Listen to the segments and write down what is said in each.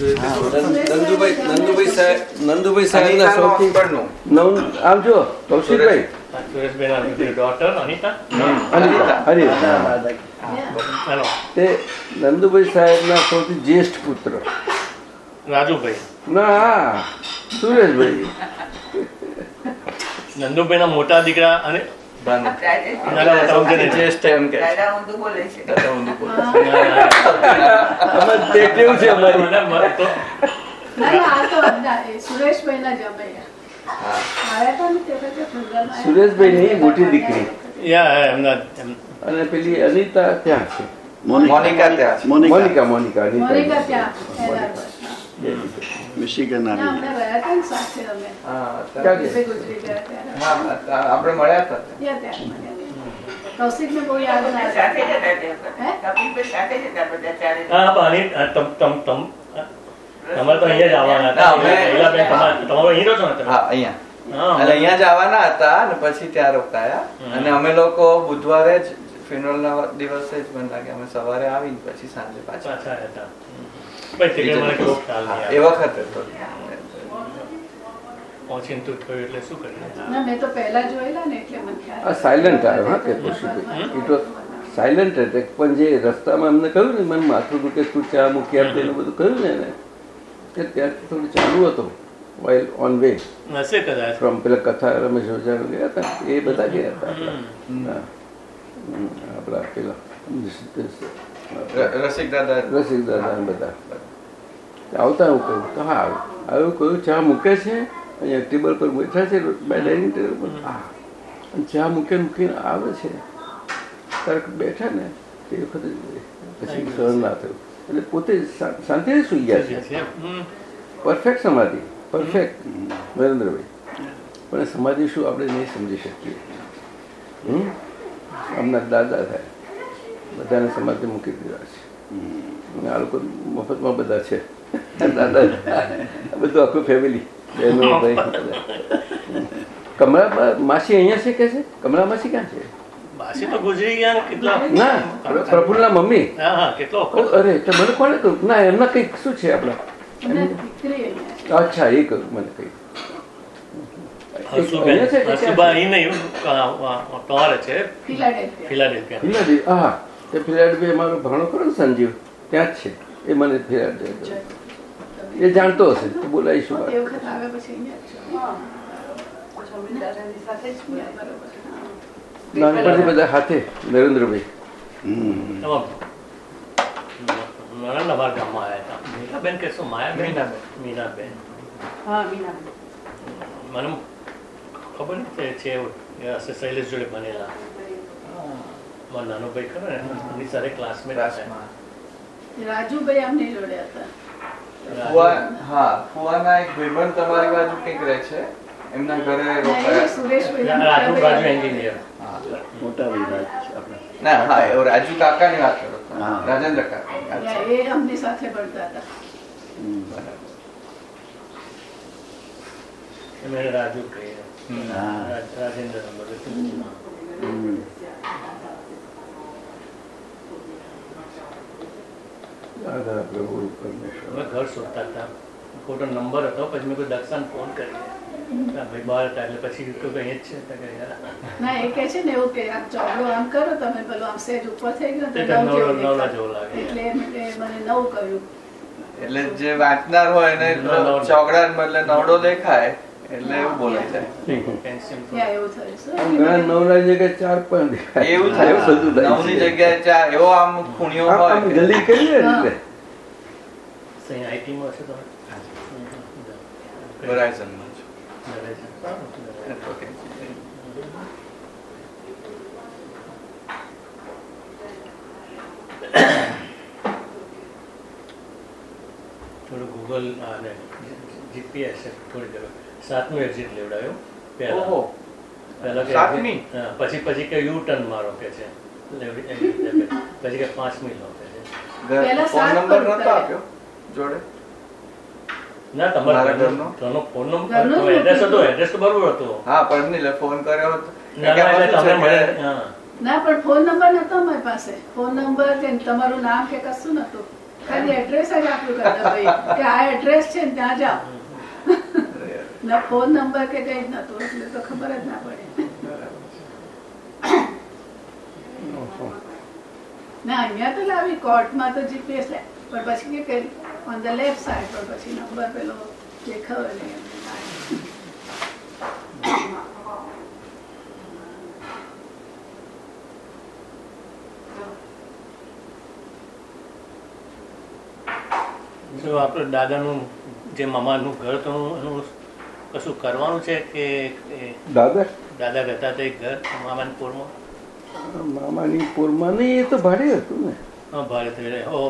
નંદુભાઈ નંદુભાઈ સાહેબ નંદુભાઈ સાહેબના સૌથી. નવ આમ જો કૌશિકભાઈ. સુરેશભાઈ ડોટર અનિતા. અનિતા. હરી તે નંદુભાઈ સાહેબના સૌથી જ્યેષ્ઠ પુત્ર. રાજુભાઈ. ના સુરેશભાઈ. નંદુભાઈના મોટા દીકરા અને તો ના મોટી દીકરી. અને પેલી અનિતા ત્યાં છે. Monica. Monica Monica Monica Anita. Michigan આપણે મળ્યા હતા તમારે તો અહીંયા જ આવવાના હતા. અમે- પહેલા બેન તમારે તમારો અહીં રહો છો ને અહીંયા. એટલે અહીંયા જ આવવાના હતા અને પછી ત્યાં રોકાયા. અને અમે લોકો બુધવારે જ ફિનોલ ના દિવસે જ મને લાગે અમે સવારે આવીને પછી સાંજે પાછા. પાછા હતા એ વખતે તો પહોંચીને થયું એટલે શું કરીએ ના મેં તો પહેલા જોયેલા ને એટલે મને ખ્યાલ આ સાયલન્ટ આવ્યો હા કે કૌશિકભાઈ ઇટ વોઝ સાયલન્ટ એટેક પણ જે રસ્તામાં એમને કહ્યું ને મને માથું દુખે તું ચા મૂકી આપજે એનું બધું કહ્યું ને એને કે ત્યારથી થોડું ચાલુ હતું વાઇલ ઓન વે હશે કદાચ ફ્રોમ પેલા કથા રમેશ ઓઝા ગયા હતા એ બધા ગયા હતા આપણા. પેલા રસિક દાદા રસિક દાદા બધા આવતા હું કહ્યું તો હા આવ્યું કહ્યું ચા મૂકે છે? અહીંયા ટેબલ પર બેઠા છે બે ડાઇનિંગ ટેબલ પર? હા. ચા મૂકે મૂકીને આવે છે. ત્યારે બેઠા ને તે વખતે પછી સહન ના થયું. એટલે પોતે શાંતિથી સુઈ ગયા છે. પરફેક્ટ સમાધિ. પરફેક્ટ નરેન્દ્રભાઈ. પણ સમાધિ શું આપણે નહીં સમજી શકીએ? હમ? આમના દાદા થાય. બધાને સમાધિ મૂકી દીધા છે. આ લોકો મફતમાં બધા છે. બધું આખું ફેમિલી બહેનો ભાઈ કમળા માસી અહીંયા છે કે છે? કમળા માસી ક્યાં છે? બાસી તો ગુજરી ગયા કેટલા ના પ્ર- મમ્મી. હા હા કેટલો અરે તો મને કોને કહ્યું ના એમના કંઈક શું છે આપણા. અચ્છા એ કહ્યું મને કંઈક હસુબેન હસુબા અહીં નહીં કવારે છે. ફિલાડેલ્ફિયા. ફિલાડેલ્ફિયા. હા તે ફિલાડી મારો ભાણો ખરો ને સંજીવ ત્યાં જ છે. એ મને ફિલાડ એ જાણતો હશે તો બોલાવીશું. નાનપણથી બધા હાથે નરેન્દ્રભાઈ. નવા ગામમાં આવ્યા હતા. મીનાબેન કે શું? માયાબેન મીનાબેન. મીનાબેન. હા મીના મને ખબર નથી છે શૈલેષ જોડે બનેલા. મારો નાનો ભાઈ ખરો ને એની સાથે ક્લાસમેટ ક્લાસમાં રાજુભાઈ અમને જોડે હતા. ફુવા હા ફુવાના એક ભાઈબંધ તમારી બાજુ કંઈક રહે છે? એમના ઘરે રોકાયા. સુરેશભાઈ રાજુ બાજુ એન્જિનિયર હા. મોટા વિરાજ આપણે. ના હા એ રાજુ કાકાની વાત કરો રાજેન્દ્ર કાકા. એ અમની સાથે ભણતા હતા. બરાબર. એમને રાજુ કહીએ રાજેન્દ્ર નંબર દાદા પ્રભુ પરમેશ્વર અમે ઘર શોધતા હતા ખોટો નંબર હતો પછી મેં કોઈ દક્ષાને ફોન કર્યો ભાઈ બહાર હતા એટલે પછી કોઈ કહે જ છે કે યાર ના એ કે છે ને એવું કે આમ ચોગડો આમ કરો તમે પેલો આમ સેજ ઉપર થઈ ગયો તે નવ. જેવું લાગે. એટલે મને નવું કહ્યું એટલે જે વાંચનાર હોય એને. ચોકડા બદલે નવડો દેખાય એટલે એવું બોલે એવું થયું છે જગ્યાએ ચાર પણ એવું એવું બધું થાય થાય નવની જગ્યાએ ચાર એવો આમ ખૂણિયો હોય. હશે તમે છું. થોડું ગૂગલ અને જીપીએસ થોડી કરો સાતમું એક્ઝિટ લેવડાયો. ઓહો. પહેલા પહેલા સાતમી? પછી પછી કે યુ ટર્ન મારો કે છે. પછી કે પાંચમી લો કે છે. ફોન નંબર નતો આપ્યો જોડે? ના તમારા ઘરનો ઘરનો? ફોન નંબર એડ્રેસ હતો એડ્રેસ તો બરોબર હતો. હા પણ નહીં, એટલે ફોન કર્યો હતો ના પણ ફોન નંબર નતો મારી પાસે. ફોન નંબર કે તમારું નામ કે કશું નતું ખાલી એડ્રેસ જ આપ્યું કરતા ભાઈ કે આ એડ્રેસ છે ને ત્યાં જાઓ. ના ફોન નંબર કે કઈ નતો એટલે તો ખબર જ ના પડે. ના, અહીંયા તો લાવી કોર્ટમાં તો જીપીએસ પણ પછી કે ઓન ધ લેફ્ટ સાઈડ પર પછી નંબર પેલો દેખાવ જો આપણે દાદાનું, જે મામાનું ઘર તો એનું કશું કરવાનું છે કે દાદા? દાદા રહેતા હતા ઘર મામાની પૂરમાં મામાની પૂરમાં નહીં એ તો ભાડે હતું ને.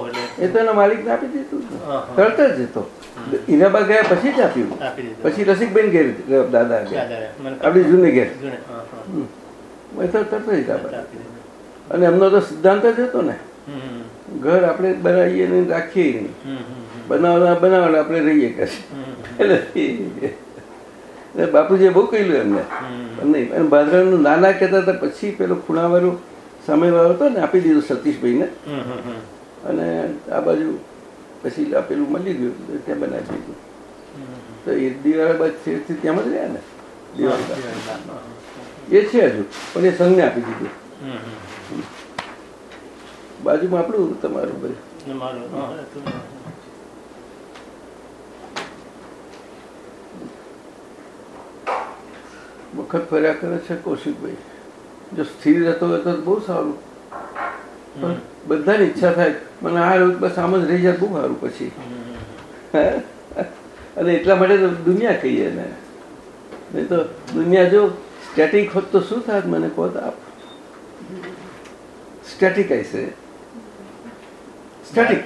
એટલે એ તો એના માલિકને આપી દીધું. તરત જ હતો ગયા પછી જ આપ્યું. પછી રસિકબેન ઘેર દાદા આપણી જૂની ઘેર. એ તો તરત જ અને એમનો તો સિદ્ધાંત જ હતો ને. ઘર આપણે બનાવીએ રાખીએ નહીં. બનાવવાના બનાવવાના આપણે રહીએ કે હમ એટલે એટલે બાપુજીએ બહુ કહેલું એમને. નહીં અને ભાદરાનું નાના કહેતા હતા પછી પેલો ખૂણાવાળું સામેવાળો હતો ને આપી દીધું સતીશભાઈને. અને આ બાજુ પછી આ પેલું મળી ગયું ત્યાં બનાવી દીધું. તો એ દિવાળ બાદ છેડથી ત્યાં જ રહ્યા ને? દિવાળ એ છે હજુ પણ એ સંઘને આપી દીધું. બાજુમાં આપણું તમારું બધું ને મારું હા એ તો વખત ફર્યા કરે છે કૌશિકભાઈ. જો સ્થિર રહેતો હોય તો બહુ સારું. પણ બધાની ઈચ્છા થાય મને આ રહ્યું બસ આમ જ રહી જાય બહુ સારું પછી. અને એટલા માટે તો દુનિયા કહીએ ને નહીં તો દુનિયા જો સ્ટેટિક હોત તો શું થાય મને કહો તો આપ. સ્ટેટિક આઈસે સ્ટેટિક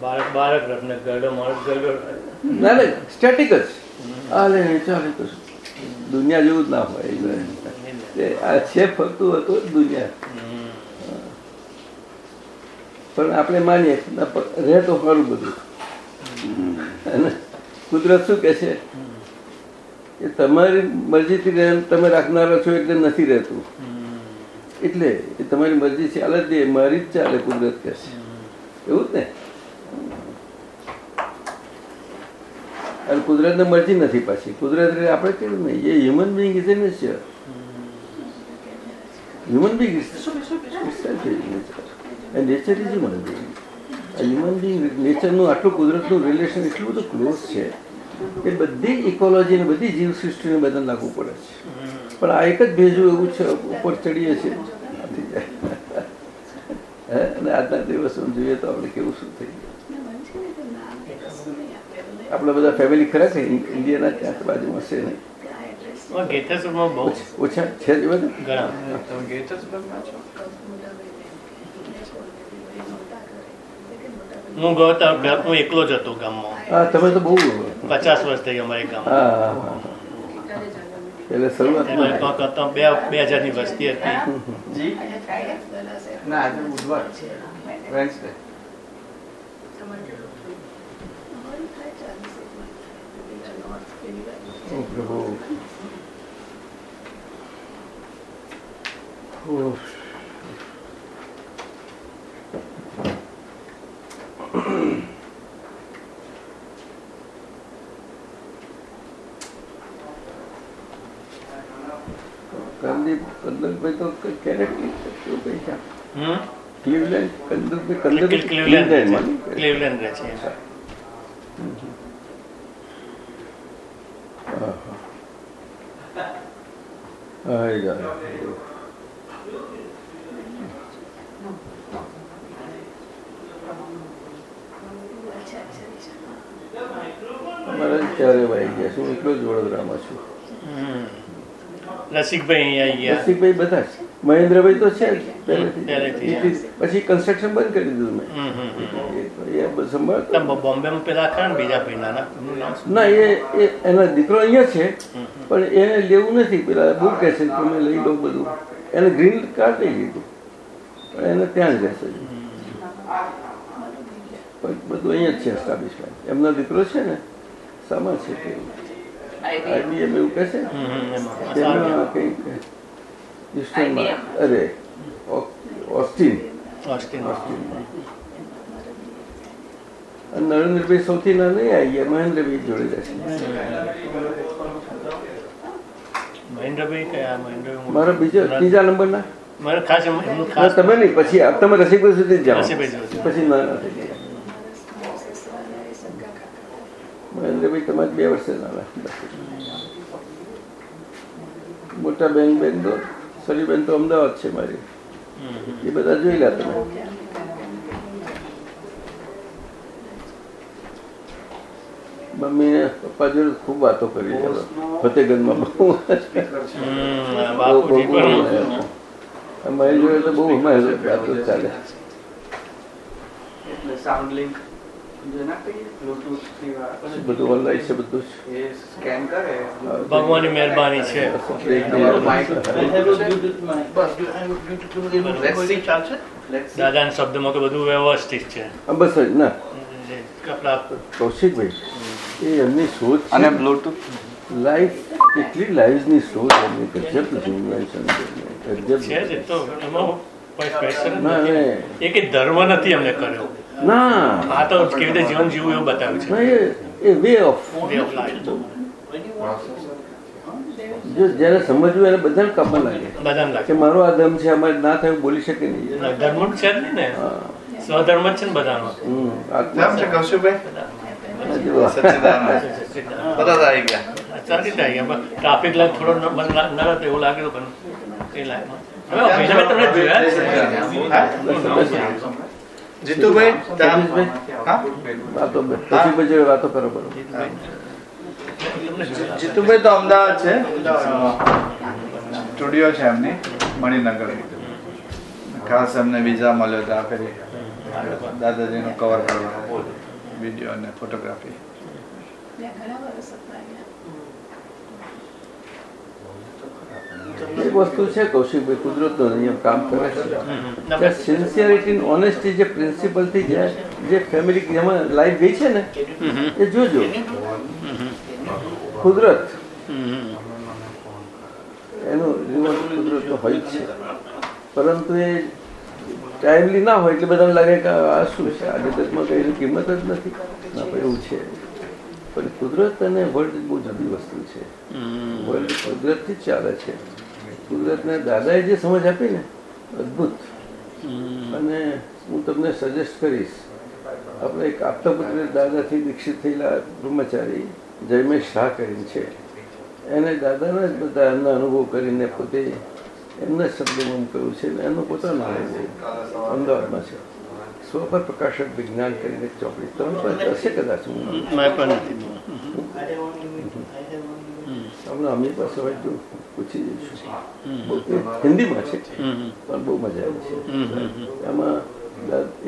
બાળક બાળક રત્ન ગરડો માણસ ગરડો ના સ્ટેટિક જ. હાલે ચાલે તો શું? દુનિયા જેવું જ ના હોય આ છે ફરતું હતું દુનિયા. પણ આપણે માનીએ રહે તો સારું બધું. અને કુદરત શું કે છે? કે તમારી મરજીથી તમે રાખનારા છો એટલે નથી રહેતું. એટલે એ તમારી મરજી ચાલે જ દે મારી જ ચાલે કુદરત કે છે. એવું જ ને? અને કુદરતને મરજી નથી પાછી. કુદરત એટલે આપણે કેવું નહીં એ human being is a nature human being nature is human being human being નેચરનું આટલું કુદરતનું રિલેશન એટલું બધું ક્લોઝ છે કે બધી ઇકોલોજી ને બધી જીવસૃષ્ટિને બદલ નાખવું પડે છે. પણ આ એક જ ભેજું એવું છે ઉપર ચડીએ છીએ. હે? અને આજના દિવસો જોઈએ તો આપણે કેવું શું થઈ ગયું ના, મને છે ને તો નામ કે કશું નહીં આપેલું. આપણા બધા ફેમિલી ખરા છે? ઇન્ડિયાના ત્યાં બાજુમાં છે નહીં ઓછ- છે જ બધા? છો? હું ગયો તો હું એકલો જ હતો ગામમાં. હા તમે તો બહુ પચાસ વર્ષ થઈ અમારે ગામ. હા એટલે શરૂઆત બે બે હજારની વસ્તી હતી. ના આજે બુધવાર વેન્સડે ઓ પ્રભુ કંદલભાઈ તો ક્યારેક પૈસા? હમ? ક્લિવલેન્ડ કંદલભાઈ કંદુક ક્લિવલેન્ડ છે. ક્લિવલેન્ડ રહે છે હાય જાય અમારે ચારે વાઈ ગયા? છું એકલો જ વડોદરામાં છું. રસિકભાઈ અહીંયા રસિકભાઈ બધા જ. મહેન્દ્રભાઈ તો છે પછી કન્સ્ટ્રક્શન બંધ કરી દીધું મેં. બોમ્બેમાં પેલા ખરા બીજા ભાઈ નાના? એમનું નામ શું? ના એ એ એના દીકરો અહીંયા છે પણ એને લેવું નથી. પેલા બહુ કહે છે તમે લઈ લો બધું. એને ગ્રીન કાર્ડ લઈ લીધું. પણ એને ત્યાં જ રહેશે. બધું અહીંયા જ છે એસ્ટાબ્લિશમેન્ટ એમનો દીકરો છે ને સામા છે કે આઈબીએમ એવું કહે છે કંઈક હ્યુસ્ટનમાં અરે ઓસ્ટિન ઓસ્ટિન. ઓસ્ટિનમાં અને નરેન્દ્રભાઈ સૌથી ના નહીં આવી ગયા મહેન્દ્રભાઈ જોડે જશે મારો બીજો ત્રીજા નંબરના તમે નહીં પછી તમે રસિકભાઈ સુધી જાઓ પછી ના નથી મહેન્દ્રભાઈ તમારે બે વર્ષે નાના બસ. મોટા બેન બેન તો સલીબેન તો અમદાવાદ છે મારી એ બધા જોઈ લે તમે મમ્મીને પપ્પા જોડે ખૂબ વાતો કરી ફતેગંજમાં બહુ હમ, બાપુજી પણ જોડે તો બહુ અમારી વાતો ચાલે એટલે સાઉન્ડ લિંક બધું ઓનલાઈન છે બધું ભગવાનની મહેરબાની છે. તમારું દાદાના શબ્દમાં કે બધું વ્યવસ્થિત છે. બસ જ ના. કૌશિકભાઈ એ એમની શોધ અને બ્લૂટૂથ લાઈફ કેટલી લાઈફની શોધ એમની ગજબ છે. તો એમાં કોઈ ના નથી. એ કે ધર્મ નથી અમને કર્યો. ના. આ તો કેવી રીતે જીવન જીવવું એવું બતાવ્યું છે. A way of. જો જેને સમજવું એને બધાને કાપવા લાગે. બધાને કે મારો આ ધર્મ છે અમારે ના થયું બોલી શકે નહીં. ધર્મ છે જ ને. સ્વધર્મ જ છે ને બધાનો. નામ છે આત્મા કૌશિકભાઈ? બધા આવી ગયા. ચાલી જાય પણ ટ્રાફિક લાઈટ થોડો ન- ના એવું લાગ્યું પણ એ લાઈનમાં હવે તમને જોયા? જ છે. જીતુભાઈ વાતો કરો બરોબર. જીતુભાઈ તો અમદાવાદ છે. સ્ટુડિયો છે એમની મણિનગર. ખાસ એમને વિઝા મળ્યો તો આપેલી. દાદાજીનું કવર કરવા વીડિયો અને ફોટોગ્રાફી ત્યાં ઘણા વર્ષ હતા અહીંયા. એક વસ્તુ છે કૌશિકભાઈ કુદરતનો નિયમ કામ કરે છે. સિન્સિયરિટી ઓનેસ્ટી જે પ્રિન્સિપલથી જે જે ફેમિલી જેમાં લાઈફ ગઈ છે ને એ જોજો. કુદરત. એનું રિવોર્ડ કુદરતનો હોય છે. પરંતુ એ ટાઈમલી ના હોય એટલે બધાને લાગે કે આ શું છે? આ જગતમાં કઈ કિંમત જ નથી. ના પણ એવું છે. પણ કુદરત અને વર્લ્ડ બહુ જુદી વસ્તુ છે. વર્લ્ડ કુદરતથી જ ચાલે છે. કુદરતને દાદાએ જે સમજ આપી ને અદભુત અને હું તમને સજેસ્ટ કરીશ આપણે એક આપતા પુત્ર દાદાથી દીક્ષિત થયેલા બ્રહ્મચારી જયમેશ શાહ કરીને છે એને દાદાના જ બધા એમના અનુભવ કરીને પોતે એમના શબ્દોમાં કહ્યું છે ને એનો પોતાનો અનુભવ અમદાવાદમાં છે સ્વપર પ્રકાશક વિજ્ઞાન કરીને ચોપડી ત્રણ પાંચ હશે કદાચ હું હમણાં અમની પાસે તો પૂછી જઈશું. હિન્દીમાં છે. પણ બહુ મજા આવી છે. એમાં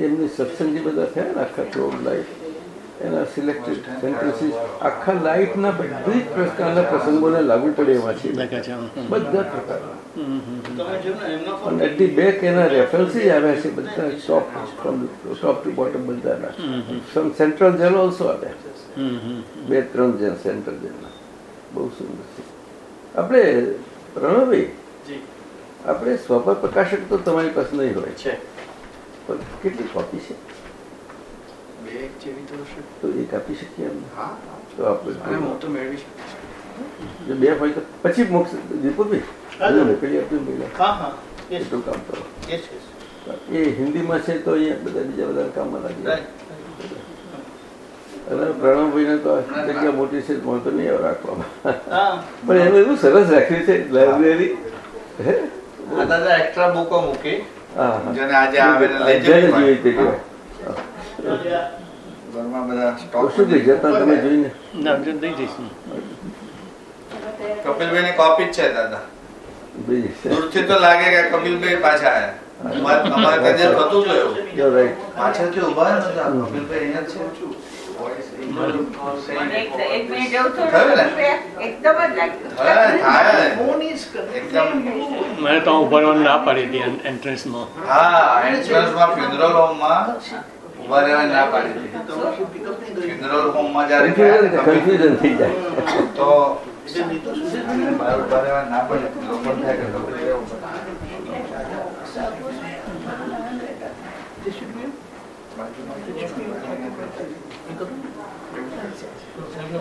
એમની સત્સંગી જે બધા થયા ને આખા થ્રોગ લાઈફ એના સિલેક્ટેડ સેન્ટેન્સીસ આખા લાઈફના બધી જ પ્રકારના પ્રસંગોને લાગુ પડે એવા છે. બધા પ્રકારના. અને એટ ધી બેક એના રેફરન્સીસ આવ્યા છે બધા top from top to bottom બધાના. ફ્રોમ સેન્ટ્રલ જેલ ઓલ્સો આવ્યા બે ત્રણ જેલ સેન્ટ્રલ જેલના બહુ સુંદર છે. આપણે પ્રણવભાઈ આપણે સ્વભાવ પ્રકાશક તો તમારી પાસે નહીં હોય. છે. પણ કેટલી કોપી છે? તો એક આપી શકીએ તો આપણે જો બે હોય તો પછી મોક્ષ દીપકભાઈ પેલી આપી હા એટલું કામ કરો. એ હિન્દીમાં છે તો અહીંયા બધા બીજા બધા કામમાં લાગી પ્રણવભાઈને તો જગ્યા મોટી છે નહીં આવે રાખવામાં. પણ એનું એવું સરસ રાખ્યું છે લાઇબ્રેરી. હે? દાદા એક્સ્ટ્રા બુકો મૂકી. હા હા. જેને આજે આવે લઈ જવી જોઈએ તે પડે. જોવાય. ઘરમાં બધા સ્ટોક શું કઈ જતા તમે જોઈને? ના જો દઈ કપિલભાઈ ની કોપી જ છે દાદા. દૂરથી તો લાગે કે કપિલભાઈ પાછા આવ્યા અમારે- જે હતું એવું. પાછળથી ઊભા ને કપિલભાઈ અહીંયા છે. મને તો ઊભા ના પાડી હતી એન્ટ્રન્સમાં હા એન્ટ્રન્સમાં ફ્યુનરલ home માં ઊભા રહેવાની ના પાડી હતી. ફ્યુનરલ home માં જ્યારે ગયા ને Confusion કપિલ, confusion થઈ જાય. તો બહાર ઊભા રહેવાની ના પાડી. લોકો થાય કે નથી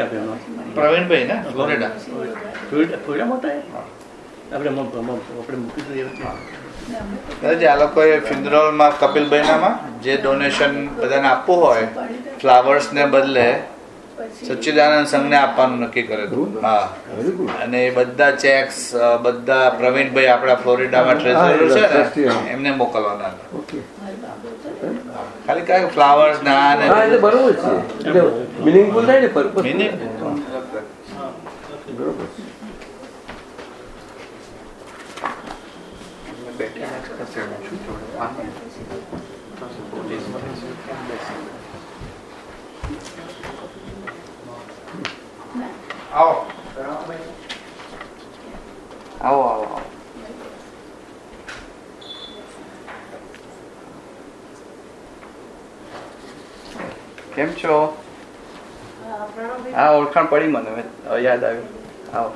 આપ્યો એમાં. પ્રવીણભાઈ ને ફ્લોરિડા ફ્લોરિડા મોટા? આપણે આપણે મૂકી દઈએ દાદાજી, આ લોકોએ ફિનરોલમાં કપિલભાઈનામાં જે ડોનેશન બધાને આપવું હોય ફ્લાવર્સને બદલે સચ્ચિદાનંદ સંઘને આપવાનું નક્કી કરેલું હા. અને એ બધા ચેક્સ બધા પ્રવીણભાઈ આપણા ફ્લોરિડામાં ટ્રેઝર છે ને એમને મોકલવાના ખાલી કાંઈ ફ્લાવર્સ ને આ ને એટલે બરોબર છે. મિનિંગફુલ થાય ને પર્પઝ મિનિંગફુલ બરોબર છે. આવો આવો આવો આવો કેમ છો હા ઓળખાણ પડી મને હવે યાદ આવ્યું આવો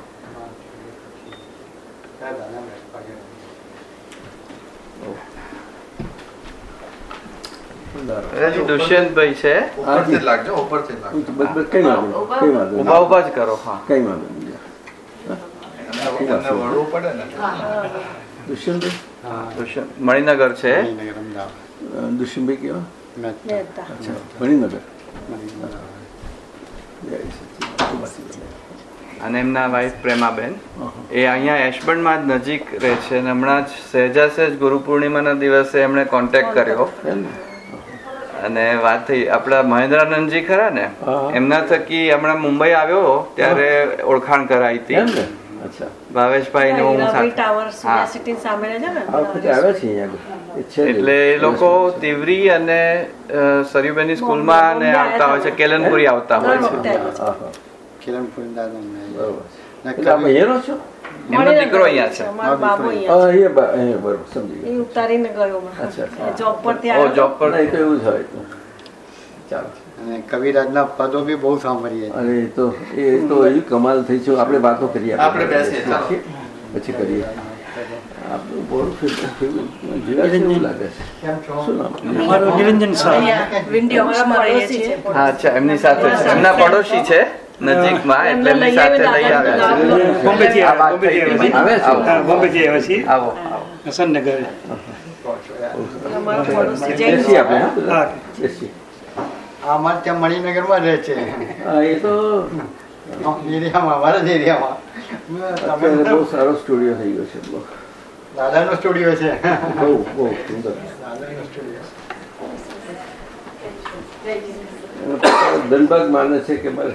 દાદાજી દુષ્યંતભાઈ છે? ઉપરથી લાગજો ઉપરથી લાગજો. બસ બસ કઈ વાંધો કઈ વાંધો ઊભા. ઊભા જ કરો હા. કઈ વાંધો નહીં એમને એમને વળવું પડે ને? દુષ્યંતભાઈ? મણિનગર છે? દુષ્યંતભાઈ કેવા? મણિનગર. અને એમના વાઈફ પ્રેમાબેન. એ અહીંયા એશબર્ડમાં જ નજીક રહે છે અને હમણાં જ સહેજા સહેજ ગુરુ પૂર્ણિમાના દિવસે એમણે કોન્ટેક્ટ કર્યો? અને વાત થઈ આપણા મહેન્દ્રાનંદજી ખરા ને? એમના થકી હમણાં મુંબઈ આવ્યો ત્યારે ઓળખાણ કરાઈ હતી. ભાવેશભાઈ ને? હું. એટલે એ લોકો તિવરી અને અ, સ્કૂલ સ્કૂલમાં ને આવતા હોય છે કેલનપુરી આવતા હોય છે. હા, હા. બરોબર છે. એટલે આપ અહીંયાનો છો. એમનો દીકરો. અહીંયા છે હા, અહીંયા અહીંયા બા- અહીંયા બરોબર સમજી ગયો. ઉતારીને ગયો અચ્છા, અચ્છા. જોબ પરથી ઓ જોબ પર નહીં તો એવું જ હોય. ચાલો. અને કવિરાજના પદો બી બહુ સાંભળીએ અરે તો એ તો એવી કમાલ થઈ છે. આપણે વાતો કરીએ. આપણે બેસીએ, પછી કરીએ. આપણું કેવું લાગે છે. શું નામ? નિરંજન હા અચ્છા એમની સાથે એમના પડોશી છે? એટલે એમની સાથે લઈ આવ્યા આવ્યા. છીએ. આવો. હસનનગર અમારા આ અમારે ત્યાં મણિનગરમાં રહે છે. એ તો એરિયામાં અમારા જ એરિયામાં. બહુ સારો સ્ટુડિયો થઈ ગયો છે દાદાનો સ્ટુડિયો છે. બહુ બહુ સુંદર. દાદાનો સ્ટુડિયો ધનભાગ માને છે કે મારે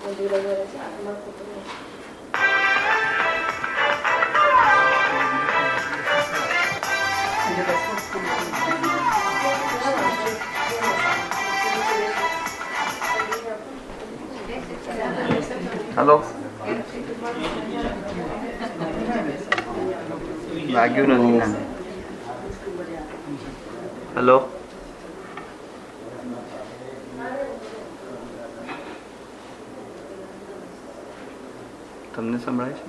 દીપક આનંદજી ઓક્ઝિલરી મૂકી દીધું કિરણપુરમાં સંભળાય છે?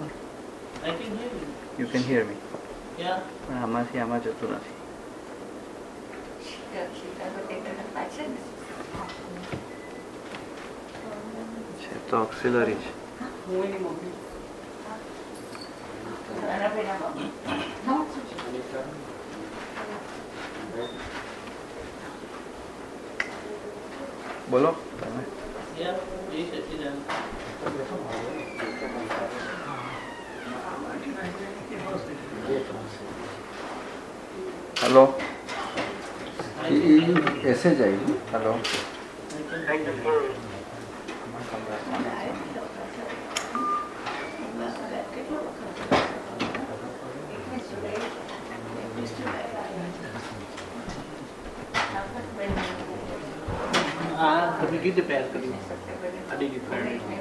યુ કેન હિયર મી પણ આમાંથી આમાં જતું નથી. બોલો. તમે છે. హలో మెసేజ్ అయింది హలో આ કમિટી તૈયાર કરી આ degree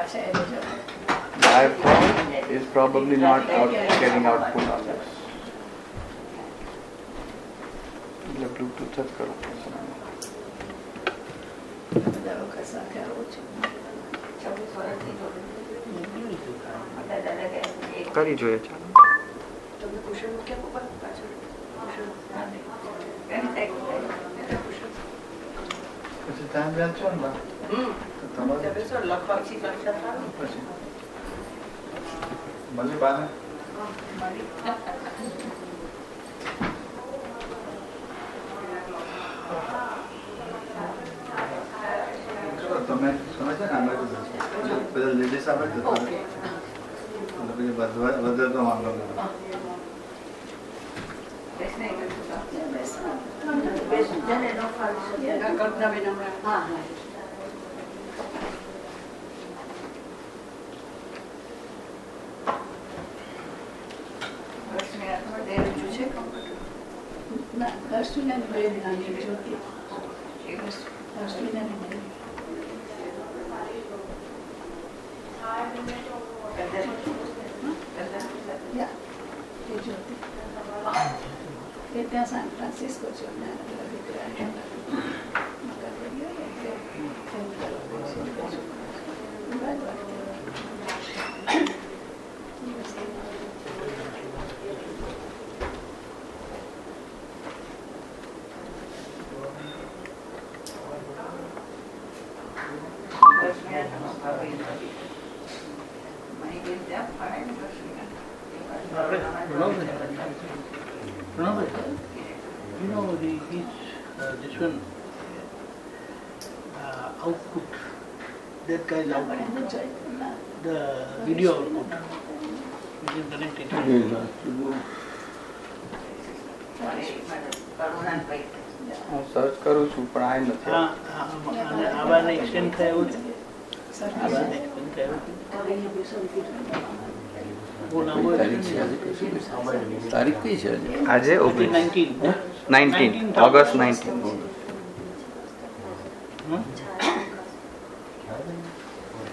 I can hear you. You can hear me Yeah. પણ આમાંથી આમાં જતું નથી છે તો ઓક્સિલરી છે બોલો તમે Yeah. જય સચ્ચિદાનંદ. હલો એ- એ એસે જ આવી hello I can hear you. કેવી રીતે પેર કર્યું આઈડેન્ટિફાઈડ Pairing કરવું સીધું જ ભૂલી ગયા દિવ્યા દિવ્યા હા એટલે આમાંથી આમાં જાય ને આમાં. બધા બેસો બેસો બેસો. લેડીઝ આ બાજુ જતા પછી વધવા- વધે તો વાંધો નહીં. બેસને એ કીધું તો. બેસું છે ને એનો ફાલ છે કલ્પનાબેન હમણાં હા હા વર્ષની હાથમાં દેહ રજૂ છે કમ્પ્યુટર ના હર્ષુલાની બેન નાની જ્યોતિ એ વસ્તુ હર્ષુલાની બેન યા એ જ્યોતિ એ ત્યાં સાન ફ્રાન્સિસ્કો છે એમના દીકરા મકાન બની ગયું એટલે એમ કરવા બેસી બેસું. બરાબર. વર્ષની હાથમાં ભાવે નથી. મારી બેન ત્યાં ફાળે ને વર્ષની હાથમાં. You know, the, his, uh, this one, uh, output, that guy's output, એને the video output, which is connected. હું સર્ચ કરું છું પણ આ નથી આ આ- અને આવાને extend થાય છે? થાય? તારીખ કઈ છે આજે ઓગણીસ 19. Nineteen August nineteen hmm? આટલો છે આ લાંબુ પેલું નથી થોડો લાંબો થઈ ગયો. બહુ લાંબો થયો. એક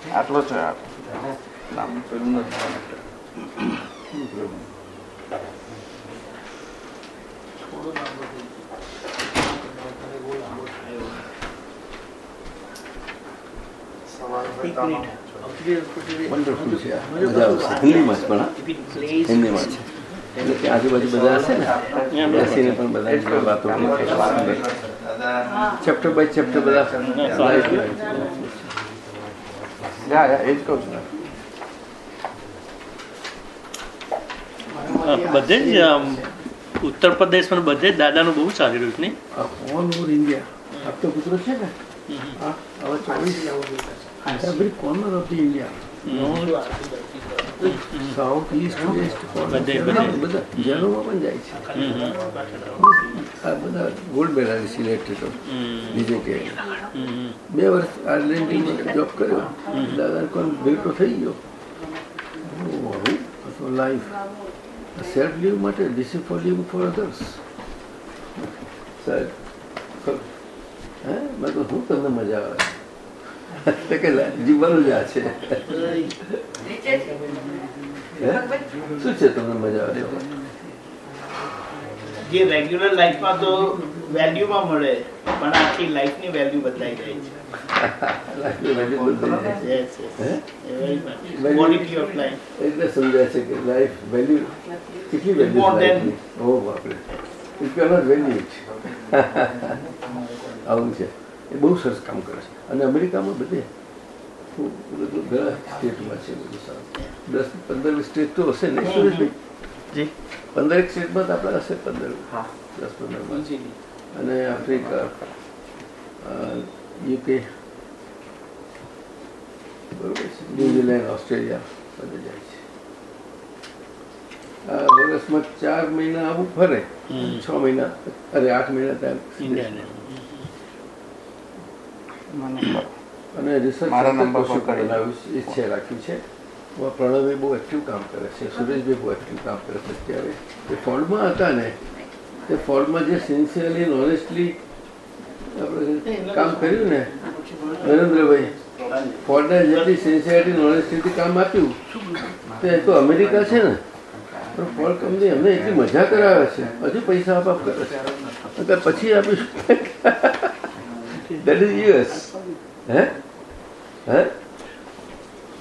વન્ડરફુલ છે મજા આવશે હિન્દીમાં જ પણ હિન્દીમાં છે એટલે કે આજુબાજુ બધા હશે ને? બેસીને પણ બધા વાતો ચેપ્ટર બાય ચેપ્ટર બધા યા યા એ જ કહું છું બધે જ આમ, ઉત્તર પ્રદેશમાં બધે જ દાદાનું બહુ ચાલી રહ્યું છે નહીં? ઓલ ઓવર ઇન્ડિયા આપતો પુત્ર છે ને? હવે ચોવીસ. Every corner of the India south east west બધે, બધે. પણ જાય છે. આ બધા ગોલ્ડ મેડલ સિલેક્ટ હતો. બીજે કે બે વર્ષ આર્લેન્ટિનમાં જોબ કર્યો. દાદા કોઈ ભેટો થઈ ગયો. ઓહ, તો લાઈફ સેલ્ફ લીવ માટે is for live for others સાહેબ હે? મેં તો શું તમને મજા આવે? જીવવાનું જ આ છે? શું છે તમને મજા આવે? જે રેગ્યુલર લાઈફમાં તો વેલ્યુમાં મળે પણ આખી લાઈફની વેલ્યુ બદલાઈ જાય છે. એટલે સમજાય છે કે લાઈફ વેલ્યુ કેટલી વેલ્યુ ઓ બાપરે. ઇટ કેન વેલ્યુ આવું છે. એ બહુ સરસ કામ કરે છે. અને અમેરિકામાં બધે બધું ઘણા સ્ટેટમાં છે બધું સારું. દસ પંદર સ્ટેટ તો હશે ને? સુરેશભાઈ જી. પંદરેક સ્ટેટમાં તો આપણા હશે પંદર દસ પંદરમાં અને આફ્રિકા યુકે. બરોબર છે. ન્યુઝીલેન્ડ ઓસ્ટ્રેલિયા બધે જાય છે. આ વર્ષમાં ચાર મહિના આવું ફરે. છ મહિના અરે આઠ મહિના ત્યાં અને રિસર્ચ છે. રાખ્યું છે. પ્રણવભાઈ બહુ એક્ટિવ કામ કરે છે સુરેશભાઈ બહુ એક્ટિવ કામ કરે છે અત્યારે. એ ફોર્ડમાં હતા ને તે ફોર્ડમાં જે સિન્સિયરલી ઓનેસ્ટલી આપણે કામ કર્યું ને, નરેન્દ્રભાઈ ફોર્ડને જેટલી સિન્સિયરિટી ઓનેસ્ટીથી કામ આપ્યું, તો એ તો અમેરિકા છે ને. પણ ફોર્ડ કંપની અમને એટલી મજા કરાવે છે, હજુ પૈસા આપ આપ કરે છે. અત્યારે પછી આપીશું. દેટ ઇઝ યુએસ હે? હે?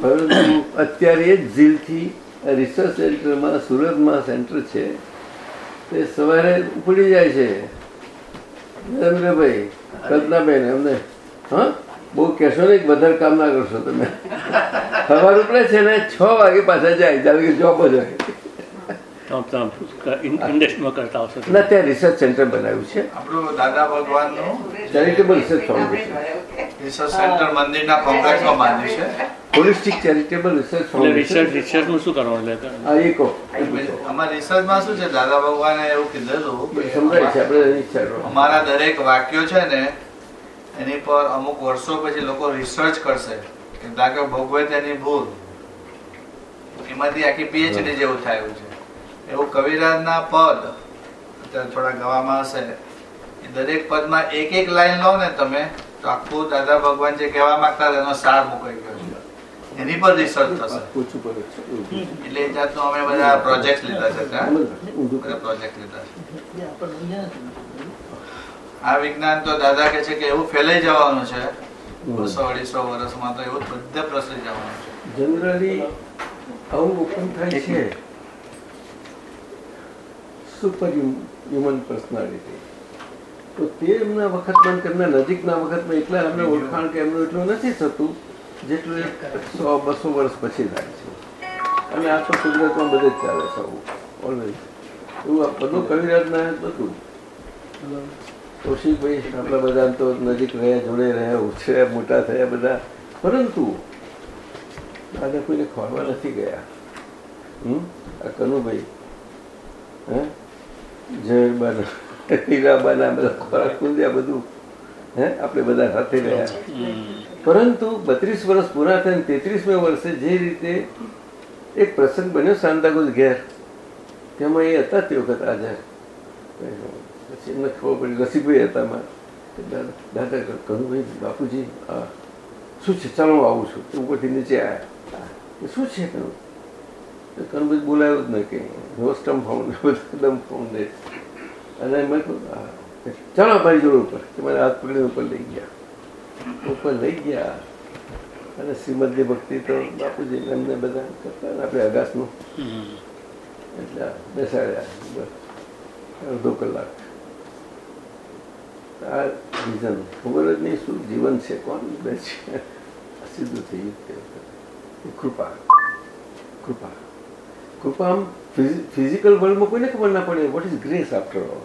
પરંતુ અત્યારે એ જ ઝીલથી રિસર્ચ સેન્ટરમાં સુરતમાં સેન્ટર છે. તે સવારે ઉપડી જાય છે. નરેન્દ્રભાઈ કલ્પનાબેન, એમને, હા? બહુ કહેશો નહીં બધા કામ ના કરશો તમે. સવાર ઉપડે છે ને છ વાગે પાછા જાય, જાણે કે જોબ જ હોય. ઇન્ડસ્ટ્રીમાં કરતા હશો ના ત્યાં રિસર્ચ સેન્ટર બનાવ્યું છે. આપણું દાદા ભગવાનનું charitable research foundation research centre મંદિરના કોમ્પ્લેક્સમાં બાંધ્યું છે. હોલિસ્ટિક ચેરિટેબલ રિસર્ચ રિસર્ચ રિસર્ચનું શું કરવાનું એટલે હા એ કહો. આમાં રિસર્ચમાં શું છે? દાદા ભગવાને એવું કીધેલું સમજાય છે આપણે એની ઈચ્છા કરો. અમારા દરેક વાક્યો છે ને એની પર અમુક વર્ષો પછી લોકો રિસર્ચ કરશે. કે દાખલો ભોગવે તેની ભૂલ. એમાંથી આખી પીએચડી જેવું થયું છે. એવું કવિરાજના પદ અત્યારે થોડા ગવામાં હશે એ દરેક પદમાં એક એક લાઈન લો ને તમે તો આખું દાદા ભગવાન જે કહેવા માંગતા એનો સાર મુકાઈ ગયો છે. એની પર રિસર્ચ થશે. એટલે એ જાતનું અમે બધા પ્રોજેક્ટ લીધા છે બધા પ્રોજેક્ટ લીધા છે. આ વિજ્ઞાન તો દાદા કે છે કે એવું ફેલાઈ જવાનું છે. બસો અઢીસો વર્ષમાં તો એવું બધે પ્રસરી જવાનું છે. જનરલી આવું ઓપન થાય છે. સુપર હ્યુમન પર્સનાલિટી તો તે એમના વખતમાં તેમના નજીકના વખતમાં એટલા એમને ઓળખાણ કે એમનું એટલું નથી થતું જેટલું એક સો બસો વર્ષ પછી થાય છે. અને આ તો કુદરતમાં બધે જ ચાલે છે આવું. ઓલવેઝ એવું આ બધું કવિરાજના બધું. કૌશિકભાઈ આપણા બધા તો નજીક રહ્યા જોડે રહ્યા ઉછર્યા મોટા થયા બધા. પરંતુ દાદા કોઈને ખોરવા નથી ગયા. હમ? આ કનુભાઈ. હે? ઝવેરબાના હીરાબાના બધા ખોરાક કુંદ્યા બધું હે? આપણે બધા સાથે રહ્યા. પરંતુ બત્રીસ વર્ષ પૂરા થઈને તેત્રીસમે વર્ષે જે રીતે એક પ્રસંગ બન્યો સાંતાક્રુઝ ઘેર તેમાં એ હતા તે વખત હાજર પછી એમને ખબર પડી રસીભાઈ હતા દાદા દાદા કનુભાઈ બાપુજી શું છે? ચાલો આવું છું. ઉપરથી નીચે આવ્યા શું છે કનુભાઈ બોલાયું જ કે નો સ્ટમ્પ ફાઉન્ડ એકદમ ફાઉન્ડે. અને મેં કહ્યું હા. ચાલો ભાઈ જોડે ઉપર કે મારે હાથ પકડીને ઉપર લઈ ગયા. ઉપર લઈ ગયા. અને શ્રીમદની ભક્તિ તો બાપુજી એમને બધા કરતા ને આપણે અગાસનું. એટલે બેસાડ્યા. બસ અડધો કલાક. આ વિઝન ખબર જ નહીં શું જીવન છે, કોણ બે છે? સીધું થઈ ગયું. કૃપા. કૃપા. કૃપા આમ ફિઝિકલ વર્લ્ડમાં કોઈને ખબર ના પડે. What is grace after all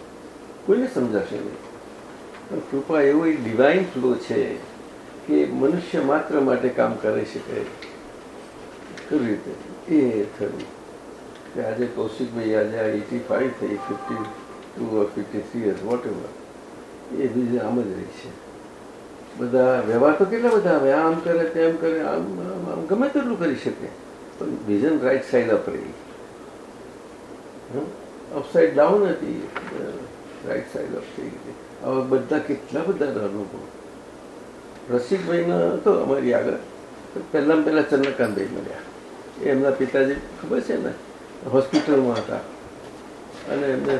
કોઈને સમજાશે નહીં. કૃપા એવો એક ડિવાઇન ફ્લો છે કે મનુષ્ય માત્ર માટે કામ કરી શકે. કેવી રીતે? એ થયું કે આજે કૌશિકભાઈ આજે આ એટી ફાઈવ થઈ fifty two fifty three years whatever એ બીજે આમ જ રહી છે. બધા વ્યવહાર તો કેટલા બધા આવે? આમ કરે, તેમ કરે આમ આમ ગમે તેટલું કરી શકે. વિઝન રાઈટ સાઈડ અપ રહી અપસાઈડ ડાઉન હતી રાઈટ સાઈડ અપ થઈ ગઈ આવા બધા કેટલા બધા અનુભવ. રસિકભાઈનો હતો અમારી આગળ. પહેલાં પહેલાં ચંદ્રકાંતભાઈ મળ્યા. એ એમના પિતાજી, ખબર છે ને? હોસ્પિટલમાં હતા. અને એમને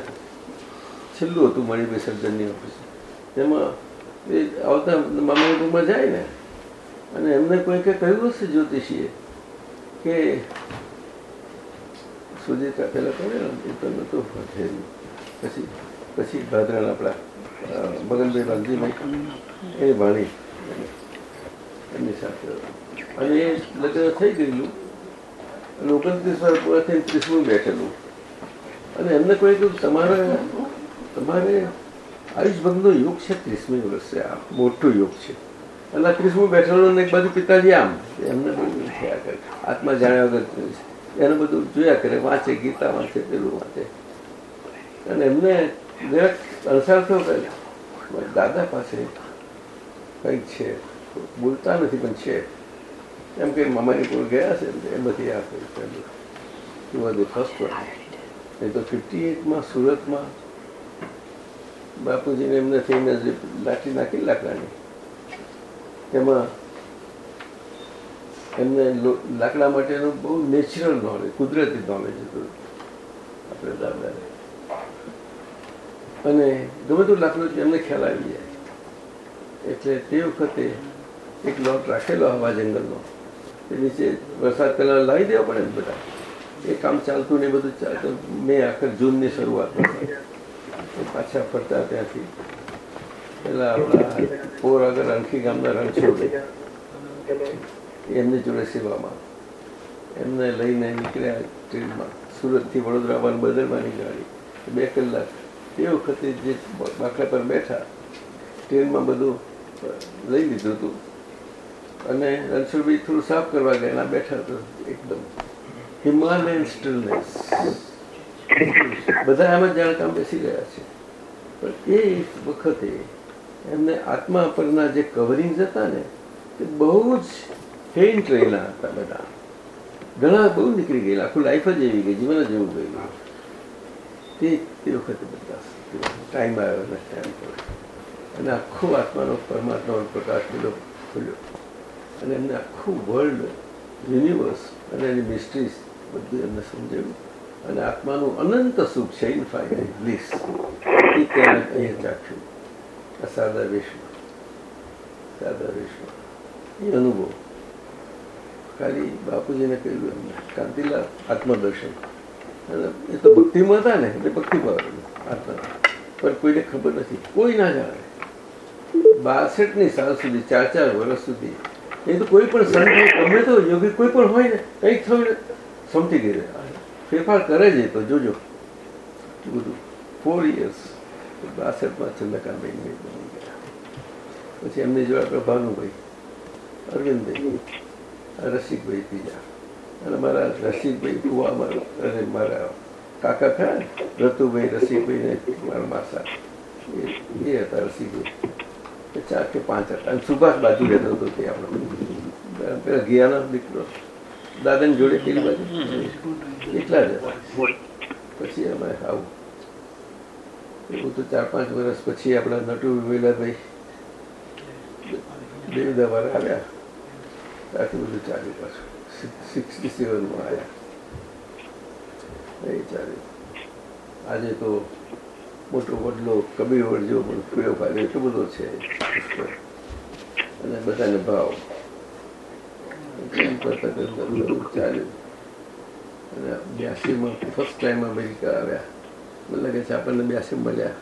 છેલ્લું હતું મણિભાઈ સર્જનની ઓફિસ. એમાં એ આવતા મામા રૂમમાં જાય ને. અને એમને કોઈ કંઈ કહ્યું હશે જ્યોતિષીએ. કે સુજિતા પહેલાં કહે એ તો પછી પછી ભાદરણ આપણા મગનભાઈ વાલજીભાઈ એ ભાણી એમની સાથે. અને એ લગ્ન થઈ ગયેલું. અને ઓગણત્રીસ વાર પૂરા થઈને ત્રીસમું બેઠેલું. અને એમને કોઈ કહ્યું તમારે તમારે આયુષ ભગનો યોગ છે ત્રીસમી વર્ષે, આ મોટો યોગ છે. અને ક્રિસ્મુ બેઠેલો ને બાજુ પિતાજી આમ. એમને બધું થયા કરે. આત્મા જાણ્યા વગર એને બધું જોયા કરે. વાંચે, ગીતા વાંચે, પેલું વાંચે. અને એમને જરાક અણસાર થયો કરે દાદા પાસે કંઈક છે. બોલતા નથી, પણ છે. એમ કે મામાની કોઈ ગયા છે? એમાંથી આ કંઈક ફર્સ્ટ વન એ તો ફિફ્ટી એટમાં સુરતમાં બાપુજીને એમને થઈને લાઠી નાખી લાકડાની. તેમાં એમને લાકડા માટેનું બહુ નેચરલ નોલેજ કુદરતી નોલેજ હતું. આપણે દાદાને અને ગમે તેવું લાકડું એમને ખ્યાલ આવી જાય. એટલે તે વખતે એક લોટ રાખેલો હવા જંગલનો. એ નીચે વરસાદ પહેલા લાવી દેવા પડે ને બધા. એ કામ ચાલતું ને બધું ચાલતું. મેં આખર જૂનની શરૂઆત. પાછા ફરતા ત્યાંથી. પેલા આપણા પોર આગળ રણખી ગામના રણછોડ એમની જોડે સેવામાં એમને લઈને નીકળ્યા ટ્રેનમાં સુરતથી વડોદરા આવવાનું બદલવાની ગાડી બે કલાક તે વખતે જે બાકડા પર બેઠા ટ્રેનમાં બધું લઈ લીધું હતું અને રણછોડભાઈ થોડું સાફ કરવા ગયા એના બેઠા તો એકદમ હિમાલયન સ્ટીલનેસ બધા એમ જ જાણકામ બેસી ગયા છે પણ એ વખતે એમને આત્મા પરના જે કવરિંગ્સ હતા ને તે બહુ જ ફેન્ટ રહેલા હતા બધા. ઘણા બહુ નીકળી ગયેલા, આખું લાઈફ જ એવી ગઈ, જીવન જ એવું ગયું. તે તે વખતે બધા ટાઈમ આવ્યો ને ટાઈમ પર. અને આખો આત્માનો પરમાત્માનો પ્રકાશ પેલો ખુલ્યો. અને એમને આખું વર્લ્ડ યુનિવર્સ અને એની મિસ્ટ્રીઝ બધું એમને સમજાવ્યું અને આત્માનું અનંત સુખ છે ઇનફાઇનાઇટ બ્લિસ એ ત્યાં અહીંયા ચાખ્યું સાદા વેશમાં સાદા વેશમાં એ અનુભવ. ખાલી બાપુજીને કહ્યું એમને કાંતિલાલ આત્મદર્શન. એ તો ભક્તિમાં હતા ને, એટલે ભક્તિમાં આત્મા. પણ કોઈને ખબર નથી. કોઈ ના જાણે. બાસઠની સાલ સુધી, ચાર ચાર વર્ષ સુધી, એ તો કોઈ પણ સંત ગમે તો યોગી કોઈ પણ હોય ને, કંઈક થયું ને, સમજી ગઈ. ફેરફાર કરે છે તો, જોજો. બધું. ફોર ઇયર્સ બાસઠમાં ચંદ્રકાંતભાઈ બની ગયા. પછી એમની જોડે આપણે ભાનુભાઈ અરવિંદભાઈ રસિકભાઈ બીજા. અને મારા રસિકભાઈ ફુવા મારા મારા કાકા થયા ને, રતુભાઈ રસિકભાઈ ને મારા માસા. એ એ હતા રસિકભાઈ. ચાર કે પાંચ હતા. અને સુભાષ બાજુ રહેતો હતો તે આપણે. પેલા ગિયાનો દીકરો. દાદાની જોડે પેલી બાજુ? એટલા જ હતા. પછી અમે આવું. એવું તો ચાર પાંચ વર્ષ પછી આપણા નટુ વિમલાભાઈ દેવદાવાર આવ્યા. આટલું બધું ચાલ્યું પાછું. સિક્સટી સેવનમાં આવ્યા. એ ચાલ્યું આજે તો મોટો વડલો કબીર વડજો પણ ફૂયો ફાલ્યો એટલો બધો છે. અને બધાને ભાવ. બધું ચાલ્યું અને બ્યાસીમાં ફર્સ્ટ ટાઈમ અમેરિકા આવ્યા. મને લાગે છે આપણને બ્યાસી મળ્યા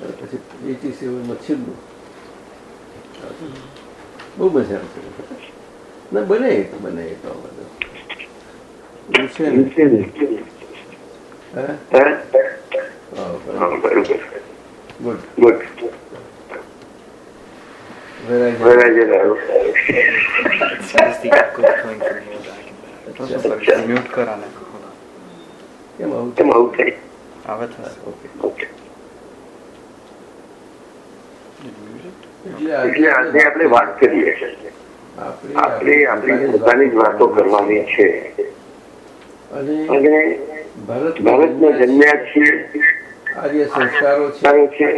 અને પછી એટી સેવનમાં છેલ્લું બહુ મજા આવશે ના બને એ તો બને એ તો બધું એવું છે ને હા હા, બરાબર. Good Where are you? Seriously, good going from here back and back. અચ્છા. Mute કરા ને કેમ આવું થાય? આવે થશે ઓકે એટલે એટલે આજે આપણે વાત કરીએ આપણે આપણે આપણી પોતાની જ વાતો કરવાની છે અને ભારતમાં જન્મ્યા છીએ સંસ્કારો છે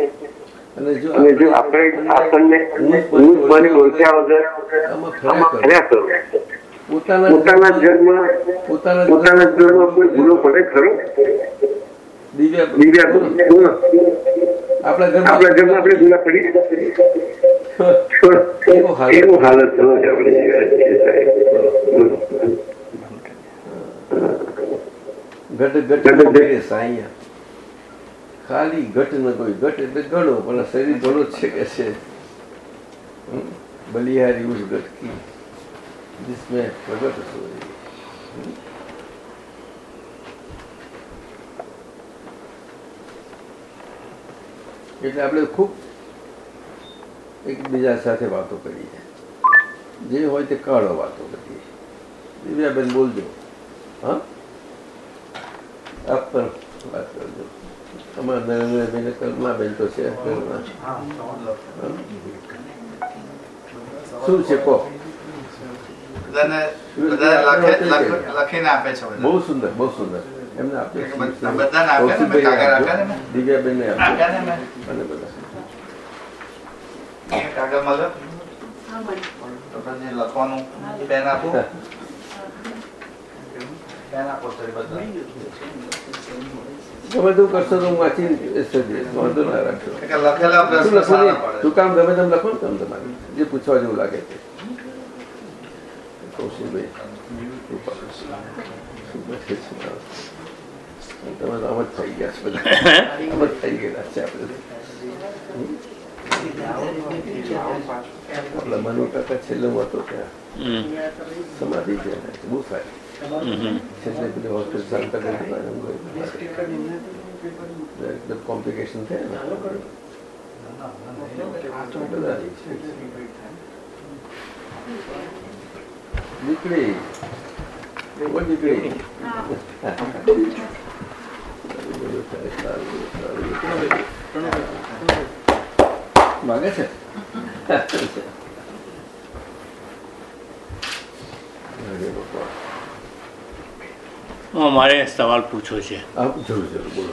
અને જો આપણે આપણને હું મને ઓળખ્યા વગર આમાં ફર્યા કરો પોતાના જન્મ પોતાના પોતાના જન્મ કોઈ ભૂલો પડે ખરો દિવ્યા દિવ્યા આપણા ઘરમાં આપણા ઘરમાં આપણે જુદા પડી એવું હાલત ન છે આપણે ઘટ ઘટ ઘટે સાયા ખાલી ઘટ ન કોઈ ઘટ એટલે ઘણો પણ શરીર ઘણો છે કે છે બલિહારી ઉસ ઘટકી જિસમે પ્રગટ હોય એટલે આપણે ખૂબ એકબીજા સાથે વાતો કરીએ. જે હોય તે કાળો વાતો કરીએ. દિવ્યાબેન બોલજો. હા? આપ પણ વાત કરજો. અમારા નરેન્દ્રભાઈને કલ્પનાબેન તો છે? શું છે કહો? બહુ સુંદર બહુ સુંદર. એમને આપ્યો ને અને બધા. લખવાનું. પેન આપું. પેન આપો તો બધા. ગમે તેવું કરશો તો હું વાંચી વાંધો ના રાખશો કે લખેલા પ્રશ્ન લખો તું કામ ગમે તેમ લખો ને તમે તમારે. જે પૂછવા જેવું લાગે છે? કૌશિકભાઈ શું પૂછે છે? તમે તો આમ જ થઈ ગયા છો બધા આમ જ થઈ ગયેલા છે આપણે આપણા મનુ કાકા છેલ્લે હતો ત્યાં સમાધિ છે એને. બહુ સારી છેલ્લે માગે છે? મારે સવાલ પૂછવો છે. જરૂર જરૂર બોલો.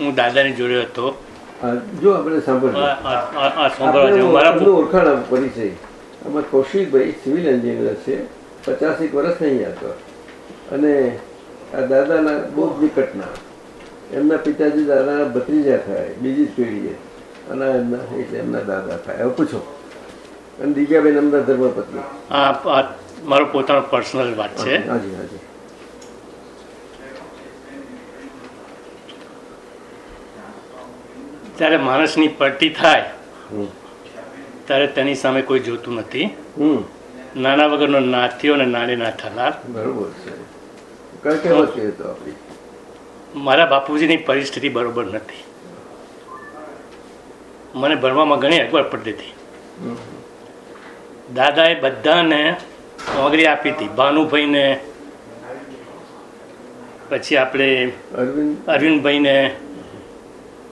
હું દાદાની જોડે હતો. જો આપણે સાંભળવા મારા ઓળખાણ પરિચય આમાં કૌશિકભાઈ સિવિલ એન્જિનિયર છે પચાસેક વર્ષ નહીં હતો. અને આ દાદાના બહુ નિકટના એમના પિતાજી દાદાના ભત્રીજા થાય બીજી પેઢીએ અને એમના એટલે એમના દાદા થાય. હવે પૂછો. અને દિવ્યાબેન એમના ધર્મપત્ની. મારો પોતાનો પર્સનલ વાત છે. હાજી હાજી. ત્યારે માણસની પટ્ટી થાય. ત્યારે તેની સામે કોઈ જોતું નથી. નાના વગરનો નાથીઓ અને નાની ના થનાર બરોબર છે કઈ કહેવત કહે તો આપણી મારા બાપુજીની પરિસ્થિતિ બરોબર નથી. મને ભણવામાં ઘણી અગવડ પડતી હતી. દાદાએ બધાને નોકરી આપી હતી ભાનુભાઈને પછી આપણે અરવિંદભાઈને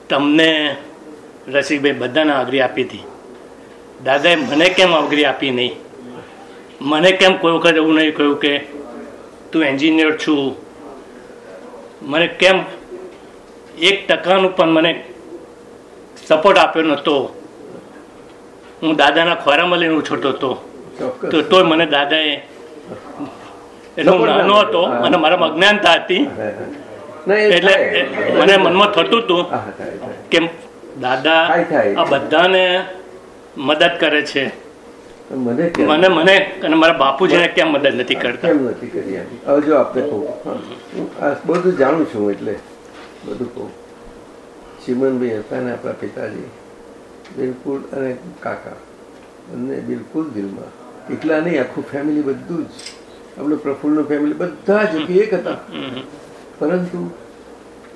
તમને રસિકભાઈ બધાને આગરી આપી હતી. દાદાએ મને કેમ આગરી આપી નહીં? મને કેમ કોઈ વખત એવું નહીં કહ્યું કે તું એન્જિનિયર છું મને કેમ એક ટકાનું પણ મને સપોર્ટ આપ્યો નહોતો હું દાદાના ખોરામાં લઈને ઉછળતો હતો. તો તોય મને દાદાએ એટલે હું નાનો હતો અને મારામાં અજ્ઞાનતા હતી. એટલે મને મનમાં થતું હતું. કે દાદા. આ બધાને મદદ કરે છે. મને? મને મને અને મારા બાપુજીને કેમ મદદ નથી કરતા? કેમ નથી કરી આપી હવે જો આપને કહું. હું. આ બધું જાણું છું એટલે બધું કહું. ચિમનભાઈ હતા ને આપણા પિતાજી. બિલકુલ અને કાકા. બંને બિલકુલ દિલમાં. એકલા નહીં આખું ફેમિલી બધું જ. આપણું પ્રફુલ્લનું ફેમિલી બધા જ એક હતા. પરંતુ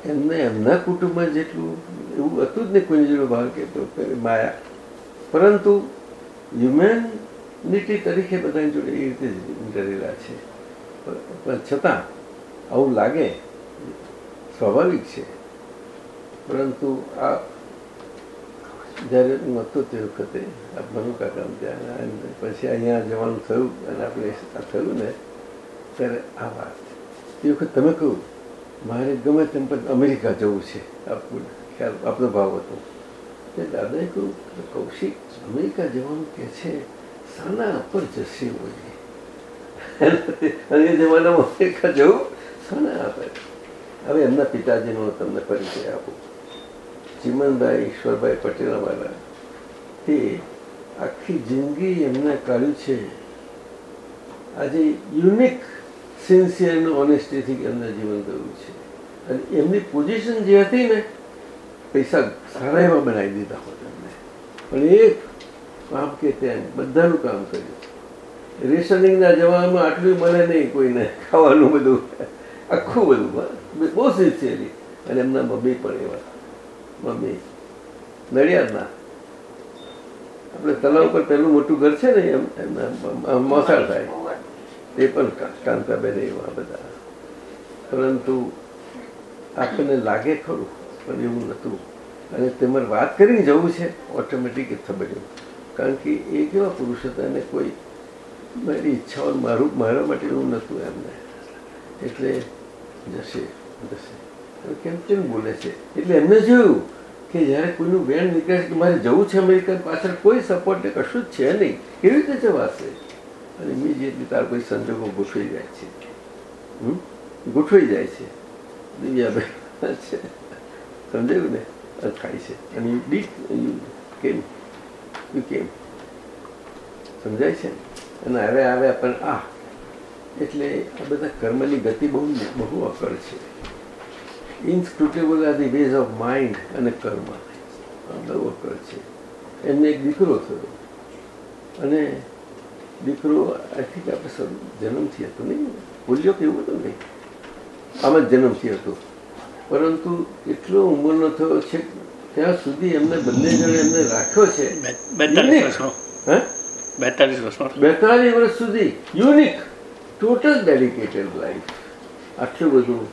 એમને એમના કુટુંબમાં જેટલું એવું હતું જ ને કોઈ જેટલું ભાવ કહેતો માયા. પરંતુ હ્યુમેનિટી તરીકે બધાની જોડે એ રીતે કરેલા છે. પણ છતાં આવું લાગે, સ્વાભાવિક છે. પરંતુ આ જ્યારે હું હતો તે વખતે, આ ભનુકા કામ ત્યાં પછી અહીંયા જવાનું થયું અને આપણે આ થયું ને, ત્યારે આ વાત. તે વખત તમે કહ્યું મારે ગમે તેમ પણ અમેરિકા જવું છે. આપનો ખ્યાલ, આપનો ભાવ હતો. તે દાદાએ કહ્યું, કૌશિક અમેરિકા જવાનું કે છે, સાના પર જશે અને જમાનામાં અમેરિકા જવું, સાના આપે. હવે એમના પિતાજીનો તમને પરિચય આપું. ચિમનભાઈ, ઈશ્વરભાઈ પટેલ અમારા. તે આખી જિંદગી એમને કાઢ્યું છે. આજે યુનિક સિન્સિયર ઓનેસ્ટીથી એમને જીવન કર્યું છે. અને એમની પોઝિશન જે હતી ને, પૈસા સારા એવા બનાવી દીધા હોત એમને. પણ એક કામ કે ત્યાં બધાનું કામ કર્યું. રેશનિંગના જમાનામાં આટલું મળે નહીં કોઈને ખાવાનું બધું. આખું બધું બહુ સિન્સિયરલી અને એમના મમ્મી પણ એવા. મમ્મી, નડિયાદના. આપણે તલાવ પર પહેલું મોટું ઘર છે ને એમ એમના મોસાળ થાય. એ પણ કાંતાબેન એવા બધા. પરંતુ આપણને લાગે ખરું, પણ એવું નહોતું. અને તેમાં વાત કરીને જવું છે, ઓટોમેટિક થબડ્યું કારણ કે એ કેવા પુરુષ હતા? અને કોઈ મારી ઈચ્છાઓ મારું મારા માટે એવું નહોતું એમને. એટલે જશે જશે. કેમ કેમ બોલે છે? એટલે એમને જોયું કે જ્યારે કોઈનું બેન નીકળે કે મારે જવું છે અમેરિકન પાછળ, કોઈ સપોર્ટ ને કશું જ છે નહીં. કેવી રીતે જવાશે અને ઇમિડિયેટલી તાર કોઈ સંજોગો ગોઠવાઈ જાય છે? ગોઠવાઈ જાય છે. દિવ્યાભાઈ. છે સમજાયું ને? થાય છે. અને યુ ડીડ યુ કેમ? સમજાય છે? અને હવે આવ્યા પણ આ. એટલે આ બધા કર્મની ગતિ બહુ બહુ અકળ છે. Inscrutable are the ways of mind અને કર્મ. બહુ અકળ છે. એમને એક દીકરો થયો. અને દીકરો આઈ થિંક આપણે જન્મથી હતો નહીં? બોલ્યો કે એવું હતું નહીં? આમાં જન્મથી હતો. પરંતુ એટલો ઉંમરનો થયો છે ત્યાં સુધી એમને બંને જણે એમને રાખ્યો છે. બેતાલીસ વર્ષનો. હે? બેતાલીસ વર્ષ સુધી. યુનિક ટોટલ ડેડિકેટેડ લાઈફ આટલું બધું.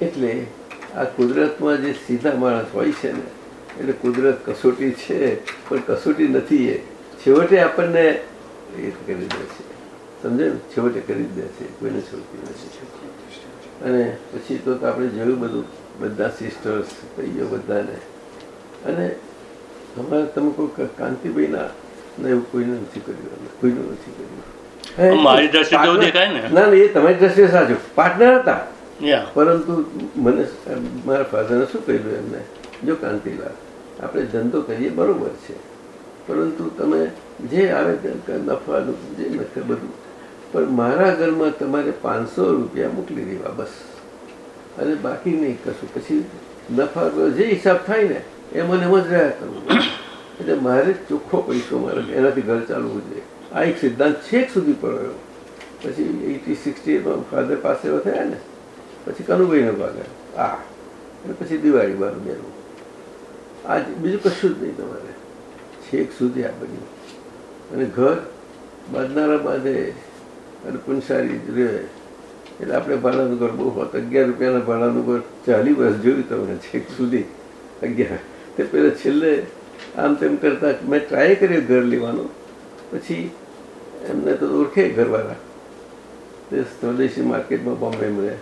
એટલે આ કુદરતમાં જે સીધા માણસ હોય છે ને એટલે કુદરત કસોટી છે પણ કસોટી નથી એ. છેવટે આપણને એ કરી દે છે. સમજે ને? છેવટે કરી દે છે. કોઈને છોડતી નથી. અને પછી તો આપણે જોયું બધું. બધા સિસ્ટર્સ કહીએ બધાને. અને તમારે તમે કોઈ કાંતિભાઈના ના એવું કોઈને નથી કર્યું કોઈનું નથી કર્યું. મારી દ્રષ્ટિએ એવું દેખાય ને. ના ના એ તમારી દ્રષ્ટિએ સાચું. પાર્ટનર હતા. પરંતુ મને મારા ફાધરને શું કહ્યું એમને? જો કાંતિલાલ આપણે ધંધો કરીએ બરોબર છે. પરંતુ તમે જે આવે નફાનું જે નથી બધું. પણ મારા ઘરમાં તમારે પાંચસો રૂપિયા મોકલી દેવા બસ. અને બાકી નહીં કશું. પછી નફા જે હિસાબ થાય ને એ મને એમ જ રહ્યા કરવું. એટલે મારે ચોખ્ખો પૈસો મારે એનાથી ઘર ચાલવું જોઈએ આ એક સિદ્ધાંત છેક સુધી પડ્યો. પછી એટી સિક્સટીમાં ફાધર પાસે થયા ને, પછી કનુભાઈને ભાગ. આ. અને પછી દિવાળી બાર મેળવું આજ બીજું કશું જ નહીં તમારે. છેક સુધી આ બન્યું. અને ઘર બાંધનારા બાંધે અને પુનસારી રહે. એટલે આપણે ભાડાનું ઘર બહુ હોત. અગિયાર રૂપિયાના ભાડાનું ઘર ચાલી વર્ષ જોયું તમને છેક સુધી. અગિયાર. તે પહેલાં છેલ્લે આમ તેમ કરતા મેં ટ્રાય કર્યો ઘર લેવાનો. પછી એમને તો ઓળખે ઘરવાળા. તે સ્વદેશી માર્કેટમાં બોમ્બે મળે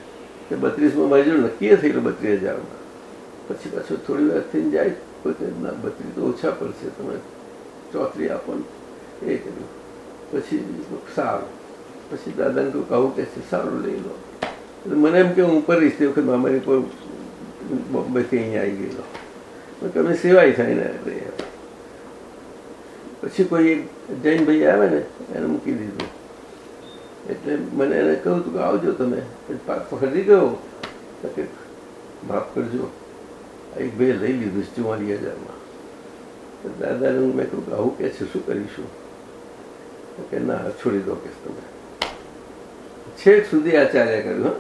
તે બત્રીસમાં મારી જોડે નક્કી થયેલું બત્રીસ હજારમાં. પછી પાછું થોડી વાર થઈને જાય કોઈ કહે, ના બત્રીસ તો ઓછા પડશે તમે ચોત્રી આપો એ કર્યું. પછી સારું. પછી દાદાને કહું આવું કે છે સારું લઈ લો. મને એમ કે હું પરિશ તે વખત મામાની કોઈ બોમ્બેથી અહીંયા આવી ગયેલો. મેં તમે સેવાય થાય ને પછી કોઈ એક જૈન ભાઈ આવે ને, એને મૂકી દીધું. એટલે મને એને કહ્યું હતું કે આવજો તમે. ફરી ગયો. માફ કરજો. એક ભાઈ લઈ લીધું છે હજારમાં. દાદાને હું મેં કહ્યું કે આવું કે છે, શું કરીશું? કે ના, છોડી દો કે તમે. છેક સુધી આ ચાલ્યા કર્યું, હં.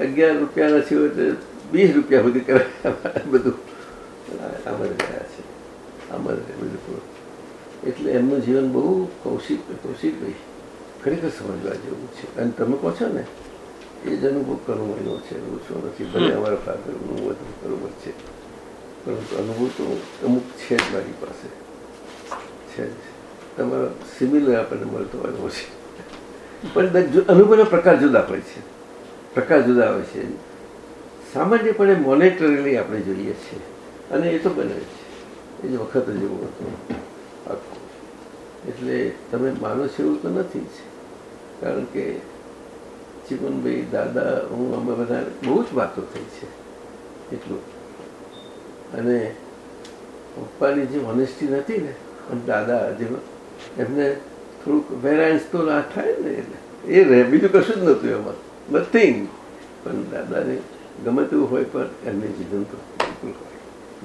અગિયાર રૂપિયાના એટલે વીસ રૂપિયા સુધી કરાય બધું. જ ગયા છે જ બિલકુલ એટલે એમનું જીવન બહુ કૌશિક કૌશિકભાઈ ખરેખર સમજવા જેવું છે. અને તમે કહો છો ને એ જ અનુભવ કરવો એનો છે ઓછો નથી ભલે અમારા ફાધરનું બધું બરોબર છે. પરંતુ અનુભવ તો અમુક છે જ મારી પાસે. છે જ. તમારો સિમિલર આપણને મળતો અનુભવ છે. પણ અનુભવના પ્રકાર જુદા હોય છે. પ્રકાર જુદા હોય છે. સામાન્યપણે મોનેટરીલી આપણે જોઈએ છીએ. અને એ તો બને છે એ જ વખત જેવું હતું. આખું. એટલે તમે માનો છો એવું તો નથી જ. કારણ કે ચિમનભાઈ દાદા, હું અમે બધા બહુ જ વાતો થઈ છે. એટલું. અને પપ્પાની જે ઓનેસ્ટી નથી ને અને દાદા જે એમને થોડુંક વેરાયન્સ તો ના થાય ને એટલે. એ રહે. બીજું કશું જ નહોતું એમાં. નથિંગ પણ દાદાને ગમે તેવું હોય પણ એમને જીવન તો બિલકુલ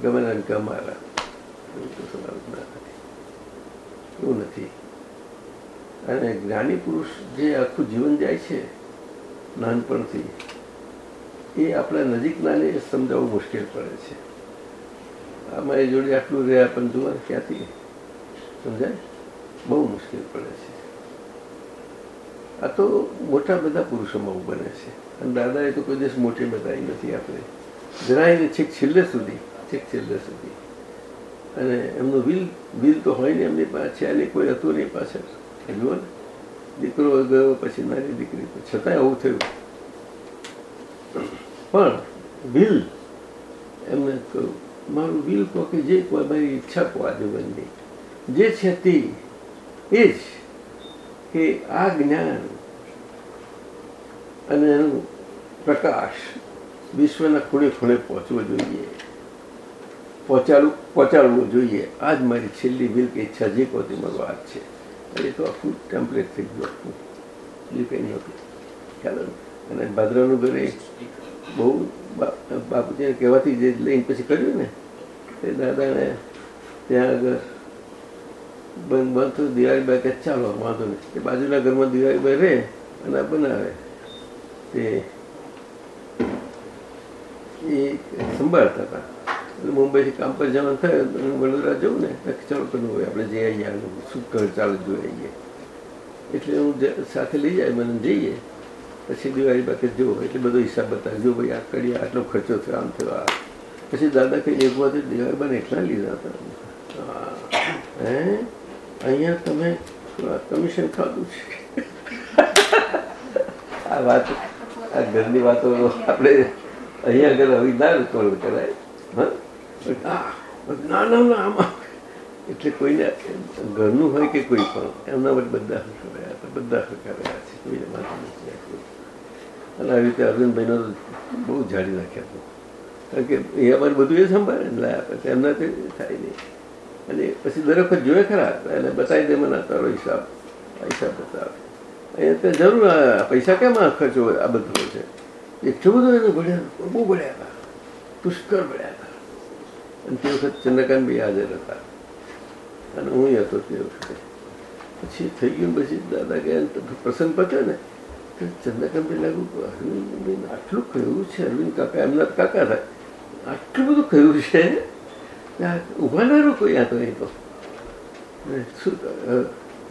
ગમે ને કે એવું ના નથી. અને જ્ઞાની પુરુષ જે આખું જીવન જાય છે, નાનપણથી, એ આપણા નજીકનાને સમજાવવું મુશ્કેલ પડે છે. આમાં એ જોડે આટલું રહ્યા પણ જુઓ ક્યાંથી? સમજાય? બહુ મુશ્કેલ પડે છે. આ તો મોટા બધા પુરુષોમાં બને છે. અને દાદાએ તો કોઈ દિવસ મોટી બતાવી નથી આપણે. જરાય છેક છેલ્લે સુધી છેક છેલ્લે સુધી અને એમનું વિલ વિલ તો હોય ને એમની પાસે, અને કોઈ હતું નહીં પાછળ જુઓ ને દીકરો ગયો, પછી મારી દીકરી છતાંય આવું થયું. પણ વિલ એમને કહ્યું મારું વિલ કહો કે જે કોઈ મારી ઈચ્છા કહો આ જીવનની જે છે તે, એ જ કે આ જ્ઞાન અને એનું પ્રકાશ વિશ્વના ખૂણે ખૂણે પહોંચવો જોઈએ. પહોંચાડવું પહોંચાડવું જોઈએ. આ જ મારી છેલ્લી વિલ કે ઈચ્છા જે કહો મારો વાત છે. એ તો આખું ટેમ્પલેટ થઈ ગયું આખું. બીજું કંઈ નહોતું ખ્યાલ અને ભાદરાનું ઘરે બહુ બાપુજીને કહેવાથી જે લઈને પછી કર્યું ને, એ દાદાને ત્યાં આગળ બંધ બંધ થયું. કે ચાલો, વાંધો નહીં. એ બાજુના ઘરમાં દિવાળીબાઈ રહે અને બનાવે. તે એ સંભાળતા હતા. મુંબઈથી કામ પર જવાનું થાય હું વડોદરા જઉં ને ચાલો પેલું હોય આપણે જઈ આવીએ આનું શું ચાલે જોઈ આવીએ એટલે હું સાથે લઈ જાય, મને જઈએ. પછી દિવાળી પાસે જો એટલે બધો હિસાબ બતાવે. જો ભાઈ આ કરી આટલો ખર્ચો થયો, આમ થયો, આ. પછી દાદા કઈ એક વાત, દિવાળી બાને એટલા લીધા હતા. હા. અહીંયા તમે કમિશન ખાધું છે. આ વાત, આ ઘરની વાતો આપણે અહીંયા આગળ આવી ના કરાય. હા? ના ના ના આમાં એટલે કોઈને ઘરનું હોય કે કોઈ પણ, એમના માટે બધા રહ્યા હતા બધા રહ્યા છે કોઈને માથું નથી અને આવી રીતે અરવિંદભાઈનો બહુ જાળી નાખ્યા હતો કારણ કે એ અમારે બધું એ સંભાળે ને લાયા પછી એમનાથી થાય નહીં. અને પછી દરેક વખત જોયે ખરા, એને બતાવી દે મને તારો હિસાબ પૈસા બતાવે. અહીંયા ત્યાં જરૂર પૈસા કેમ ખર્ચો આ બધું છે? એટલું બધું એને ભણ્યા, બહુ ભણ્યા હતા. પુષ્કળ ભણ્યા. અને તે વખત ચંદ્રકાંત બી હાજર હતા. અને હું હતો તે વખતે. પછી થઈ ગયું પછી દાદા ગયા પ્રસંગ પત્યો ને. તો ચંદ્રકાંતભાઈ લાગુ, અરવિંદ આટલું કહ્યું છે? અરવિંદ કાકા એમના કાકા થાય. આટલું બધું કહ્યું છે? ઊભા ના કોઈ આ તો અહીં તો. શું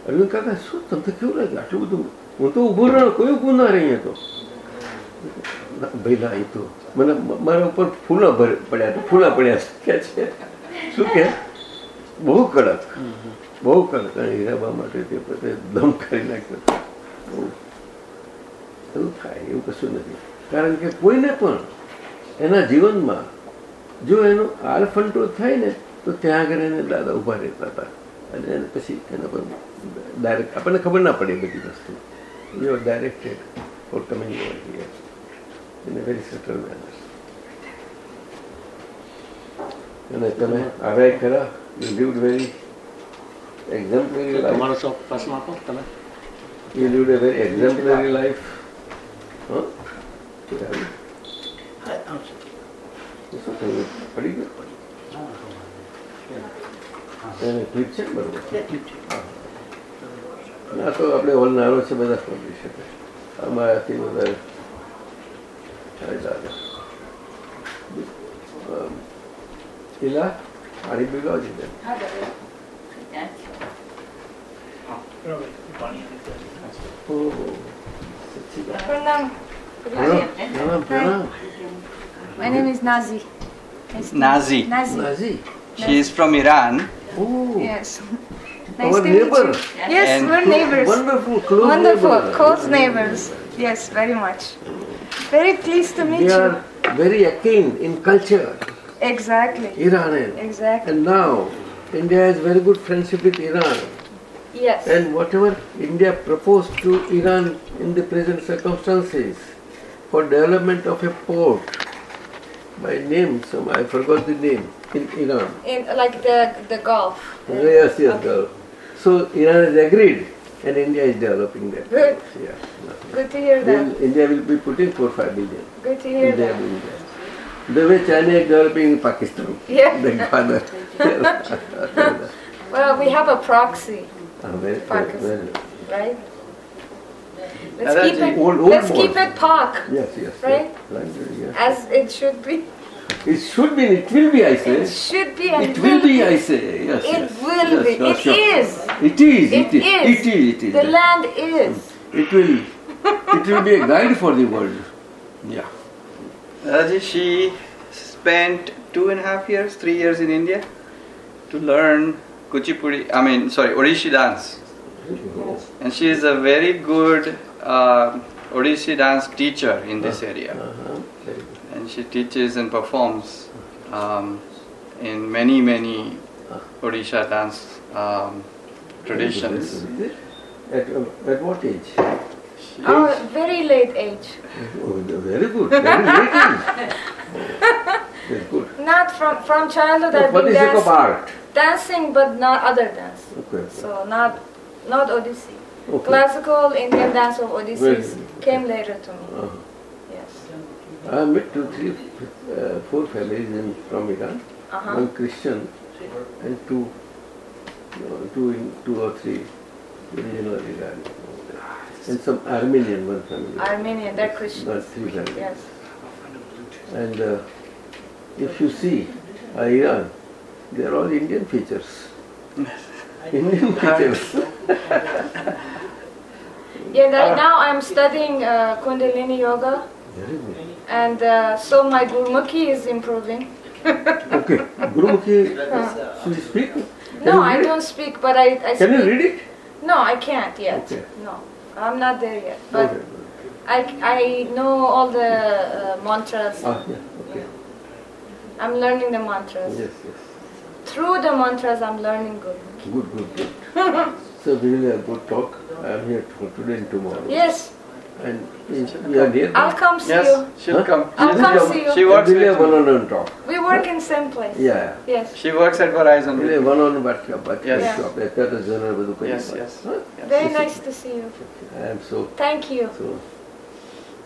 અરવિંદ કાકા, શું તમને કેવું લાગે? આટલું બધું, હું તો ઊભો રહ્યો કોઈ ઊભું ના રહી તો. ભાઈ ના એ તો મને મારા ઉપર ફૂલા પડ્યા ફૂલા પડ્યા કે છે? શું કે? બહુ કડક. બહુ કડક. અને હીરાબા માટે તે પોતે દમ કરી નાખ્યો. એવું થાય, એવું કશું નથી. કારણ કે કોઈને પણ એના જીવનમાં જો એનો આલફંટો થાય ને, તો ત્યાં આગળ એને દાદા ઊભા રહેતા હતા. અને એને પછી એના પર ડાયરેક્ટ આપણને ખબર ના પડે બધી વસ્તુ. જો direct for coming a very subtle manner અને તમે આવ્યા ખરા you lived very exemplary life તમારો શોખ પ્રશ્ન આપો તમે you lived a very exemplary? પડી ગયું? છે બરોબર ઠીક છે. ના તો આપણે હોલ નાનો છે બધા સમજી શકે અમારાથી વધારે Karacaada. Um, ila you? Hadi. Oh, Pranam. Pranam. My name is Nazi. Nazi. Nazi. Nazi. She is from Iran. Oh. Yes. Nice Our to neighbor. Meet you. Yes, and we're neighbors. Wonderful, close Wonderful, neighbors. close neighbors. Yes, very much. Very pleased to meet They you. are very akin in culture, Exactly. Iranian. Exactly. And now, India has very good friendship with Iran. Yes. And whatever India proposed to Iran in the present circumstances for development of a port, by name, some I forgot the name, in Iran. In like the the Gulf. Yes, yes, Gulf. So Iran has agreed, and India is developing that. Good. Yeah. Good to hear that. Will, India will be putting four five billion. Good to hear India that. that. The way China is developing in Pakistan. Yeah. The. Well, we have a proxy, Ah, very, Pakistan. very, right? Let's keep it. old- old let's keep it Pak, yes, yes. Right? Yes, right, yes. as it should be. It should be, it will be, I say. It should be and It will be, I say. Yes, It yes. will Yes, be. sure, It sure. is. It is. It It is. is. It is. It is. The land is. It will. It will be a guide for the world. Yeah. Raji, she spent two and a half years, three years in India to learn Kuchipudi, I mean, sorry, Odissi dance. And she is a very good uh, Odissi dance teacher in this area. Uh-huh. Very good. And she teaches and performs um, in many, many Odisha dance um, traditions. At, uh, at what age? She- Oh, very late age. Oh, very good. Very late age. Very good. Not from from childhood. I've What been is it of dancing, dancing, but not other dance. Okay. okay. So not not Odissi. okay. Classical Indian dance of Odysseus Very- came later to me. Uh-huh. Yes. I met two, three, uh, four families in, from Iran. Uh-huh. One Christian and two, no, two, in, two or three original Iran. And some Armenian one family. Armenian, they're Christian. Not three families. Yes. And uh, if you see uh, Iran, they are all Indian features. Indian features. Yeah. Right now I'm studying uh, Kundalini yoga, Very good. And uh, so my Gurmukhi is improving. Okay. Gurumukhi, Uh, should you speak? Can no, you I don't speak, but I, I Can you read it? No, I can't yet. Okay. No, I'm not there yet. But Okay. I, I know all the uh, mantras. Ah, yeah, okay. I'm learning the mantras. Yes, yes. Through the mantras, I'm learning good. Good, good, good. so we will have good talk. I am here to, today and tomorrow. Yes, And we we are near. I'll come see Yes, you. she'll Huh? come. I'll She'll come come. see you. She works we'll have with one on one talk. We work in same place. Yeah. Yes. She works at Verizon. We'll have one on one talk. Yes. shop. અત્યારે તો general બધું કરી Yes, નાખે. yes. Huh? Very nice to see you. I am so Thank you. so.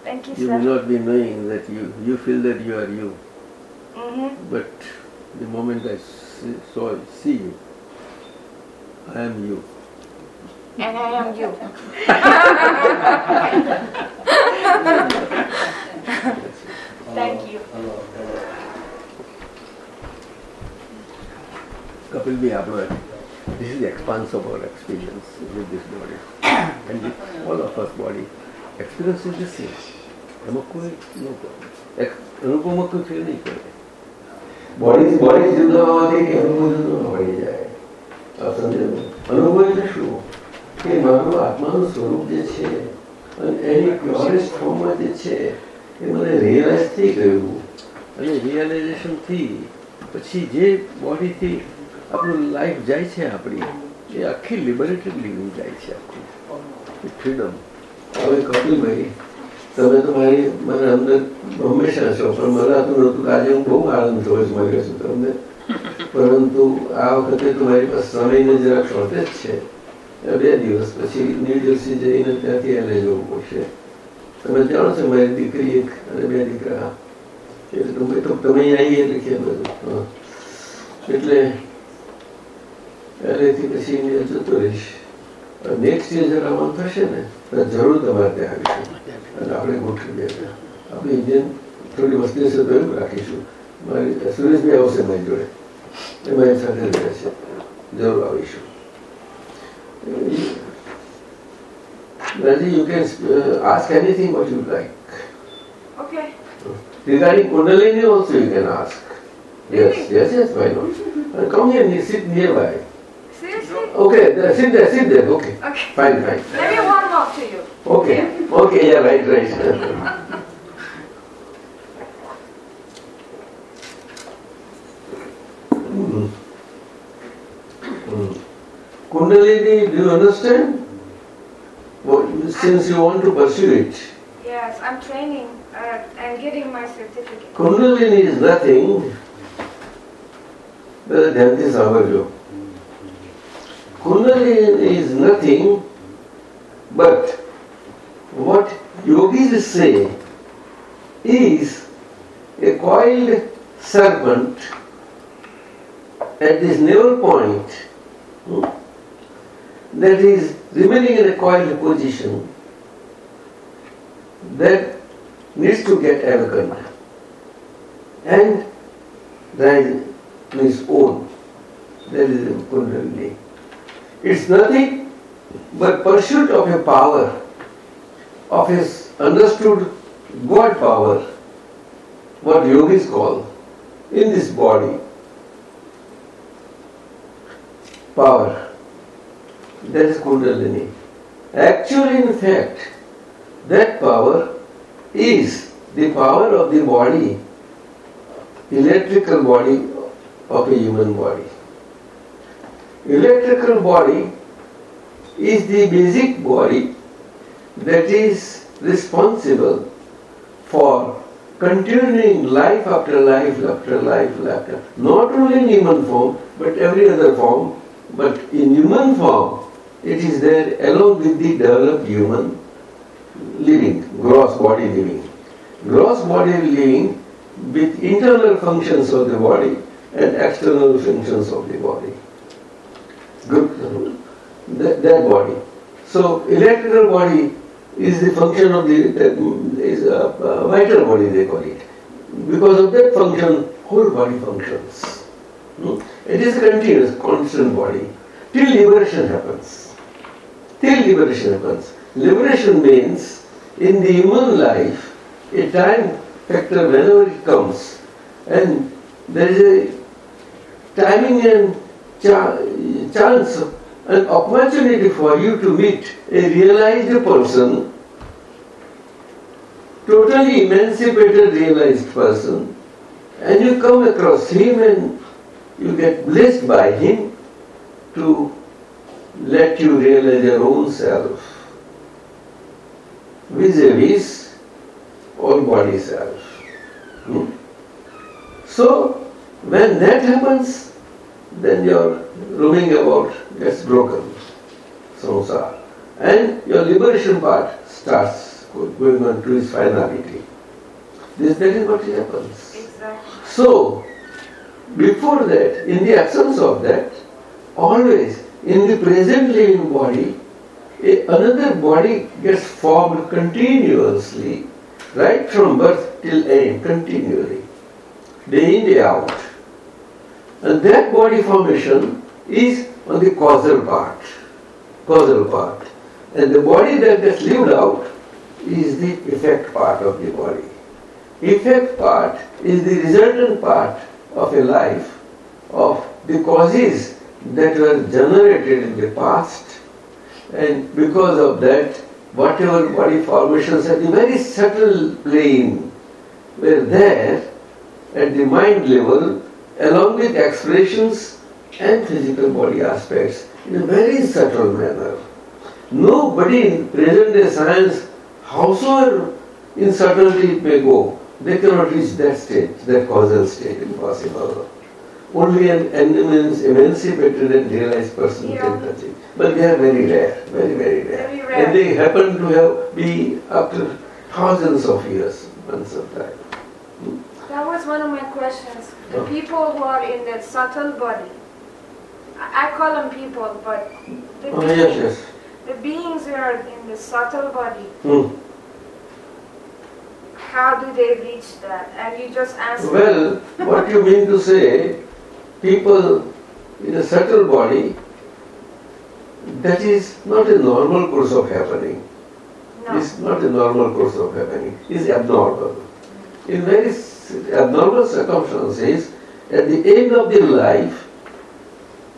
Thank you, You will sir. not be knowing that you you feel that you are you, hmm but the moment I see, saw see you, I am you. and I am you. Thank you. Kapil, we have a, this is the expanse of our experience with this body. and we, all of us body experience is the same. ನಮಕ್ಕೂ ಅನುಪಮಕ್ಕೂ ಸೇರಿ ಈ ಕಡೆ body body ಸಿದ್ಧವಾದ ಎಂಬುದು body ಇದೆ ಅನುಭವ ಇದೆ ಶುರು કે મારું આત્માનું સ્વરૂપ જે છે, અને એની પ્યોરેસ્ટ ફોર્મમાં જે છે, એ મને રિયલાઇઝ થઈ ગયું. અને રિયલાઇઝેશનથી પછી જે બોડીથી આપણું લાઈફ જાય છે આપણી, એ આખી લિબરેટેડ લિવિંગ જાય છે આખું ફ્રીડમ હવે કપિલભાઈ તમે તો મારી, મને અંદર હંમેશા છો, પણ મને હતું નહોતું આજે હું બહુ આનંદ જોઈશ મારી છું તમને. પરંતુ આ વખતે તો મારી પાસે સમયને જરાક શોર્ટેજ છે. બે દિવસ પછી ન્યૂ જઈને ત્યાંથી એને જવું પડશે. તમે જાણો છો મારી દીકરી એક અને બે દીકરા. એટલે તો તમે આવીએ આવી એટલે કેમ બધું. એટલે પહેલેથી પછી ઇન્ડિયા જતો રહીશ. નેક્સ્ટ યર જરા આવવાનું થશે ને જરૂર તમારે ત્યાં આવીશું. અને આપણે ગોઠવી દે આપણે ઇન્ડિયન થોડી વસ્તી હશે તો એવું રાખીશું. મારી સુરેશભાઈ આવશે મારી જોડે. એ મારી સાથે રહ્યા છે જરૂર આવીશું. Raji, you can uh, ask anything what you like. Okay. Regarding Kundalini also you can ask. Yes, yes, yes, why not? Uh, come here, and sit nearby. Seriously? Okay, there, sit there, sit there, okay. Okay. Fine, fine. Let me warm up to you. Okay, okay, yeah, right, right. Kundalini, do you understand? What, since you want to pursue it, Yes, I'm training uh, and getting my certificate. Kundalini is nothing but Dhanti Samaryo. Kundalini is nothing but what yogis say is a coiled serpent at this navel point hmm, that is remaining in a coiled position that needs to get awakened. And rise to his own. That is the Kundalini. It's nothing but pursuit of a power, of his understood God power, what yogis call, in this body. Power. That is Kundalini. Actually, in fact, that power is the power of the body, electrical body of a human body. Electrical body is the basic body that is responsible for continuing life after life after life after not only in human form but every other form but in human form it is there along with the developed human living gross body living gross body living with internal functions of the body and external functions of the body good that, that body so electrical body is the function of the, is a, a vital body they call it. Because of that function, whole body functions. Hmm? It is continuous, constant body. Till liberation happens. Till liberation happens. Liberation means in the human life, a time factor whenever it comes, and there is a timing and cha- chance an opportunity for you to meet a realized person, totally emancipated, realized person, and you come across him and you get blessed by him to let you realize your own self vis-a-vis all body self. Hmm? So, when that happens, then your roaming about gets broken, samsara. And your liberation part starts going on to its finality. This that is what happens. Exactly. So, before that, in the absence of that, always in the present living body, another body gets formed continuously, right from birth till end, continually, day in, day out. And that body formation is on the causal part, causal part. And the body that gets lived out is the effect part of the body. Effect part is the resultant part of a life of the causes that were generated in the past and because of that whatever body formations at the very subtle plane were there at the mind level along with expressions and physical body aspects in a very subtle manner. Nobody in present day science, howsoever in subtlety it may go, they cannot reach that state, that causal state, impossible. Only an eminence, emancipated and realized person Yeah. can touch it. But they are very rare, very, very rare. Very rare. And they happen to have be after thousands of years, once of time. That was one of my questions. The Oh. people who are in the subtle body, I I call them people, but the, Oh, yes, yes. the beings who are in the subtle body, Hmm. how do they reach that? And you just answered. Well, what you mean to say, people in a subtle body, that is not a normal course of happening. no. It's not a normal course of happening. It's abnormal. In very abnormal circumstances, at the end of the life,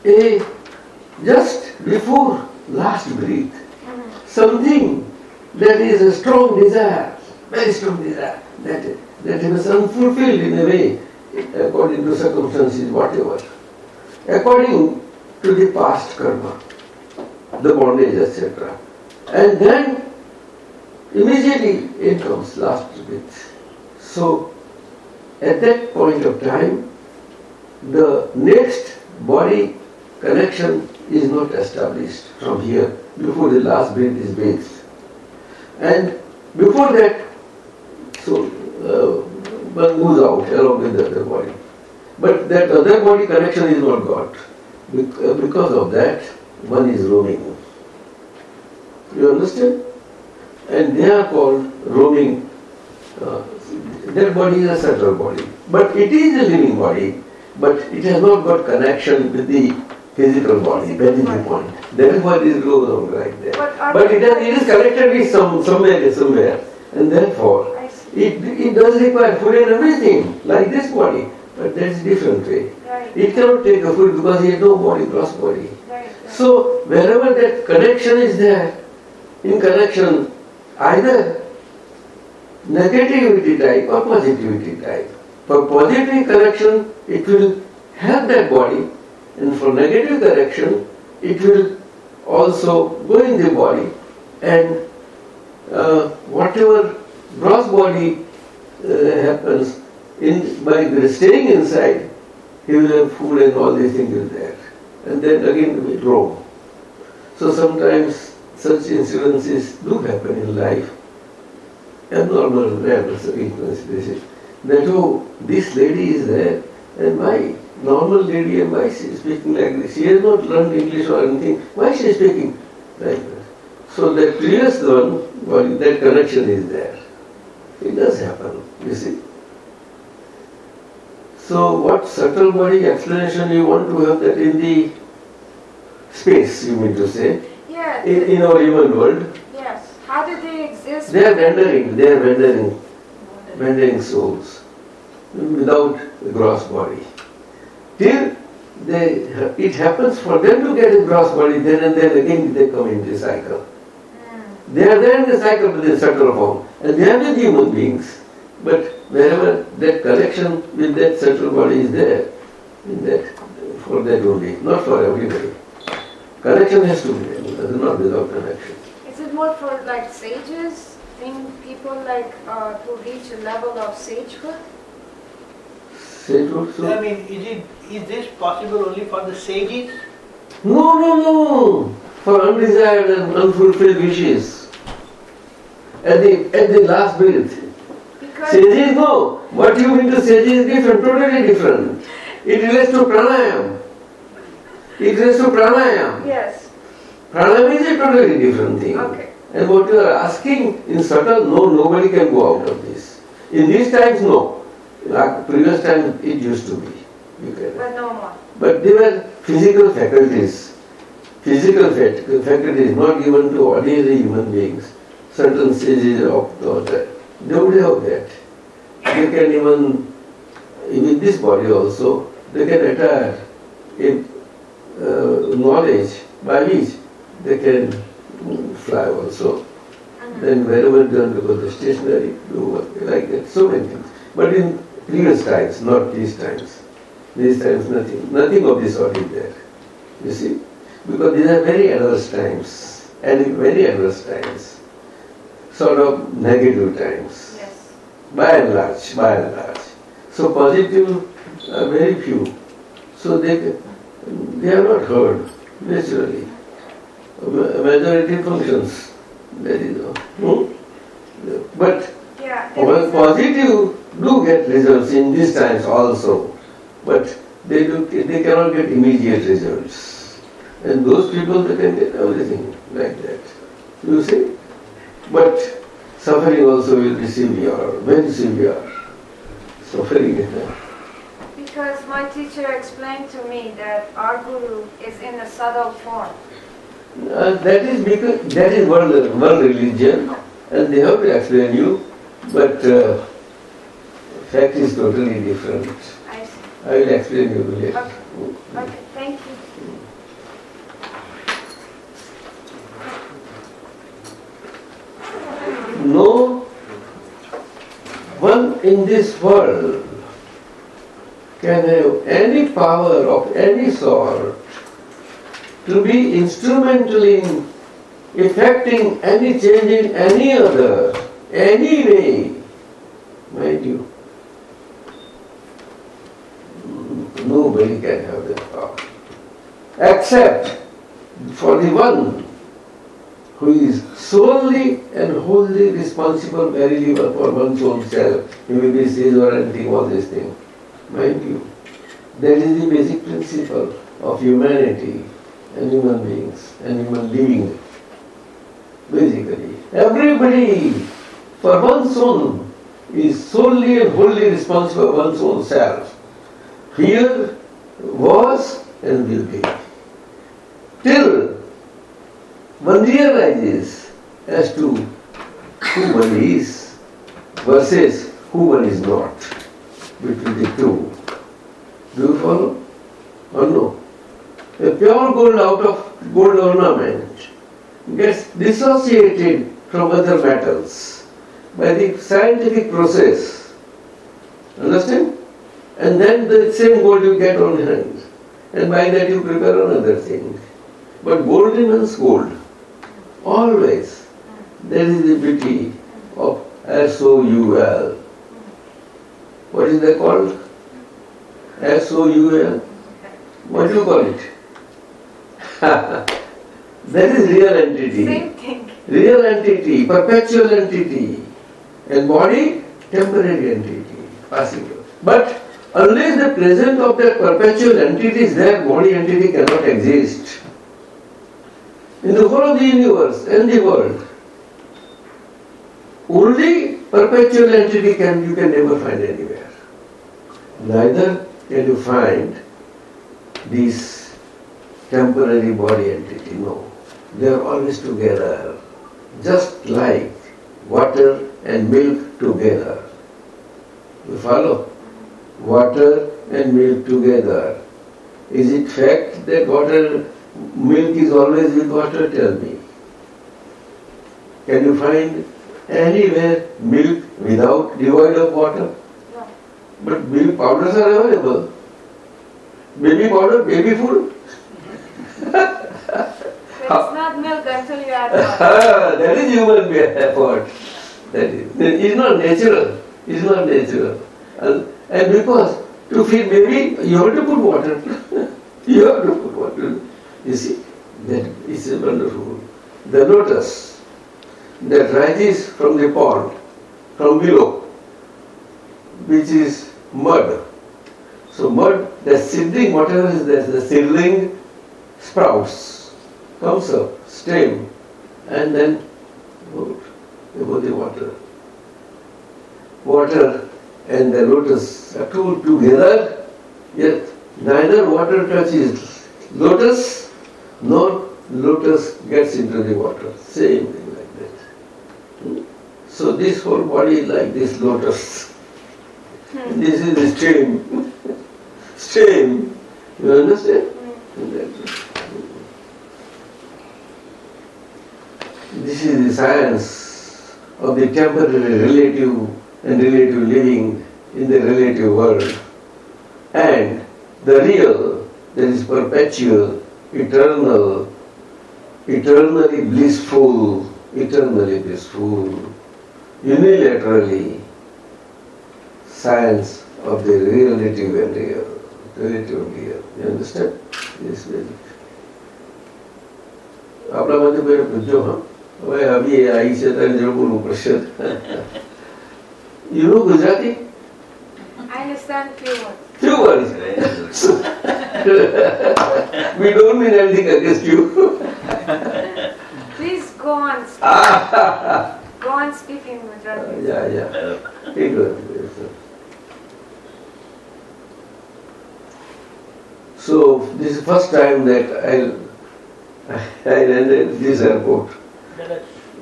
a, just before last breath, mm-hmm. something that is a strong desire, very strong desire, that, that is unfulfilled in a way, according to circumstances, whatever, according to the past karma, the bondage, etc. And then immediately it comes last breath. So at that point of time, the next body connection is not established from here before the last breath is breathed. And before that, so uh, one moves out along with the other body. But that other body connection is not got. Uh, Because of that, one is roaming. You understand? And they are called roaming uh, that body is a subtle body. But it is a living body, but it has not got connection with the physical body. That is the point. That is why this goes on like that. But But it, has, it is connected with some, somewhere, somewhere. And therefore. It, it does require food and everything, like this body. But that's different way. Right. It cannot take a food because he has no body, gross body. Right. right. So wherever that connection is there, in connection, either negativity type or positivity type. For positive connection, it will help that body, and for negative connection, it will also go in the body, and uh, whatever gross body uh, happens, in by staying inside, he will have food and all these things will there, and then again will roam. So sometimes such incidences do happen in life. Abnormal, rare circumstances. That oh, this lady is there, and why normal lady and why she is speaking like this? She has not learned English or anything. Why she is speaking like that? So that previous one, well, that connection is there. It does happen, you see. So what subtle body explanation you want to have that in the space, you mean to say, Yeah. in, in our human world, Yes. How do they exist? they are wandering, they are wandering, wandering souls without a gross body. Till they, it happens for them to get a gross body, then and then again they come in the cycle. They are there in the cycle with the subtle form, and they are the human beings. But wherever that connection with that central body is there, in that, for that only, not for everybody. Connection has to be there, not without connection. Is it more for like sages? Think people like uh, to reach a level of sagehood? Say it also. I mean, is it, is this possible only for the sages? No, no, no. For undesired and unfulfilled wishes. At the, at the last breath. Sages, no. What you mean to sages is different, totally different. It relates to pranayam. It relates to pranayam. yes. Pranayam is a totally different thing. Okay. And what you are asking in subtle, no, nobody can go out of this. In these times, no. Like previous times, it used to be. You can. But no more. But they were physical faculties. Physical fac- faculties not given to ordinary human beings. Certain stages of thought. They would have that. They can even, in this body also, they can attire a uh, knowledge by which they can fly also. Then wherever done because the stationary, do like that, so many things. But in previous times, not these times. These times nothing, nothing of this sort is there. You see? Because these are very adverse times, and very adverse times. Sort of negative times, Yes. by and large, by and large. So positive are very few. So they, they are not heard naturally. Ma- Majority functions, that is all. Hmm? But Yeah. well, positive do get results in these times also, but they do they cannot get immediate results. And those people they can get everything like that. You see? But suffering also will be severe, very severe. Suffering is there. Because my teacher explained to me that our guru is in a subtle form. Uh, that is because that is world, world religion, and they have to explain you, but uh, fact is totally different. I see. I will explain you later. Okay. Okay, thank you. No one in this world can have any power of any sort to be instrumental in effecting any change in any other, any way, mind you. Nobody can have that power. Except for the one who is solely and wholly responsible verily for one's own self. He may be sage or anything, all these things. Mind you, that is the basic principle of humanity and human beings and human living. Basically, everybody for one's own is solely and wholly responsible for one's own self. Here was and will be. Till one realizes as to who one is versus who one is not between the two. Do you follow? Or no? A pure gold out of gold ornament gets dissociated from other metals by the scientific process. Understand? And then the same gold you get on hand. And by that you prepare another thing. But gold remains gold. Always. That is the beauty of S-O-U-L. What is that called? S-O-U-L? What do you call it? that is real entity. Same thing. Real entity, perpetual entity. And body, temporary entity, passing. But unless the presence of that perpetual entity is there, body entity cannot exist. In the whole of the universe and the world, only perpetual entity can you can never find anywhere. Neither can you find this temporary body entity. No. They are always together. Just like water and milk together. You follow? Water and milk together. Is it fact that water, milk is always with water? Tell me. Can you find anywhere milk without devoid of water? No. But milk powders are available. Baby powder, baby food. It's not milk until you add water. That is human effort. That is, it's not natural. It's not natural. And, and because to feed baby, you have to put water. you have to put water. You see, that is wonderful. The lotus that rises from the pond, from below, which is mud. So mud, the seedling, whatever is there, the seedling sprouts, comes up, stem, and then above the water. Water and the lotus are two together, yet neither water touches lotus nor lotus gets into the water. Same thing like that. Hmm? So this whole body is like this lotus. This is the stream. stream. You understand? This is the science of the temporary relative and relative living in the relative world. And the real, that is perpetual, eternal, eternally blissful, eternally blissful, unilaterally, science of the relative and real, relative and real. You understand? Yes, very. આપણામાંથી કોઈ પૂછજો હા હવે આવી આવી છે ત્યારે જરૂર બોલું પ્રશ્ન you know Gujarati I understand few words. Two words. we don't mean anything against you. Please go on. Speaking. go on speaking, Madhuravi. yeah, yeah. Take good. So this is the first time that I'll I landed this airport.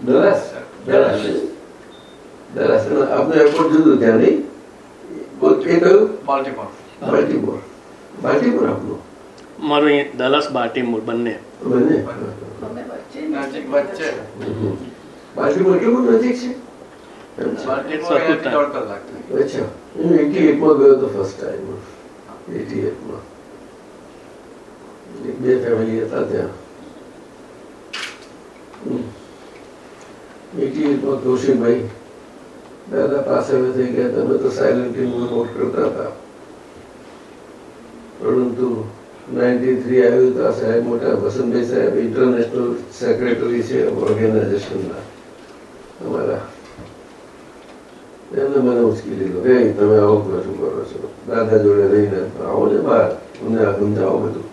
Dallas. Dallas. Dallas. अपने airport जो तो क्या नहीं वो एक Baltimore Baltimore Baltimore આપનું મારું અહીં દલસ બાટીમૂર બંને. બંને. બાલ્ટીમોર કેવું નજીક છે. અચ્છા. હું એટી એટમાં ગયો હતો ફર્સ્ટ ટાઈમ એટી એટમાં. એક બે ફેમિલી હતા ત્યાં. એટી એટમાં કૌશિકભાઈ દાદા પાસે થઈ ગયા તમે તો સાયલન્ટ નોટ કરતા હતા. પરંતુ નાઇન્ટી થ્રી આવ્યું તો આ સાહેબ મોટા વસંતભાઈ સાહેબ ઇન્ટરનેશનલ સેક્રેટરી છે ઓર્ગેનાઇઝેશનના અમારા. એમને મને ઉચકી લીધો. કે તમે આવો શું કરો છો. દાદા જોડે રહીને આવો ને બહાર. અમને આ સમજાવો બધું.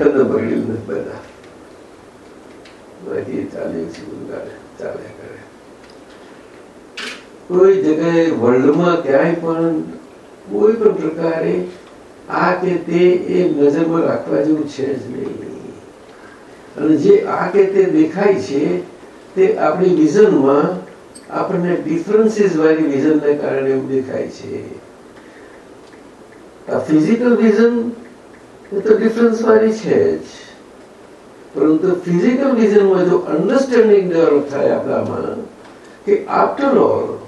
એમને બગડ્યું નથી બધા. બાકી ચાલે છે બધું કાલે ચાલે કરે. કોઈ જગ્યાએ વર્લ્ડમાં ક્યાંય પણ કોઈ પણ પ્રકારે આ કે તે એ નજરમાં રાખવા જેવું છે જ નહીં. અને જે આ કે તે દેખાય છે, તે આપણી વિઝનમાં આપણને ડિફરન્સીસ વાળી વિઝનને કારણે એવું દેખાય છે. આ ફિઝિકલ વિઝન એ તો ડિફરન્સ વાળી છે જ. પરંતુ ફિઝિકલ વિઝનમાં જો અન્ડરસ્ટેન્ડિંગ ડેવલપ થાય આપણામાં, કે આફ્ટર ઓલ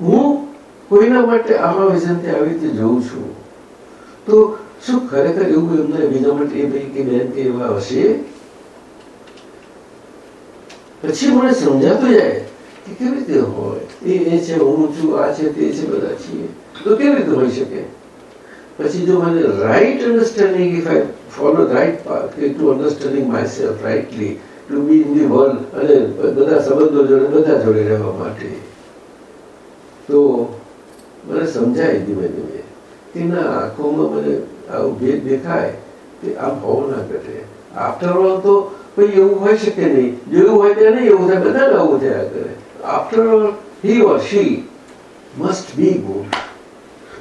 હું કોઈના માટે આવા વિઝનથી આવી રીતે જોઉં છું? તો શું ખરેખર એવું એમને બીજા માટે એ કે બેન કે એવા હશે? પછી મને સમજાતું જાય કે કેવી રીતે હોય? એ એ છે, હું છું, આ છે, તે છે, બધા છીએ. તો કેવી રીતે હોઈ શકે? પછી જો મને right understanding if I follow right path to understanding myself rightly to be in the world અને બધા સંબંધો જોડે, બધા જોડે રહેવા માટે. તો મને સમજાય ધીમે ધીમે. તેના આંખોમાં મને આવું ભેદ દેખાય કે આમ હોવું ના ઘટે. આફ્ટર ઓલ તો કોઈ એવું હોય શકે નહીં. જેવું હોય ત્યાં નહીં, એવું થાય, બધાને આવું થયા કરે. After all he or she must be good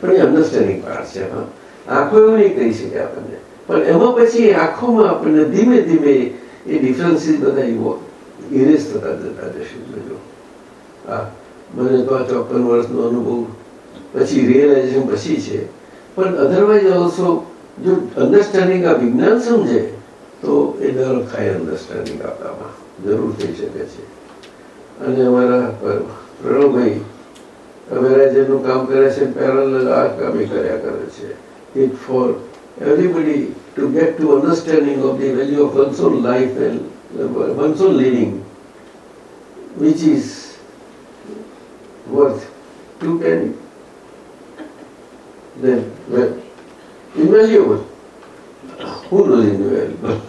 પણ એ અન્ડરસ્ટેન્ડિંગ પાર્ટ છે, હા. આંખો એવું નહીં કહી શકે આપણને. પણ એમાં પછી આંખોમાં આપણને ધીમે ધીમે એ ડિફરન્સીસ બધા એવો ઇરેઝ થતા જતા જશે બધું હા. મને તો આ ચોપન વર્ષનો અનુભવ પછી રિયલાઇઝેશન પછી છે પણ અધરવાઇઝ ઓલ્સો જો અન્ડરસ્ટેન્ડિંગ આ વિજ્ઞાન સમજે તો એ ડેવલપ થાય અન્ડરસ્ટેન્ડિંગ આપણામાં જરૂર થઈ શકે છે અને અમારા પ્રણવભાઈ અવેરાજરનું કામ કરે છે પેરેલલ આ કામ કર્યા કરે છે it for everybody to get to understanding of the value of one's own life and uh, one's own living, which is worth. Then, well, invaluable. Who knows invaluable?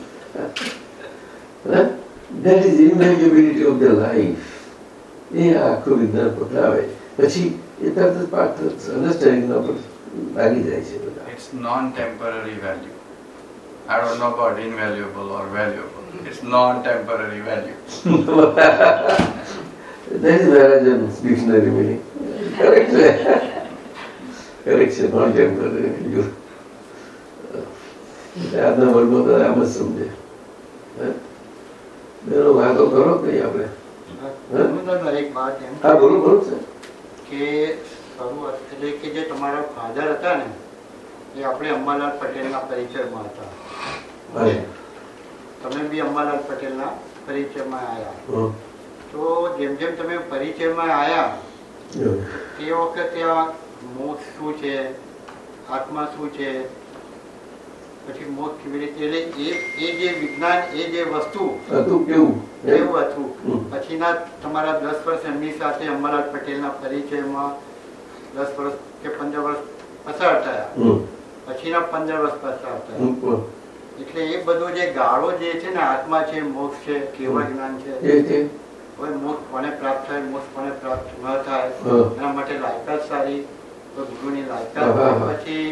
huh? That is invaluability of the life. એ આખું વિજ્ઞાન પકડાવે પછી એ તરત જ પાઠ અન્ડરસ્ટેન્ડિંગના પર લાગી જાય છે બધા It's non-temporary value. I don't know about invaluable or valuable. It's non-temporary value. That is Maharajan's dictionary meaning. Correct. છે non temporary value. આજના વર્ગમાં તો આમ જ સમજે? બેનો વાતો કરો કઈ આપણે હે? બોલો બોલો સર કે શરૂઆત એટલે કે જે તમારા ફાધર હતા ને એ આપણે અંબાલાલ પટેલના પરિચયમાં હતા હા. તમે બી અંબાલાલ પટેલના પરિચયમાં આવ્યા હમ. તો જેમ જેમ તમે પરિચયમાં આવ્યા. તે વખતે મોક્ષ શું છે? આત્મા શું છે? પછી મોક્ષ કેવી રીતે? એટલે એ એ જે વિજ્ઞાન એ જે વસ્તુ હતું કેવું? કેવું હતું. પછીના તમારા દસ વર્ષ એમની સાથે અંબાલાલ પટેલના પરિચયમાં દસ વર્ષ કે પંદર વર્ષ પસાર થયા. પછીના પંદર વર્ષ પસાર થયા. એટલે એ બધો જે ગાળો જે છે ને આત્મા છે મોક્ષ છે કેવા જ્ઞાન છે? મોક્ષ કોને પ્રાપ્ત થાય મોક્ષ કોને પ્રાપ્ત ન થાય એના માટે લાયકાત સારી ગુરુની હા, લાયકાત હા, હોય. હા. પછી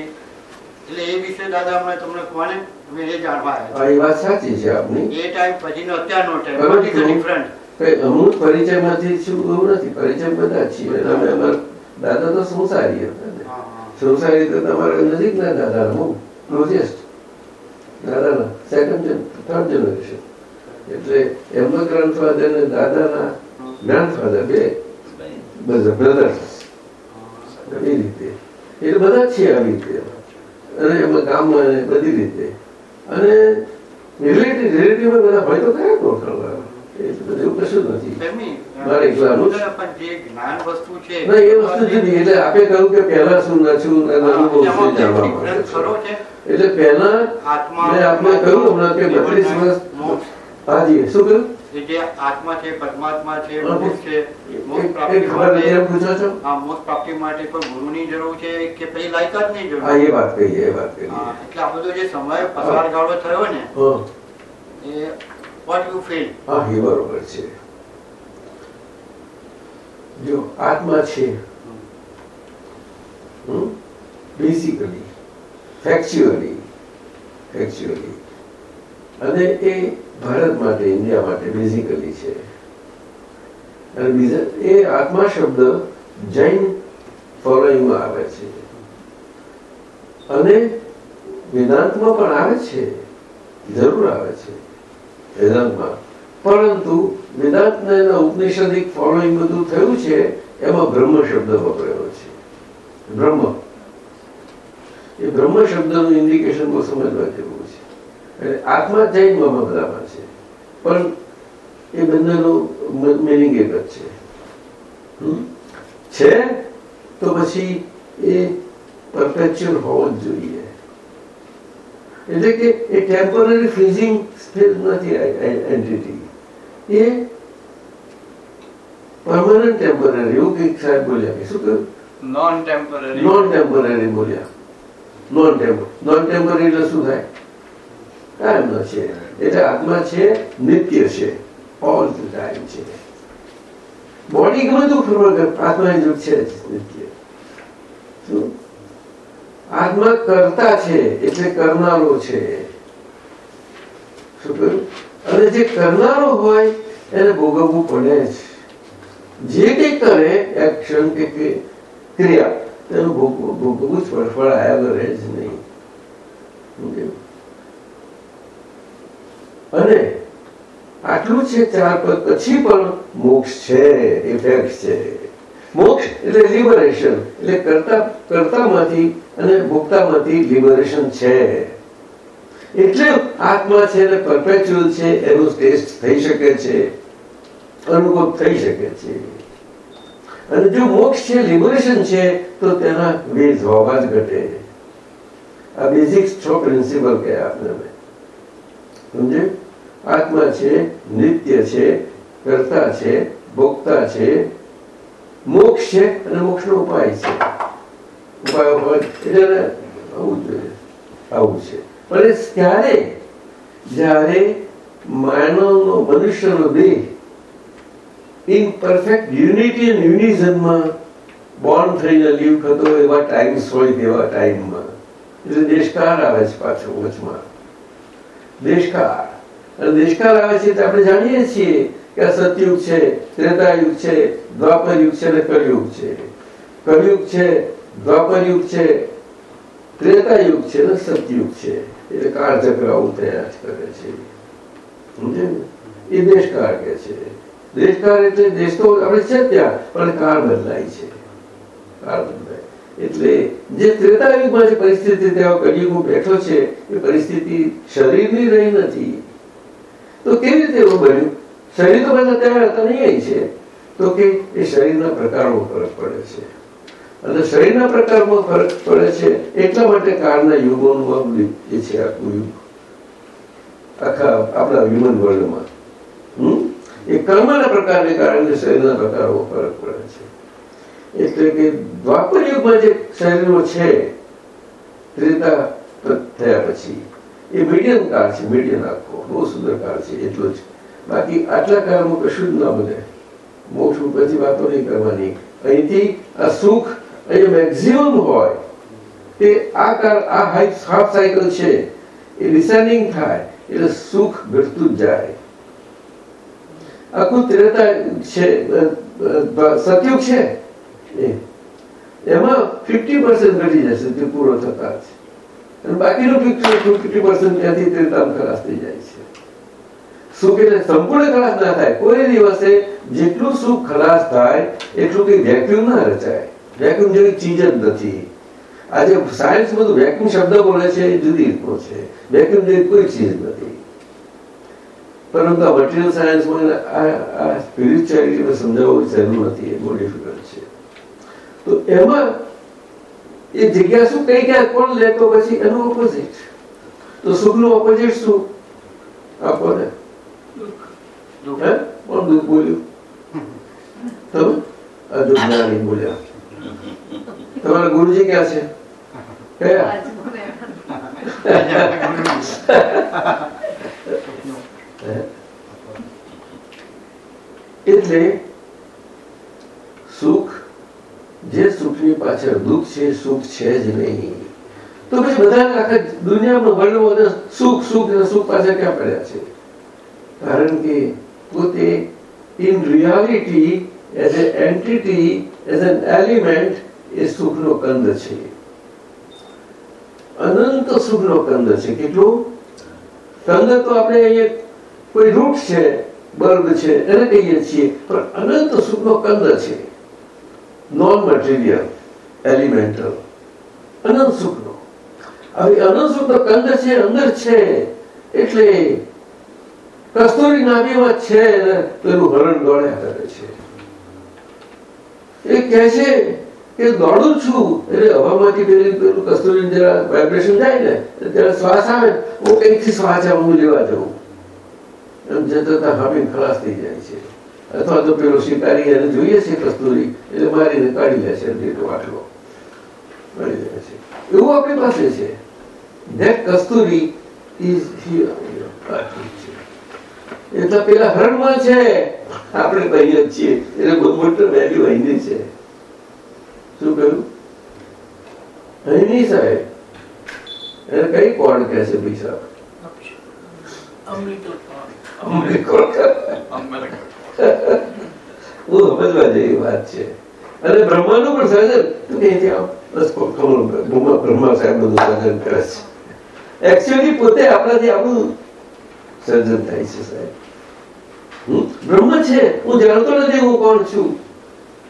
એટલે એ વિશે દાદા અમે તમને કોને અમે એ જાણવા આવ્યા એ વાત સાચી છે આપની. એ ટાઈમ પછીનો અત્યારનો time what is the different કઈ પરિચયમાંથી છું એવું નથી પરિચય બધા છીએ. અમે અમારા દાદા તો સંસારી હતા. ને સંસારી તો તમારા નજીકના દાદા હું ક્લોઝેસ્ટ દાદાના સેકન્ડ થર્ડ જનરેશન એટલે એમનો ગ્રાન્ડફાધર ને દાદાના ગ્રાન્ડફાધર બે. બધા બ્રધર્સ એ રીતે. એટલે બધા છે આવી રીતે. અને એમાં ગામમાં અને બધી રીતે. અને રિલેટિવ રિલેટિવમાં બધા હોય તો કયા ઓળખાણ એ એવું કશું નથી. મારે એકલાનું જ. પણ જે જ્ઞાન વસ્તુ છે ના એ વસ્તુ જુદી એટલે આપે કહ્યું કે પહેલા શું ન છું અને અનુભવ શું જાણવા એટલે પહેલા આત્મા મેં આપને કહ્યું હમણાં કે બત્રીસ વર્ષ હાજી શું કહ્યું? એ આત્મા છે પરમાત્મા છે મોક્ષ છે મોક્ષ પ્રાપ્તિ ખબર નથી એમ પૂછો છો? હા મોક્ષ પ્રાપ્તિ માટે કોઈ ગુરુની જરૂર છે કે પછી લાયકાતની જરૂર? હા એ વાત કહીએ એ વાત કહીએ. એટલે આ બધો જે સમય પસાર ગાળો થયો ને એ વોટ યુ ફીલ હા એ બરોબર છે. જો આત્મા છે બેઝિકલી ફેક્ચ્યુઅલી ફેક્ચ્યુઅલી અને એ ભારત માટે, ઇન્ડિયા માટે બેઝિકલી છે. એ આત્મા શબ્દ જૈન ફોલોઈંગમાં આવે છે. અને વેદાંતમાં પણ આવે છે. જરૂર આવે છે. વેદાંતમાં. પરંતુ વેદાંતને એના ઉપનિષદિક ફોલોઈંગ બધું થયું છે, એમાં બ્રહ્મ શબ્દ વપરાયો છે. બ્રહ્મ. એ બ્રહ્મ શબ્દનું ઇન્ડિકેશન બહુ સમજવા જેવું છે. એટલે આત્મા જૈનમાં છે પણ એ બંનેનું મિનિંગ એક જ છે? છે તો પછી એ પરપેચ્યુઅલ હોવો જ જોઈએ. એટલે કે એ ટેમ્પરરી ફ્રીઝિંગ નથી એન્ટિટી એ પરમાનન્ટ ટેમ્પરરી એવું કંઈક સાહેબ બોલ્યા કે શું કહ્યું? નોન ટેમ્પરરી નોન ટેમ્પરરી બોલ્યા. નોન ટેમ્પર નોન ટેમ્પરરી એટલે શું થાય? કાયમ ન છે એટલે આત્મા છે, નિત્ય છે. બોડી ગમે તો ફરવા આત્મા છે નિત્ય. આત્મા કરતા છે, એટલે કરનારો છે. અને જે કરનારો હોય, એને ભોગવવું પડે જ. જે કંઈ કરે એક્શન કે ક્રિયા, તેનું ભોગ- ભોગવવું જ પડે ફળ આયા વગર રહે જ નહીં? અને આટલું છે ચાર પદ પછી પણ મોક્ષ છે ઇફેક્ટ છે. મોક્ષ એટલે લિબરેશન એટલે કરતા, કરતામાંથી અને ભોગતામાંથી લિબરેશન છે. એટલે આત્મા છે અને પરપેચ્યુઅલ છે, એનો ટેસ્ટ થઈ શકે છે, અનુભવ થઈ શકે છે. અને જો મોક્ષ છે લિબરેશન છે, તો તેના વેજ હોવા જ ઘટે. આ બેઝિક છ પ્રિન્સિપલ કહેયા આપને સમજે આત્મા છે, નિત્ય છે, કરતા છે ભોગતા છે. મોક્ષ છે અને મોક્ષનો ઉપાય છે. ઉપાયો હોય આવું જોઈએ. આવું છે. પણ ત્યારે, જ્યારે માનવનો, મનુષ્યનો દેહ ઇન પરફેક્ટ યુનિટી એન્ડ યુનિઝનમાં બોર્ન થઈને લીવ થતો એવા ટાઈમ્સ હોય તેવા ટાઈમમાં એટલે દેશકાર આવે છે પાછો વચમાં. દેશકાળ અને દેશકાળ આવે છે આપણે જાણીએ છીએ કે આ સતયુગ છે, ત્રેતાયુગ છે, દ્વાપરયુગ છે અને કળિયુગ છે. કળિયુગ છે, દ્વાપરયુગ છે, ત્રેતાયુગ છે અને સતયુગ છે. એટલે કાળચક્ર આવું તૈયાર કરે છે. એ દેશકાળ કે છે. દેશકાળ એટલે દેશ તો આપણે છે ત્યાં, પણ કાળ બદલાય છે. કાળ બદલાય. એટલે જે ત્રેતાયુગમાં જે પરિસ્થિતિ ત્યાં કળિયુગમાં બેઠો છે, એ પરિસ્થિતિ શરીરની રહી નથી. તો કેવી રીતે એવું બન્યું? શરીર તો બધા તૈયાર હતા નહીં છે. તો કે એ શરીરના પ્રકારમાં ફરક પડે છે. અને શરીરના પ્રકારમાં ફરક પડે છે એટલા માટે કાળના યુગોનું આ એ છે આખું યુગ. આખા આપણા હ્યુમન વર્લ્ડમાં હમ? એ કર્મના પ્રકારને કારણે શરીરના પ્રકારો ફરક પડે છે. એટલે કે દ્વાપર યુગમાં જે શરીરો છે, ત્રેતા થયા પછી એ મીડિયમ કાળ છે, મીડિયમ આખો. બહુ સુંદર કાળ છે, એટલો જ. બાકી આટલા કાળમાં કશું જ ના બને. મોક્ષ પછી વાતો નહીં કરવાની. અહીંથી આ સુખ અહીં મેક્ઝિમમ હોય. તે આ કાળ આ હાફ સાયકલ છે. એ ડિસેન્ડિંગ થાય, એટલે સુખ ઘટતું જ જાય. આખું ત્રેતા છે સતયુગ છે. એમાં ફિફ્ટી પર્સન્ટ ઘટી જશે, તે પૂરો થતા જ. બાકીનું ફિફ્ટી પર્સન્ટ ત્યાંથી ત્રેતામ ખલાસ થઈ જાય છે. સુખ એટલે સંપૂર્ણ ખલાસ ના થાય. કોઈ દિવસે જેટલું સુખ ખલાસ થાય, એટલું કઈ વેક્યુમ ના રચાય. વેક્યુમ જેવી ચીજ જ નથી. આજે સાયન્સ બધું વેક્યુમ શબ્દ બોલે છે, એ જુદી રીતનો છે. વેક્યુમ જેવી કોઈ ચીજ નથી. પરંતુ આ મટીરિયલ સાયન્સમાં આ સ્પિરિચ્યુઆલિટીને સમજાવવું જરૂર નથી. એ બહુ ડિફિકલ્ટ છે. તો એમાં એ શું કઈ ક્યાં કોણ લે તો પછી એનું ઓપોઝિટ તો સુખનું ઓપોઝિટ શું? આપો ને કોણ દુઃખ બોલ્યું? તમે? આ બોલ્યા. તમારા ગુરુજી ક્યાં છે? કયા એટલે સુખ જે સુખની પાછળ દુઃખ છે સુખ છે જ નહીં તો પછી બધા આખા દુનિયામાં વર્લ્ડમાં બધા સુખ સુખ અને સુખ પાછળ ક્યાં પડ્યા છે કારણ કે પોતે in reality as a entity as an element એ સુખનો કંદ છે અનંત સુખનો કંદ છે કેટલું કંદ તો આપણે અહીંયા કોઈ રૂટ છે બલ્બ છે એને કહીએ છીએ પણ અનંત સુખનો કંદ છે નોન મટીરિયલ એલિમેન્ટલ અનંત સુખનો હવે અનંત સુખનો કંદ છે, અંદર છે. એટલે કસ્તુરી નાભીમાં છે તો એનું હરણ દોડ્યા કરે છે. એ કહે છે કે દોડું છું. એટલે હવામાંથી પેલી પેલું કસ્તુરી જરા વાઇબ્રેશન જાય ને ત્યારે શ્વાસ આવે હું કંઈકથી શ્વાસ હું લેવા જઉં. એમ જતા હામી ખલાસ થઈ જાય છે. અથવા તો પેલો શિકારી એને જોઈએ છે કસ્તુરી એટલે મારીને કાઢી લે છે આટલો. મળી જાય છે. એવું આપણી પાસે છે. ધેટ કસ્તુરી ઇઝ હિયર એટલે પેલા હરણમાં છે. આપણે કહીએ જ છીએ. એટલે બહુ મોટો વેલ્યુ અહીંની છે. શું કહ્યું? અહીંની સાહેબ. એને કઈ કોણ કહે છે પૈસા બ્રહ્મા છે. હું જાણતો નથી હું કોણ છું.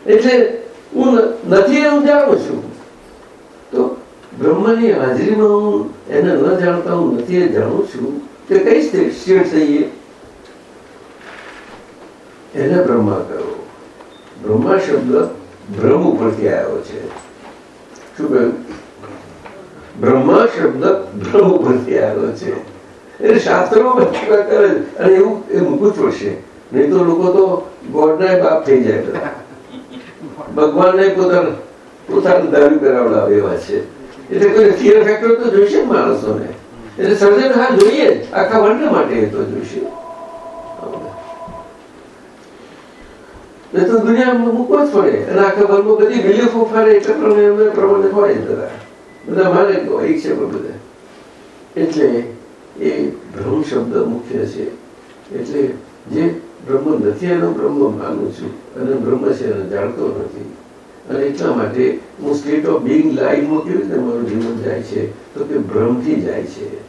એટલે હું નથી હું જાણું છું. તો બ્રહ્મની હાજરીમાં હું એને ન જાણતા હું નથી જાણું છું. કે કઈ સ્ટેટ થઈએ એને બ્રહ્મા કહો બ્રહ્મા શબ્દ બ્રહ્મ ઉપરથી આવ્યો છે. શું કહ્યું? બ્રહ્મા શબ્દ બ્રહ્મ ઉપરથી આવ્યો છે. એટલે શાસ્ત્રોમાં કરે. અને એવું એ મૂકવું જ પડશે. નહીં તો લોકો તો ગોડના બાપ થઈ જાય બધા ભગવાનને પોતાના પોતાનું દારૂ કરાવડાવે એવા છે. એટલે કોઈ ફિયર ફેક્ટર તો જોઈશે માણસો માણસોને. એટલે સર્જન હા જોઈએ આખા વર્લ્ડ માટે તો જોઈશે. એ તો દુનિયામાં મૂકવો જ પડે. અને આખા વર્લ્ડમાં બધી બિલીફો ફરે એટલે પ્રમાણે પ્રમાણે હોય બધા. બધા કે હોય છે બધા. એટલે એ બ્રહ્મ શબ્દ મુખ્ય છે. એટલે જે બ્રહ્મ નથી એનો બ્રહ્મ માનું છું. અને બ્રહ્મ છે એને જાણતો નથી. અને એટલા માટે હું સ્ટેટ ઓફ બિંગ લાઈફમાં કેવી રીતે મારું જીવન જાય છે? તો કે ભ્રમથી જાય છે.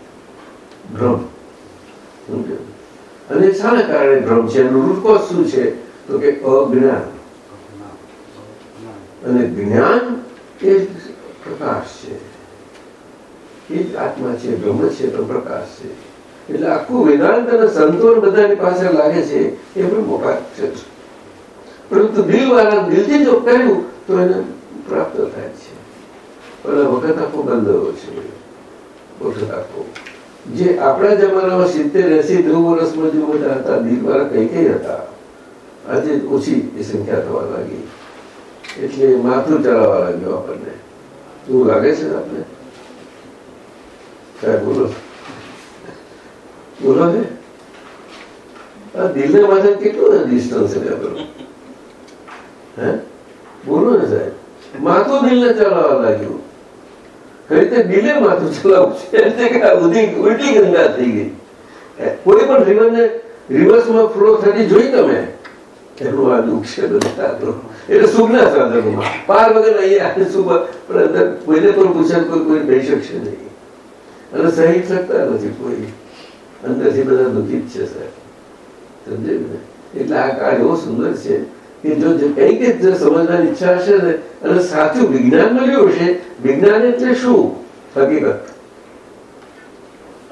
ભ્રમ. અને શાના કારણે ભ્રમ છે? એનું રૂટ શું છે? તો કે અજ્ઞાન. અને જ્ઞાન એ પ્રકાશ છે. એ જ આત્મા છે, બ્રહ્મ છે, તો પ્રકાશ છે. એટલે આખું વેદાંત અને સંતોન બધાની પાસે લાગે છે, એ બ્રહ્મોપાત છે પરંતુ દિલ વાળા દિલથી જો કર્યું તો એને પ્રાપ્ત થાય છે. પણ વખત આખો બંધ છે. વખત આખો. જે આપણા જમાનામાં સિત્તેર એસી નેવું વર્ષમાં જે બધા હતા, દિલ વાળા કઈ કઈ હતા આજે ઓછી એ સંખ્યા થવા લાગી. એટલે માથું ચડાવવા લાગ્યું આપણને. શું લાગે છે આપણે સાહેબ બોલો? બોલો ને? આ દિલને માથે કેટલું ડિસ્ટન્સ છે આપણું? હે? બોલો ને સાહેબ. માથું દિલને ચલાવવા લાગ્યું. કઈ રીતે દિલે માથું ચલાવું છે? એટલે ઉલટી ગંગા થઈ ગઈ. કોઈ પણ રિવર્સમાં ફ્લો જોઈ તમે? એનું આ દુઃખ છે બધા તો એટલે સાધનોમાં પાર વગર અહીંયા સુખ પણ અંદર કોઈને પણ પૂછે કોઈ કોઈ કહી શકશે નહીં અને સહી શકતા નથી કોઈ અંદરથી બધા દુઃખી છે સાહેબ સમજાયું ને એટલે આ કાળ એવો સુંદર છે કે જો કંઈક જ સમજવાની ઈચ્છા હશે ને અને સાચું વિજ્ઞાન મળ્યું હશે વિજ્ઞાન એટલે શું હકીકત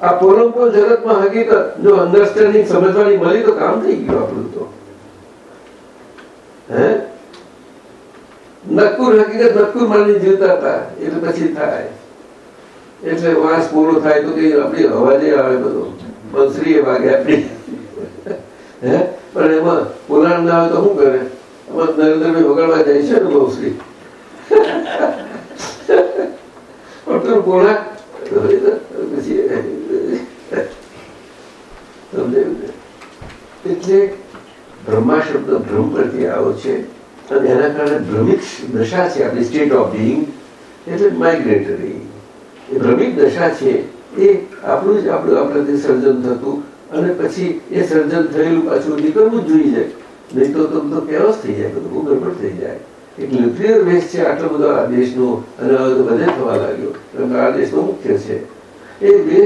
આ પોલમપો જગતમાં હકીકત જો અન્ડરસ્ટેન્ડિંગ સમજવાની મળી તો કામ થઈ ગયું આપણું તો નક્કુર હકીકત નક્કુર માની જીવતા એટલે પછી થાય. એટલે વાસ પૂરો થાય તો કઈ આવે પણ એમાં શું કરે? એમાં નરેન્દ્રભાઈ વગાડવા જાય છે ને પોણા પછી એટલે બ્રહ્મા શબ્દ બ્રહ્મ પરથી આવ્યો છે. અને એના કારણે ભ્રમિક દશા છે આપણી સ્ટેટ ઓફ બિંગ એટલે માઇગ્રેટરી એ ભ્રમિક દશા છે, એ આપણું જ આપણું આપણાથી સર્જન થતું અને પછી એ સર્જન થયેલું પાછું નીકળવું જ જોઈએ. નહીં તો તો બધો કેરોસ થઈ જાય, બધું ગડબડ થઈ જાય. એક ન્યુક્લિયર વેસ્ટ છે આટલો બધો આ દેશનો, અને હવે બધે થવા લાગ્યો. કારણ આ દેશનો મુખ્ય છે. એ બે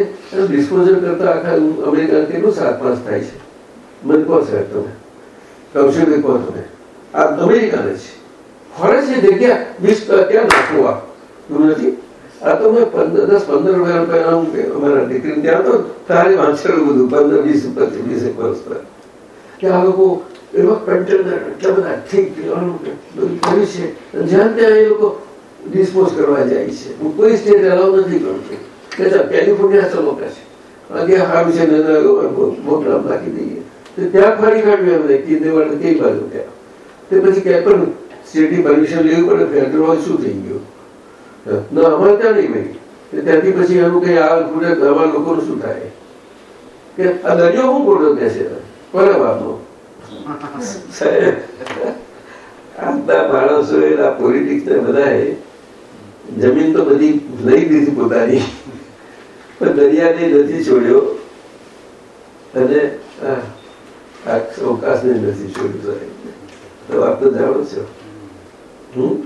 ડિસ્પોઝલ કરતા આખા અમેરિકા કેટલું સાત પાંચ થાય છે? મને કહો સાહેબ તમે. કૌશલ્ય કોણ તમે આ અમેરિકાને છે. ફરે છે જગ્યા, વીસ ક્યાં નાખવું. આ નથી? આ તો મેં પંદર, દસ, પંદર હજાર પહેલા હું અમારા દીકરીને ત્યાં તો તારે વાંચેલું બધું, પંદર, વીસ પચીસ વીસ એક વર્ષ પર. કે આ લોકો એવા કન્ટેનર એટલા બધા ઠીક બધું કર્યું છે. જ્યાં ત્યાં એ લોકો ડિસ્પોઝ કરવા જાય છે. હું કોઈ સ્ટેટ અલાઉ નથી કરતું. કે કેલિફોર્નિયા ચલો છે. આજે સારું છે મોટા નાખી દઈએ. ત્યાં ફરી કાઢ્યું અમને કીધે વાળે કઈ બાજુ ત્યાં તે પછી ક્યાંય પણ સ્ટેટની પરમિશન લેવી પડે ફેડરલ શું થઈ ગયું? ના, અમારે ત્યાં નહીં ભાઈ ત્યાંથી પછી એનું કઈ આ ગુજરાત અમારા લોકોનું શું થાય? કે આ દરિયો શું ખોટો કે છે? કોના બાપનો સાહેબ આજના માણસો એના પોલિટિક્સ ને બધાએ જમીન તો બધી લઈ લીધી પોતાની, પણ દરિયાને નથી છોડ્યો. અને અવકાશને નથી છોડ્યું સાહેબ તો આપ તો જાણો છો હમ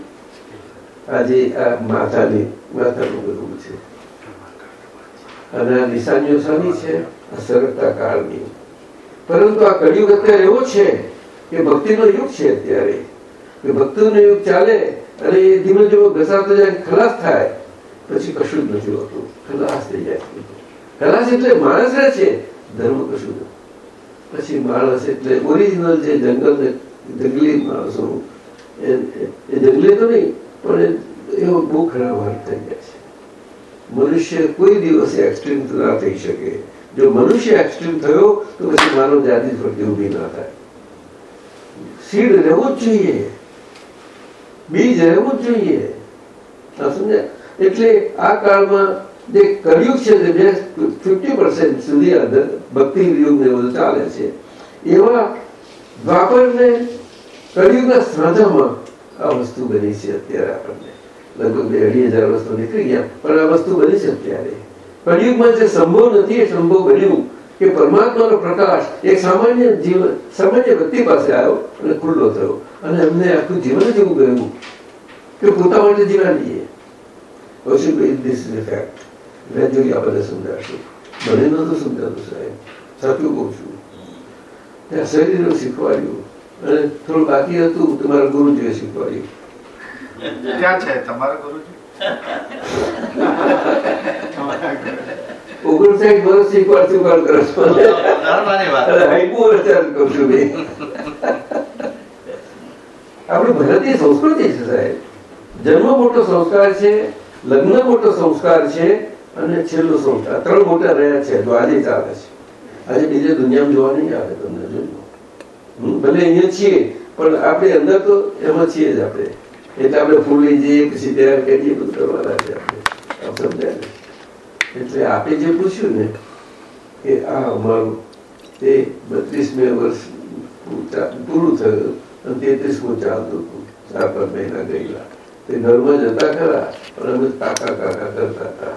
આજે આ માતાની માતા નું બધું છે અને આ નિશાનીઓ શાની છે સરળતા કાળની પરંતુ આ કળિયુગ અત્યારે એવો છે કે ભક્તિનો યુગ છે અત્યારે કે ભક્તિનો યુગ ચાલે અને એ ધીમે ધીમે ઘસાતો જાય ખલાસ થાય પછી કશું જ નથી હોતું ખલાસ થઈ જાય ખલાસ એટલે માણસ રહે છે ધર્મ કશું નથી પછી માણસ એટલે ઓરિજિનલ જે જંગલ જંગલી માણસો, એ જંગલી તો નહીં, પણ એવો બહુ ખરાબ હાલ થઈ ગયા છે. મનુષ્ય કોઈ દિવસે એક્સ્ટ્રીમ ના થઈ શકે. જો મનુષ્ય એક્સ્ટ્રીમ થયો, તો પછી માનવ જાતિ ફરતી ઊભી ના થાય. સીડ રહેવું જ જોઈએ. બીજ રહેવું જ જોઈએ. એટલે આ કાળમાં જે કળિયુગ છે જે ફિફ્ટી પર્સન્ટ સુધી ભક્તિ યુગ ને બધું ચાલે છે. એવા દ્વાપરને કળિયુગના સાંધામાં આ વસ્તુ બની છે અત્યારે આપણને. લગભગ બે અઢી હજાર વર્ષ નીકળી ગયા, પણ આ વસ્તુ બની છે અત્યારે. કળિયુગમાં જે સંભવ નથી એ સંભવ બન્યું કે પરમાત્માનો પ્રકાશ એક સામાન્ય જીવન સામાન્ય વ્યક્તિ પાસે આવ્યો અને ખુલ્લો થયો. અને એમને આખું જીવન જેવું ગયું કે પોતા માટે જીવન લઈએ. ધીસ ઇઝ ફેક્ટ ગ્રેજ્યુઅલી આપણને સમજાશે મને નહોતું સમજાતું સાહેબ સાચું કહું છું. ત્યાં શરીરનું શીખવાડ્યું. અને થોડું બાકી હતું તમારા ગુરુજીએ શીખવાડ્યું. ક્યાં છે? તમારા ગુરુજી? ઓગણસાઠ વર્ષ શીખવાડ શીખવાડ કરો છો નર્મની વાત. અરે, હાઈકુ વિચાર કરું છું મેં. આપણે ભારતીય સંસ્કૃતિ છે સાહેબ. જન્મ મોટો સંસ્કાર છે લગ્ન મોટો સંસ્કાર છે અને છેલ્લો સંસ્કાર ત્રણ મોટા રહ્યા છે આજે ચાલે છે. આજે બીજે દુનિયામાં જોવા નહીં આવે તમને જોજો ભલે અહીંયા છીએ, પણ આપણે અંદર તો એમાં છીએ જ આપણે. એટલે આપણે ફૂલી જઈએ, પછી તૈયાર કરીએ બધું કરવાના છે આપણે. સમજાય એટલે આપે જે પૂછ્યું ને, કે આ અમારું તે બત્રીસમે વર્ષ પૂરું થયું, અને તેત્રીસમું ચાલતું હતું ચાર પાંચ મહિના ગયેલા. તે ઘરમાં જતા ખરા, પણ અમે કાકા કાકા કરતા હતા?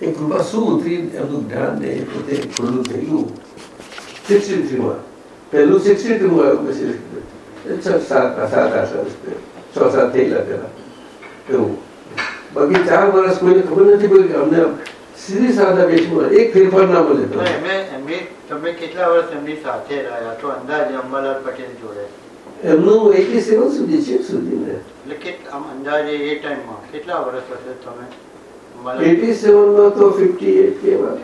એ કૃપા શું ઉતરી એમનું જ્ઞાન ને એ પોતે ખુલ્લું ગયું સિક્સટી થ્રીમાં પહેલું સિક્સટી થ્રીમાં આવ્યું પછી છ સાત સાત આઠ છ સાત થયેલા પેલા એવું. બાકી ચાર વર્ષ કોઈને ખબર નથી પડી કે અમને સીધી સાધા વેશમાં એક ફેરફાર ના મળે. તમે કેટલા વર્ષ એમની સાથે રહ્યા? તો અંદાજે અંબાલાલ પટેલ જોડે. એમનું એટી સેવન સુધી છે સુધી ને. એટલે કે આમ અંદાજે એ ટાઈમમાં કેટલા વર્ષ હશે તમે? અંબાલાલ- એટી સેવનમાં તો ફિફ્ટી એટ કે હા, હા.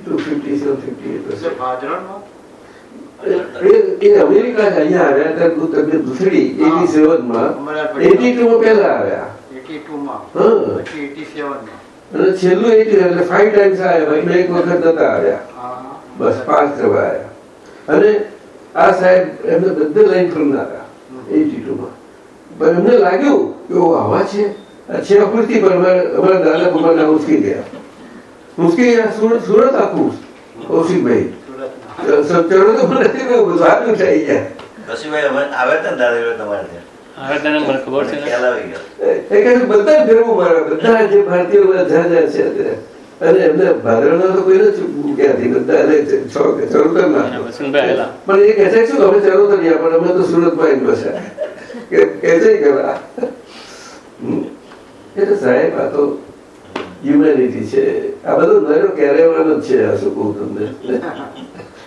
એટલું ફિફ્ટી સેવન ફિફ્ટી એટ એટલે એ એ અમેરિકા અહીંયા આવ્યા હતા તબિયત દુસરી એટી સેવનમાં. અંબાલાલ એટી પટેલ ટુ પહેલા આવ્યા. એટી ટુમાં. હા. પછી એટી સેવનમાં. અને છેલ્લું એટી એટલે ફાઈવ ટાઈમ્સ આવ્યા. એટલે એક વખત નતા આવ્યા. બસ પાંચ દવા આવ્યા. અને આ સાહેબ એમને બધે લાઈન ફરનારા એટી ટુમાં. પણ એમને લાગ્યું કે આવા છે. આ છે અપૂરતી પણ અમારા અમારા દાદા ભગવાન ઉચકી ગયા ઉચકી ગયા સુરત સુરત આખું કૌશિકભાઈ. ચલો તો મને નથી કહ્યું, બધું આગળ થઈ ગયા રસીભાઈ અમે આવ્યા હતા ને દાદા ભાઈ તમારે ત્યાં? એ આવીને સાહેબ, આ તો હ્યુમેનિટી છે. આ બધું નરો કેરેવાનો જ છે, આ શું કહું તમને?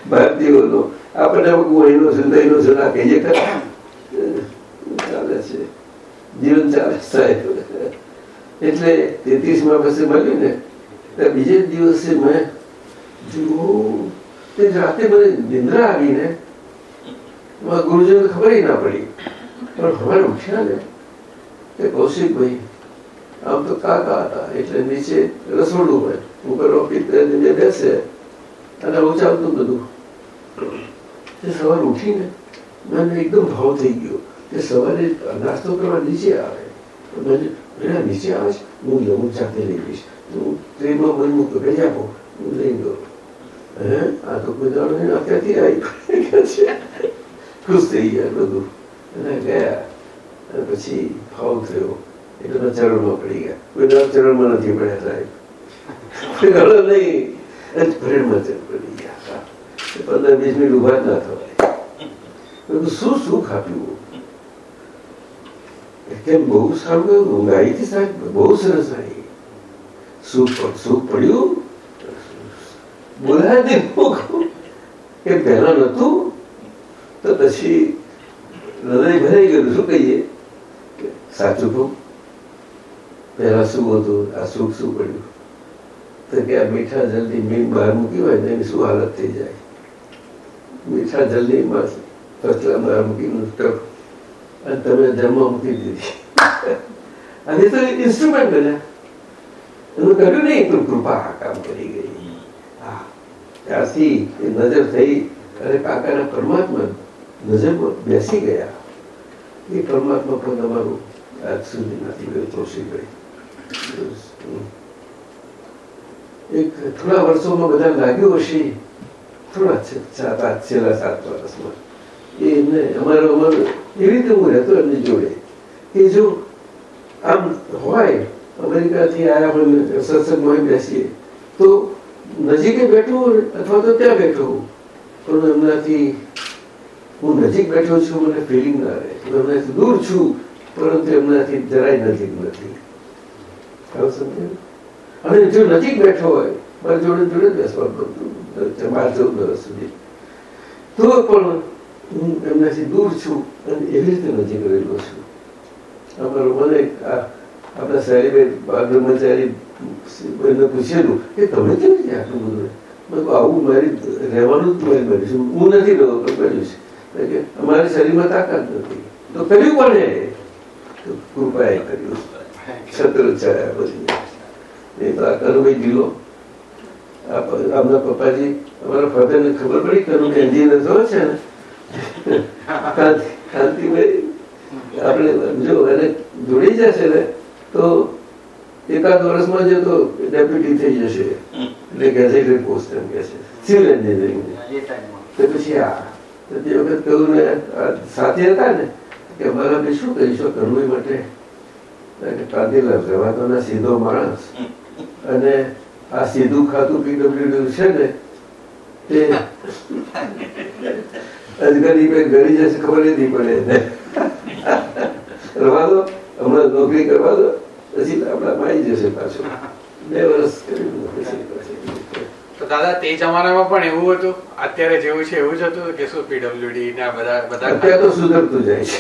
ભારતીયોનો. આપણને કોઈનો છે, દહીનો છે ના કહીએ ખરા ચાલે છે. જીવન ચાલે સાહેબ. એટલે તેત્રીસમાં પછી મળ્યું ને બીજે દિવસે મેં જુઓ, તે રાતે મને નિંદ્રા આવી ને, મારા ગુરુજીને ખબર ના પડી. પણ ખબર ઉઠ્યા ને તે કૌશિકભાઈ આમ તો કાકા હતા, એટલે નીચે રસોડું હોય. ઉપર નીચે બેસે અને ઉચાવતું બધું. તે સવારે ઉઠીને મને એકદમ ભાવ થઈ ગયો કે સવારે નાસ્તો કરવા નીચે આવે. મને નીચે આવે છે હું લઉં જાતે લઈ લઈશ હું ટ્રેનમાં મને મૂકો ભેજ આપો હું લઈ ગયો. હે? આ તો કોઈ દાડો આ આવી ખુશ થઈ ગયા બધું. અને ગયા. અને પછી ભાવ થયો. એટલે ચરણમાં પડી ગયા. કોઈ દાડો ચરણમાં નથી પડ્યા સાહેબ. નહીં. શું સુખ બહુ સારું સાહેબ, બહુ સરસ આવી. સુખ સુખ પડ્યું? બોલાય કહું. કે પહેલા નતું તો પછી હૃદય ભરાઈ ગયું. શું કહીએ? સાચું કહું. પહેલા શું હતું? આ સુખ શું પડ્યું? તો કે આ મીઠા જલ્દી મીન બહાર મૂકી હોય ને એની શું હાલત થઈ જાય? મીઠા જલ્દી પતલા બહાર મૂકીને ટક અને તમે જન્મ મૂકી દીધી. અને તો ઇન્સ્ટ્રુમેન્ટ બન્યા. એનું કર્યું નહીં તો કૃપા કામ કરી ગઈ. હા. ત્યારથી એ નજર થઈ. અને કાકાના પરમાત્મા નજરમાં બેસી ગયા. એ પરમાત્મા પણ અમારું આજ સુધી નથી ગયું કૌશિકભાઈ એક થોડા વર્ષોમાં બધા લાગ્યું હશે. થોડા સાત આઠ છેલ્લા સાત વર્ષમાં એમને અમારો અમારો એવી રીતે હું રહેતો એમની જોડે. કે જો આમ હોય, અમેરિકાથી આવ્યા હોય સત્સંગમાં બેસીએ, તો નજીકે બેઠું અથવા તો ત્યાં બેઠો પણ એમનાથી હું નજીક બેઠો છું, મને ફિલિંગ ના રહે. હું દૂર છું, પરંતુ એમનાથી જરાય નજીક નથી? અને જો નજીક બેઠો હોય, મારી જોડે જોડે બેસવાનું બધું બાર ચૌદ સુધી તો પણ હું એમનાથી દૂર છું અને એવી રીતે નજીક રહેલો છું. અમારો મને આપણા સાહેબે બ્રહ્મચારી એમને પૂછેલું કે તમે કેવી રીતે આટલું બધું મેં આવું મારી રહેવાનું જ મારી કર્યું છું. હું નથી રહ્યો, પણ બાજુ છે. અમારા શરીરમાં તાકાત નથી. તો કર્યું કોને? કૃપાએ કર્યું. છત્ર છાયા બધી એ કનુભાઈ ઢીલો? આમના પપ્પાજી અમારા ફાધરને ખબર પડી કનું એન્જિનિયર થયો છે ને? કાંતિભાઈ આપણે જો એને જોડી જશે ને તો એકાદ વર્ષમાં જો તો ડેપ્યુટી થઈ જશે. એટલે ગેઝેટેડ પોસ્ટ એમ કે છે. Civil engineering. તો પછી આ તે વખત કહ્યું ને સાથે હતા ને કે અમારા શું કહીશું કરવું માટે? સીધો માણસ. અને આ સીધું ખાતું પીડબ્લ્યુડી છે ને તે ગળી જશે ખબર ય પડે રવા દો હમણાં નોકરી કરવા દો પછી આપણા આવી જશે પાછું. બે વર્ષ પછી તો દાદા તે જમાનામાં પણ એવું હતું? અત્યારે જેવું છે એવું જ હતું કે શું પીડબ્લ્યુડી ના બધા બધા અત્યારે તો સુધરતું જાય છે.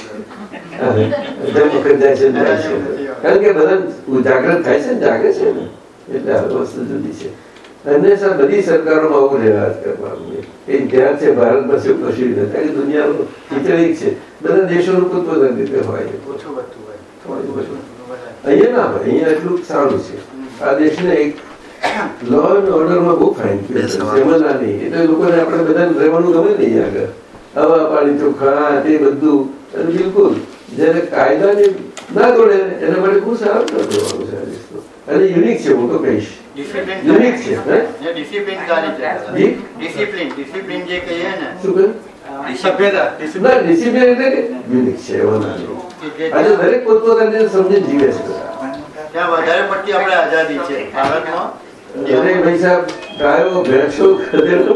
છે. કારણ કે બધા જાગૃત થાય છે જાગે છે ને. એટલે આ વસ્તુ જુદી છે. અને બધી સરકારોમાં આવું રહ્યા કરવાનું એ ધ્યાન છે ભારતમાં શું કશું નથી. કારણ કે દુનિયાનું ચિત્ર એક છે. બધા દેશોનું પોતપોતાની રીતે હોય. અહીંયા ના અહીંયા એટલું સારું છે. આ દેશને એક લો એન્ડ ઓર્ડરમાં બહુ ફાઇન એમાં ના નહીં એટલે લોકોને આપણે બધાને રહેવાનું ગમે નહીં આગળ. હવા પાણી ચોખા તે બધું. બિલકુલ. જેને કાયદાની ના તોડે ને એના માટે આવે સારું કરવાનું છે અને યુનિક છે હું તો કહીશ. યુનિક છે ડિસિપ્લિન? ડિસિપ્લિન જે કહીએ ને. શું કહે ના ડિસિપ્લિન એટલે યુનિક છે એમાં આજે દરેક પોતપોતાને સમજી જીવે છે ત્યાં વધારે પડતી આપણે આઝાદી છે ભારતમાં. અરે ભાઈ સાહેબ ગાયો ભેંસો ખદેડો.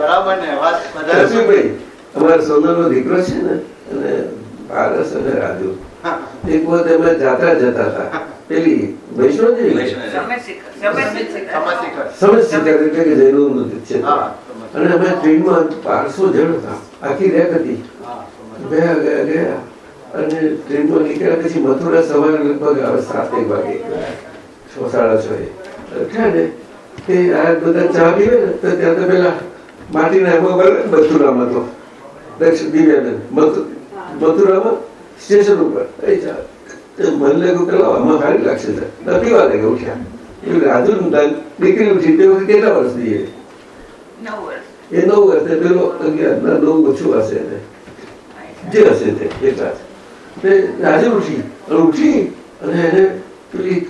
બરાબર ને વાત વધારે રસુભાઈ અમારા સોનાનો દીકરો છે ને અને પારસ અને રાજુ એક વખત જાત્રા જતા હતા. પેલી વૈષ્ણોદેવી? સમસ્યા એટલે કે જૈનોનું છે. અને અમે ટ્રેનમાં બારસો જણ હતા. આખી રેક હતી. ગયા ગયા ગયા અને ટ્રેનમાં નીકળ્યા પછી મથુરા સવારે લગભગ આવે સાત એક વાગે. છ સાડા છ એ. તે આ બધા ચા પીવે ને તો ત્યાં તો પેલા માટીના એમાં બરાબર મથુરામાં તો. દક્ષિણ દિવ્યાબેન મથુરામાં સ્ટેશન ઉપર. એ ચા તે મને લાગ્યું પેલા આમાં સારી લાગશે સર ના લાગે ઉઠ્યા એવું રાજુ દીકરી ઉઠી તે વખતે કેટલા વર્ષની એ નવ વર્ષ. એ નવ વર્ષે પેલો અગિયાર. ના નવ ઓછું હશે એને. જે હશે તે એટલા રાજુ ઉઠી અને ઉઠી અને એને પેલી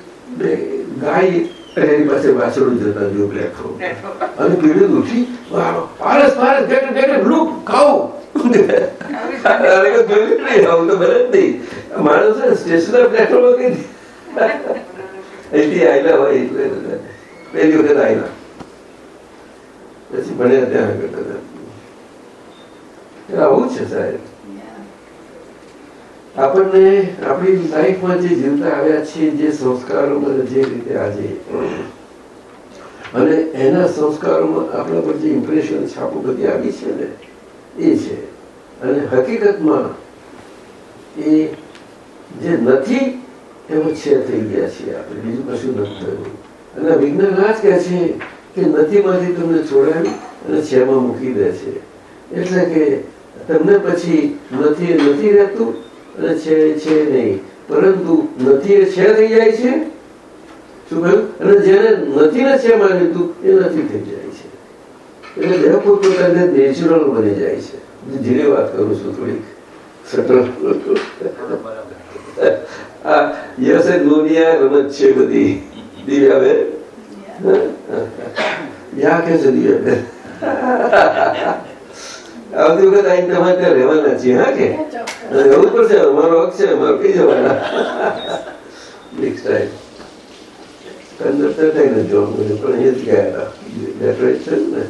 ગાય એની પાસે વાછરડું જતા જો અને ઉઠી પારસ પારસ માણસ. આવું છે સાહેબ આપણને આપણી લાઈફમાં જે જીવતા આવ્યા છીએ જે સંસ્કારો જે રીતે આજે અને એના સંસ્કારોમાં આપણા પર જે ઇમ્પ્રેશન છાપું બધી આવી છે ને એ છે. અને હકીકતમાં એ જે નથી, એમાં છે થઈ ગયા છીએ આપણે. બીજું કશું નથી થયું. અને વિજ્ઞાન આ જ કહે છે કે નથીમાંથી તમને છોડાવી અને છેમાં મૂકી દે છે. એટલે કે તમને પછી નથી નથી રહેતું અને છે છે નહીં. પરંતુ નથી એ છે થઈ જાય છે. શું કહ્યું? અને જેને નથી ને છે માન્યું હતું એ નથી થઈ જાય. એટલે બે પોતપોતાને નેચરલ બની જાય છે. ધીરે વાત કરું છું થોડીક. આ યસ એન્ડ રમત છે બધી. દિવ્યાબેન? યા કે છે દિવ્યાબેન? આવતી વખત અહીં તમારે ત્યાં રહેવાના છીએ હા કે? રહેવું પડશે અમારો હક છે અમારો કઈ જવાના. નેક્સ્ટ ટાઈમ થઈને જોવાનું પણ એ જ ગયા હતા. ડેકોરેશન ને?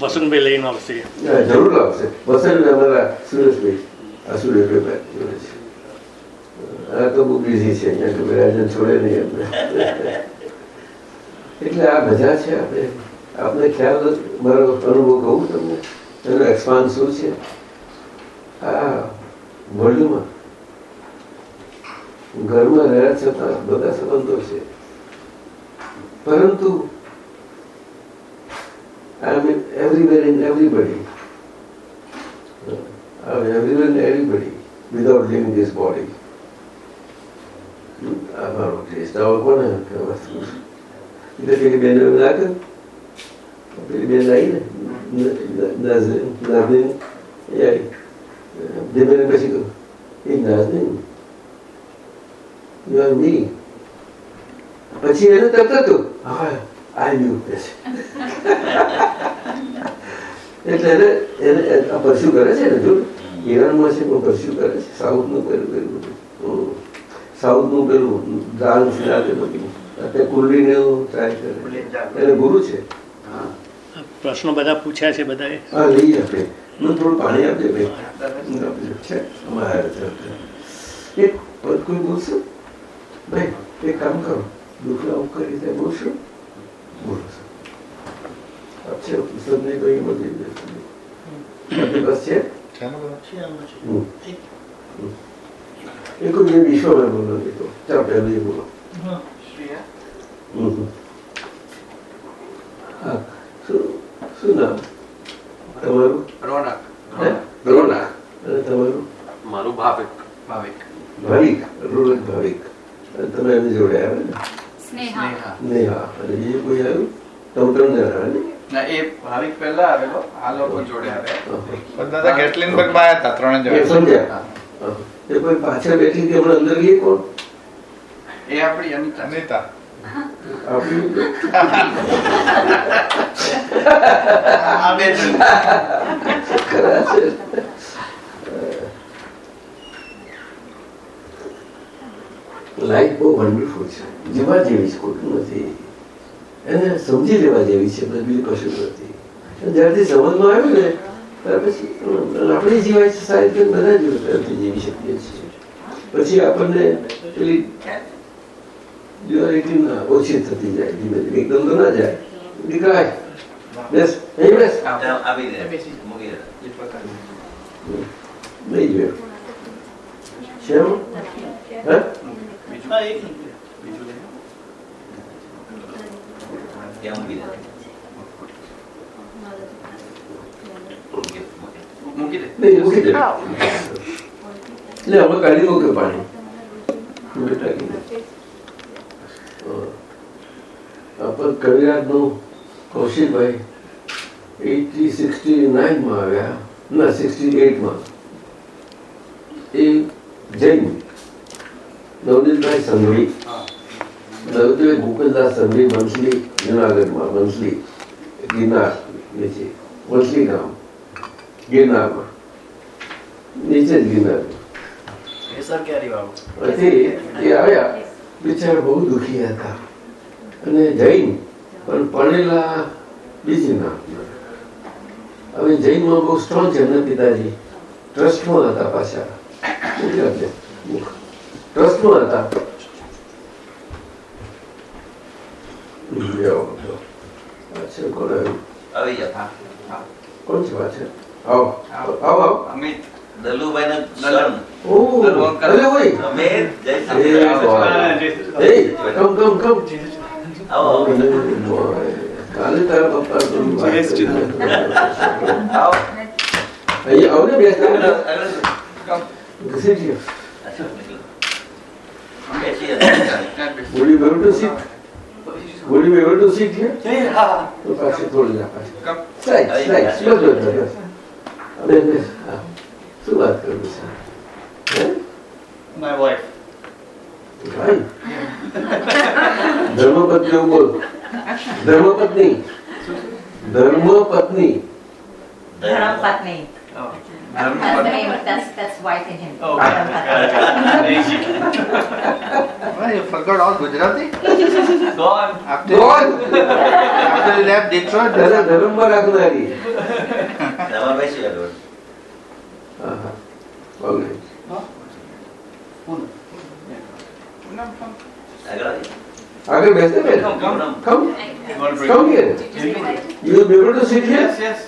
વસંતભાઈ લઈને આવશે જરૂર આવશે. વસંત અમારા સુરેશભાઈ આ તો બહુ બિઝી છે રાજન છોડે નહીં એમને. એટલે આ બધા છે આપણે. આપણે ખ્યાલ મારો અનુભવ કહું તમને. એનો શું છે? આ વર્લ્ડમાં ઘરમાં રહ્યા છતાં બધા સંબંધો છે. પરંતુ I mean everywhere in everybody. I mean everywhere in everybody without leaving this body. અમારો ટેસ્ટ આવો કોને કે વસ્તુ એટલે પેલી બેન નાખ્યો પેલી બેન આવી ને નાઝીન નાઝીન એ આવી જે બેન પછી કહ્યું એ નાઝીન યુ આર મી પછી એને તરત હતું હા આઈ ન્યુ કે છે એટલે એને એને આ પરસ્યુ કરે છે ને જો ઈરાનમાં છે પણ પરસ્યુ કરે છે. સાઉથનું પેલું પેલું બધું. સાઉથનું પેલું દાન ને તે બધું. અત્યારે કુંડલીને એવું ટ્રાય કરે. એને ગુરુ છે. પ્રશ્નો બધા પૂછ્યા છે બધાએ? હા લઈ આપે. મને થોડું પાણી આપજે ભાઈ. છે. અમારે છે. એક કોઈ બોલશો? ભાઈ એક કામ કરો. દુખલા આવું કરી રીતે બોલશો બોલો તો અહીં બધી છે? હમ. હમ. એ કોઈ જે વિશ્વમાં બોલો તો. પહેલું બોલો હમ હમ. હા શું શું નામ તમારું રોનક હે? રોનક અને તમારું મારું ભાવિક ભાવિક ભાવિક રોનક ભાવિક અને તમે એમની જોડે આવ્યા ને સ્નેહા નેહા અને બીજું કોઈ આવ્યું તમે ત્રણ જણા આવ્યા ને ના એ ભાવિક પહેલા આવેલો આ લોકો જોડે આવે પણ ગેટલિનબર્ગમાં આવ્યા હતા ત્રણે એ જણ સમજ્યા. હા. એ કોઈ પાછળ બેઠી હતી હમણાં અંદર ગઈ કોણ? એ આપણી અનિતા. અનિતા. આપણી આ બે જણ. ખરા છે લાઈફ બહુ વન્ડરફુલ છે. જેવા જેવી છે ખોટું નથી. એને સમજી લેવા જેવી છે બીજું કશું નથી. જ્યારથી સમજમાં આવ્યું ને પછી આપણે જીવાય છે સારી રીતે બધા જ જીવી શકીએ છીએ પછી આપણને પેલી ડ્યુઆલિટી ના ઓછી થતી જાય ધીમે ધીમે એકદમ તો ના જાય. દીકરા. બેસ અહીં બેસ. નહીં જોયો શેમ? હા હા, એક મિનિટ. ત્યાં મૂકી દે એ જૈન નવનીતભાઈ સંઘવી નવનીતભાઈ ભૂપેન્દ્રદાસ સંઘવી વંશલી જુનાગઢમાં વંશલી ગિરનાર વંશલી ગામ ગિરનારમાં નીચે જ પછી એ આવ્યા બિચારા બહુ દુખી હતા અને જૈન પણ પડેલા બીજી ના હવે જૈનમાં બહુ સ્ટ્રોંગ છે એમના પિતાજી ટ્રસ્ટમાં હતા પાછા. ટ્રસ્ટમાં હતા કોણ છે પાછળ આવો આવો આવો અમિત દલુભાઈ નો સન ઓહ, અરે ઓય. અમે જય Hey, સાંભળ્યા. boy. Hey, come, come, come. આવો Oh, boy. કાલે તારા પપ્પા તો વાત કરી. આવો અહીંયા આવો ને બે આગળ, આગળ. ઘસી ગયો. બેસી જા. Would you be able to sit? Would you be able to sit here? તો પાછી થોડી જા પાછી. Slide, slide, slow, slow, slow. હવે એને, હા. શું વાત કરું છે હે? માય વાઇફ ભાઈ. ધર્મપત્ની એવું બોલ ધર્મપત્ની ધર્મપત્ની ધર્મપત્ની. That's the ધર્મ name, that's, that's wife in him. Oh. Well, you forgot all Gujarati? Gone After, gone after you left Detroit, દાદા ધર્મમાં રાખનારી તમારે બેસી જાઓ. હા હા ઓકે આગળ આવી. આગળ બેસતે બેન Poonam. come come here you will be able to sit here yes yes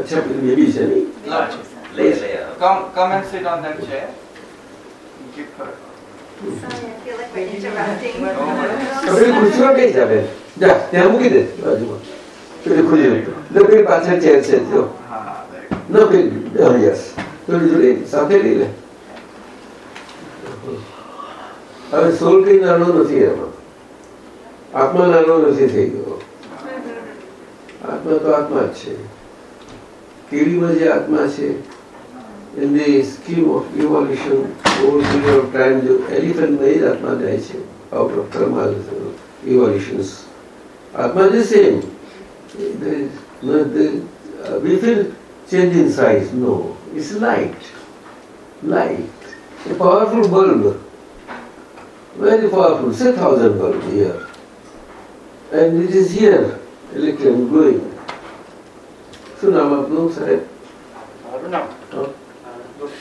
અચ્છા પેલી બેબી છે નહીં લઈ Come, come come and sit on that chair give Sorry, I feel like we're interrupting. પેલી ખુરશીમાં બેસી જા જા ત્યાં મૂકી દે બાજુમાં. પેલી ખુરશી ને પેલી પાછળ ચેર છે જો. હા there you go. ન પેલી યસ પેલી જોડે સાથે લઈ લે. હવે સોલ કઈ નાનો નથી એમાં. આત્મા નાનો નથી થઈ ગયો. આત્મા તો આત્મા જ છે. કીડીમાં જે આત્મા છે in the scheme of evolution over period of time જો એલિફન્ટમાં એ જ આત્મા જાય છે આઉટ ઓફ thermal evolutions આત્મા is the same there is no, the, uh, we feel change in size no it's light light a powerful bulb very powerful say thousand bulbs here and it is here electron glowing શું નામ આપનું સાહેબ મારું નામ હા.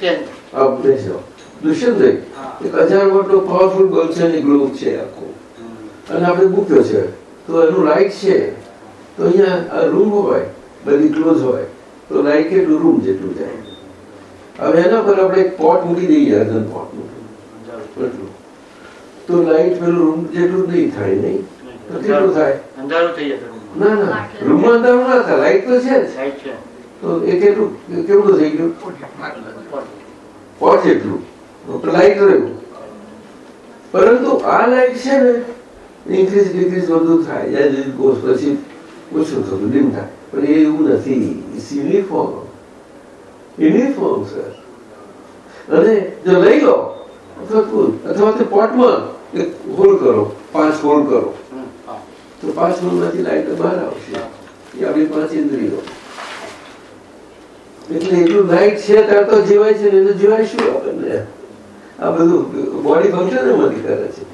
દુષ્યંત આપ બેસો દુષ્યંતભાઈ એક હજાર વોટનો પાવરફુલ બલ્બ છે છે આખો અને આપણે મૂક્યો છે તો એનું લાઇટ છે તો અહીંયા રૂમ હોય બધી ક્લોઝ હોય તો લાઇટ કેટલું રૂમ જેટલું જાય હવે એના પર આપણે એક પોટ મૂકી દઈએ અર્ધન પોટ મૂકી તો લાઇટ પેલું રૂમ જેટલું નહીં થાય નહીં તો કેટલું થાય અંધારું થઈ જાય. ના ના રૂમમાં અંધારું ના થાય લાઇટ તો છે જ છે તો એ કેટલું કેવડું થઈ ગયું? પોટ જેટલું. તો લાઇટ રહ્યું. પરંતુ આ લાઇટ છે ને ઇન્ક્રીઝ ડિક્રીઝ બધું થાય. એઝ પછી ઓછું થતું ડીમ થાય. પણ એ એવું નથી. યુનિફોર્મ યુનિફોર્મ સર અને જો લઈ લો અથવા તો- પોટમાં એક હોલ કરો પાંચ હોલ કરો. તો પાંચ હોલમાંથી લાઈટ બહાર આવશે. એ આપણી પાંચ ઇન્દ્રિયો. એટલે એટલું લાઈટ છે, ત્યારે તો જીવાય છે ને તો જીવાય શું આપણને આ બધું બોડી ફંક્શન એમાંથી કરે છે.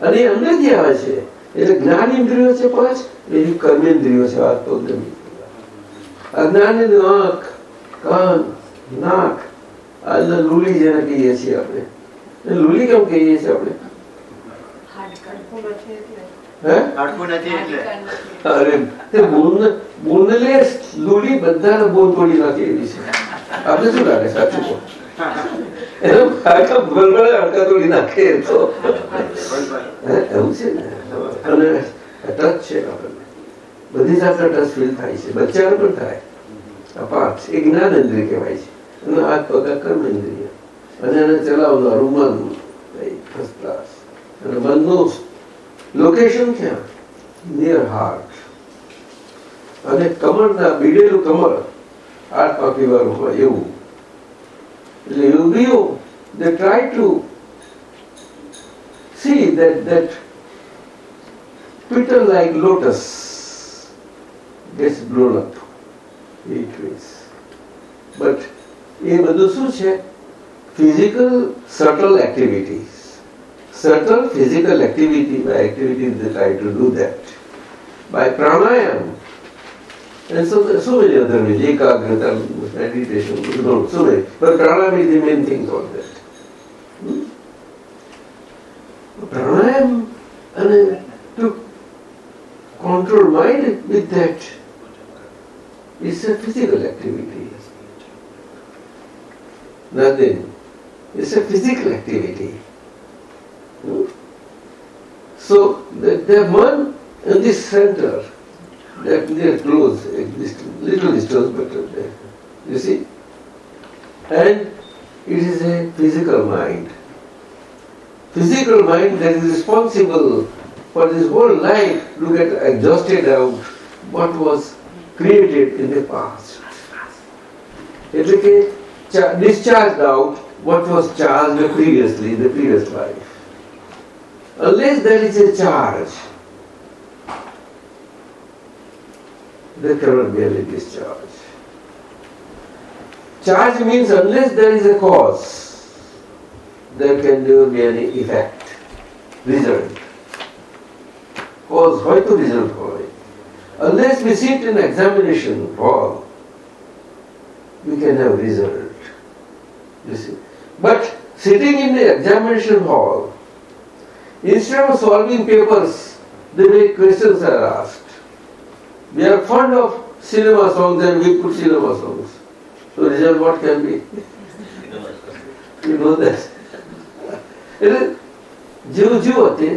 અને એ અંદરથી આવે છે. એટલે જ્ઞાન ઇન્દ્રિયો છે પાંચ, એની કર્મેન્દ્રિયો છે, આ તો અજ્ઞાન આંખ, કાન, નાક, આ લુલી જેને કહીએ છીએ આપણે. લુલી કેમ કહીએ છીએ આપણે? હે? હાડકું નથી એટલે. અરે તે બોન બોનલે બધાને બોન તોડી નાખી એવી છે. આપણે શું લાગે સાચું કહો એનો આખા ભલભલે હાડકા તોડી નાખે તો. એવું છે ને? અને ટચ છે આપણને. બધી જાતના ટચ ફીલ થાય છે. બચ્ચાને પણ થાય. આ પાંચ એ જ્ઞાન ઇન્દ્રિય કહેવાય છે. અને હાથ પગ કર્મ ઇન્દ્રિય. અને એને ચલાવનારું મન. ફર્સ્ટ ક્લાસ અને મનનું લોકેશન ક્યાં નિયર હાર્ટ અને કમળના બીડેલું કમળ હાથમાં પીવાનું હોય એવું એટલે યોગીઓ they try to see that that petal like lotus gets blown up eight ways but એ બધું શું છે physical subtle activities subtle physical activity by activities they try to do that. By pranayam and so so many other ways ekagrata meditation no, so many. But pranayam is the main thing for that. Hmm? pranayam and to control mind with that is a physical activity. Nothing. It's a physical activity? So the, the one in this center, that they are close, a distance, little distance, but there. You see? And it is a physical mind. Physical mind that is responsible for this whole life to get exhausted out what was created in the past. એટલે કે cha- discharged out what was charged previously in the previous life. unless there is a charge, there cannot be any discharge. Charge means unless there is a cause, there can never be any effect, result. Cause, why to result it? Unless we sit in examination hall, we can have result. You see. But sitting in the examination hall, instead of solving papers, the way questions are asked. We are fond of cinema songs and we put cinema songs. So result what can be? You know that. એટલે જેવું જુઓ તે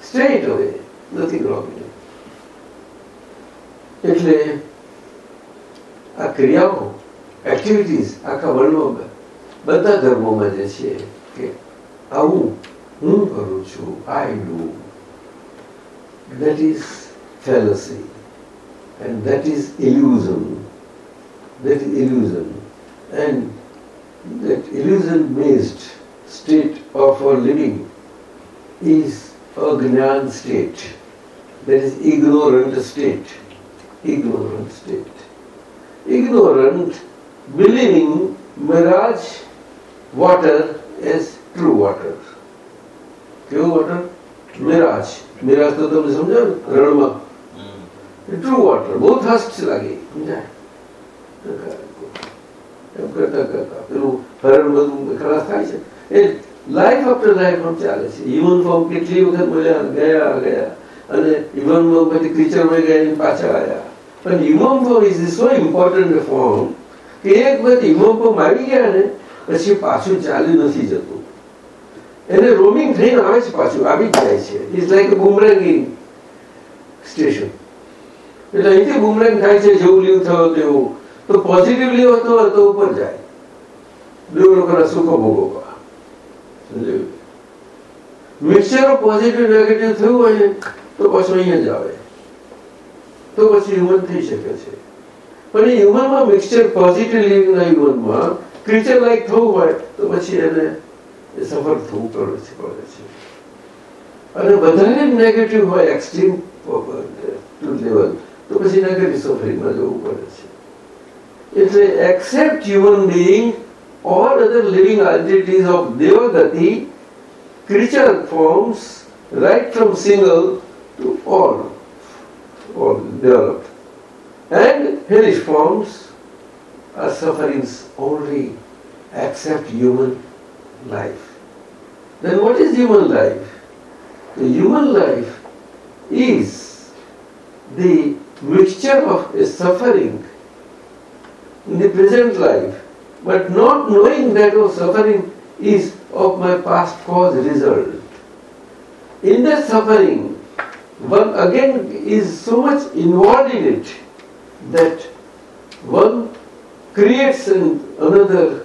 straight હવે nothing wrong એટલે આ ક્રિયાઓ activities આખા વર્લ્ડમાં બધા ધર્મોમાં જે છે ההוא, הוא I do. That is fallacy. And that is illusion. That is illusion. And that illusion-based state of our living is a Gnan state. That is ignorant state. Ignorant state. Ignorant, believing mirage, water as true water કેવું water mirage mirage તો તમે સમજો ને રણમાં true water બહુ થસ્ટ લાગે. સમજાય? એમ કરતા કરતા. પેલું હરણ બધું ખલાસ થાય છે. એ લાઈફ આફ્ટર લાઈફ આમ ચાલે છે. ઇવન ફોર્મ કેટલી વખત મળ્યા ગયા ગયા. અને ફોર્મ પછી ક્રિચરમાં ગયા પાછા આવ્યા. પણ human form is so important form કે એક વખત હ્યુમન ફોર્મ આવી ગયા ને પછી પાછું ચાલ્યું નથી જતું. એને રોમિંગ થઈને આવે છે પાછું, આવી જ જાય છે. ઇઝ લાઈક બુમરેંગિંગ સ્ટેશન એટલે અહીંથી બુમરેંગ થાય છે, જેવું લીવ થયો તેવું. તો પોઝિટિવ લીવ હતો, તો ઉપર જાય. બે લોકોના સુખો ભોગવવા મિક્સચર પોઝિટિવ નેગેટિવ થયું હોય તો પાછું અહીંયા જ આવે. તો પછી હ્યુમન થઈ શકે છે. પણ એ હ્યુમનમાં મિક્સચર પોઝિટિવ લિવિંગના હ્યુમનમાં ક્રિચર લાઈક થવું હોય, તો પછી એને એ સફર થવું પડે છે પડે છે અને વધારે નેગેટિવ હોય એક્સ્ટ્રીમ લેવલ તો પછી નેગેટિવ સફરિંગમાં જવું પડે છે એટલે except human being all other living entities of Devagati, creature forms, right from single to all, all developed. And hellish forms are sufferings only except human life. Then what is human life? The human life is the mixture of suffering in the present life but not knowing that oh, suffering is of my past cause result. In that suffering, one again is so much involved in it that one creates an, another,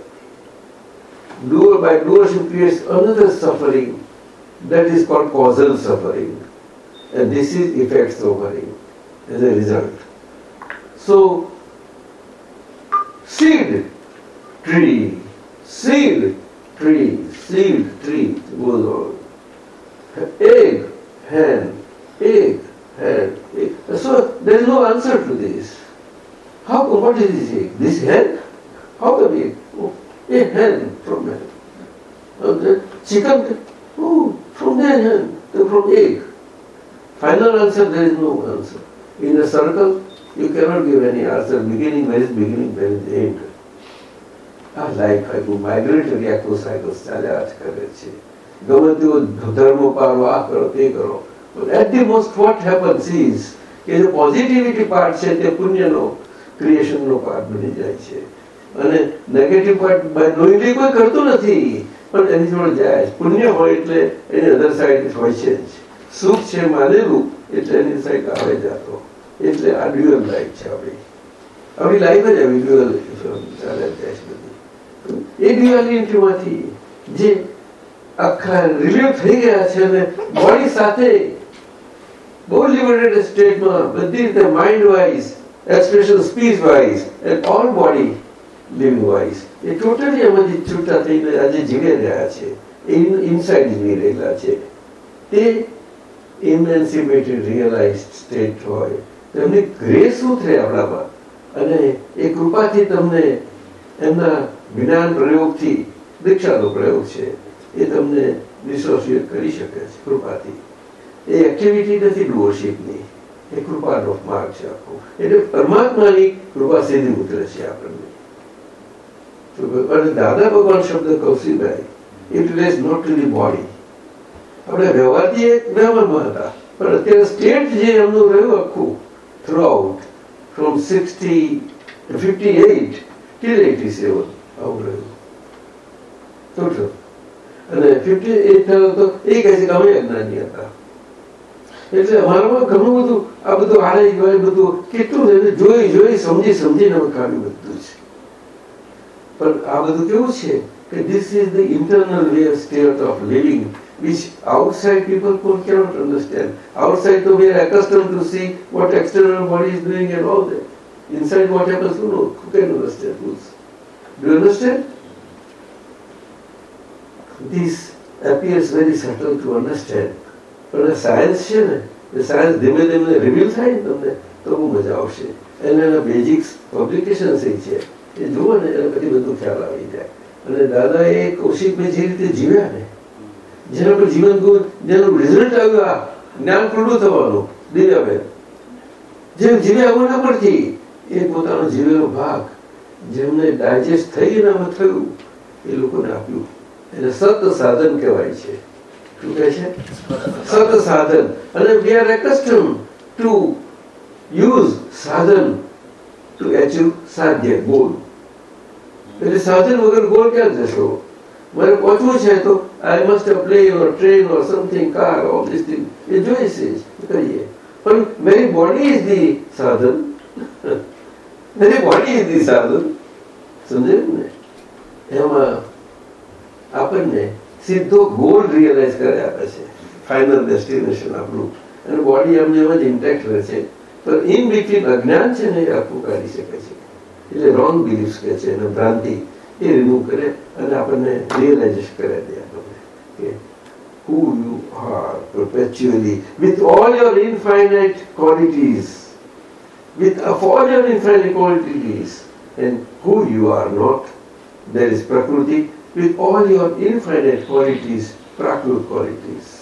doer by doership creates another suffering that is called causal suffering. And this is effect suffering as a result. So, seed tree, seed, tree, seed, tree, goes on. Egg, hen, egg, hen, egg. So there is no answer to this. How what is this egg? This hen? How come egg? Oh, a hand from hen. Oh, the chicken, oh, from the hand, from egg. Final answer, there is no answer. In a circle, you cannot give any answer. Beginning, where is beginning, where is end. આ life આખું migratory આખું cycle ચાલ્યા જ કરે છે ગમે તેવો ધર્મ પાડો આ કરો તે કરો at the most what happens is કે જે પોઝિટિવિટી પાર્ટ છે તે પુણ્યનો ક્રિએશનનો પાર્ટ બની જાય છે અને નેગેટિવ પોઈન્ટ નોઈલી કોઈ કરતું નથી. પણ એની જોડે જાય પુણ્ય હોય એટલે એની અધર સાઈડ હોય છે સુખ છે માનેલું એટલે એની સાઈડ આવે જતો. એટલે આ ડ્યુઅલ લાઈફ છે આપણી. આપણી લાઈફ જ આવી ડ્યુઅલ ચાલે જાય છે બધી. એ ડ્યુઅલિટીમાંથી જે આખા રિલીવ થઈ ગયા છે અને બોડી સાથે બહુ લિમિટેડ સ્ટેટમાં બધી રીતે mind wise expression speech wise and all body પ્રયોગથી દીક્ષાનો પ્રયોગ છે. એ તમને ડિસોસિએટ કરી શકે છે કૃપાથી. એ એક્ટિવિટી નથી ડુઅરશીપની એ કૃપાનો માર્ગ છે આખો. એટલે પરમાત્માની કૃપા સીધી ઉતરે છે આપણને. અને દાદા ભગવાન શબ્દ Kaushikbhai it relate not body આપણે વ્યવહારથી એક વ્યવહારમાં હતા, પણ અત્યારે સ્ટેટ જે ફિફ્ટી એઇટ આવું રહ્યું. ટોટલ અને ફિફ્ટી એટ તો એ કહે છે કે અમે અજ્ઞાની હતા. એટલે અમારામાં ઘણું બધું, આ બધું ગવાય બધું કેટલું જોઈ જોઈ, સમજી, સમજીને અમે કાઢ્યું બધું છે. પણ આ બધું કેવું છે કે this is the internal way of state of living which outside people could cannot understand. Outside, though we are accustomed to see what external body is doing and all that. Inside, what happens, who knows? Who can understand? Who's, do you understand? This appears very subtle to understand. પણ science છે ને એ science ધીમે ધીમે reveal થાય ને તમને તો બહુ મજા આવશે અને એના બેઝિક્સ પબ્લિકેશન્સ એ છે થયું, એ લોકોને આપ્યું. એટલે સત સાધન કહેવાય છે. શું કહે છે? સત સાધન. અને we are accustomed to use સાધન ટુ એચીવ સાધ્ય, ગોલ. એટલે સાધન વગર ગોલ ક્યાં જશો? મારે પહોંચવું છે તો I must plane or train or something car all this thing એ જોઈશે કરીએ. પણ મેરી બોડી ઇઝ ધી સાધન. મેરી બોડી ઇઝ ધી સાધન. સમજાયું ને? એમાં આપણને સીધો ગોલ રિયલાઇઝ કરી આપે છે. ફાઇનલ ડેસ્ટિનેશન આપણું. અને બોડી એમ જ ઇન્ટેક્ટ રહે છે. પણ ઇન બિટવીન અજ્ઞાન છે ને એ આપણું કાઢી શકે છે. એટલે રોંગ બિલીફ કે છે અને ભ્રાંતિ એ રિમૂવ કરે અને આપણને રિયલાઇઝ કરાવી દે આપણને કે are perpetually with all your infinite qualities with of all your infinite qualities and who you are not there is prakriti with all your infinite qualities prakrit qualities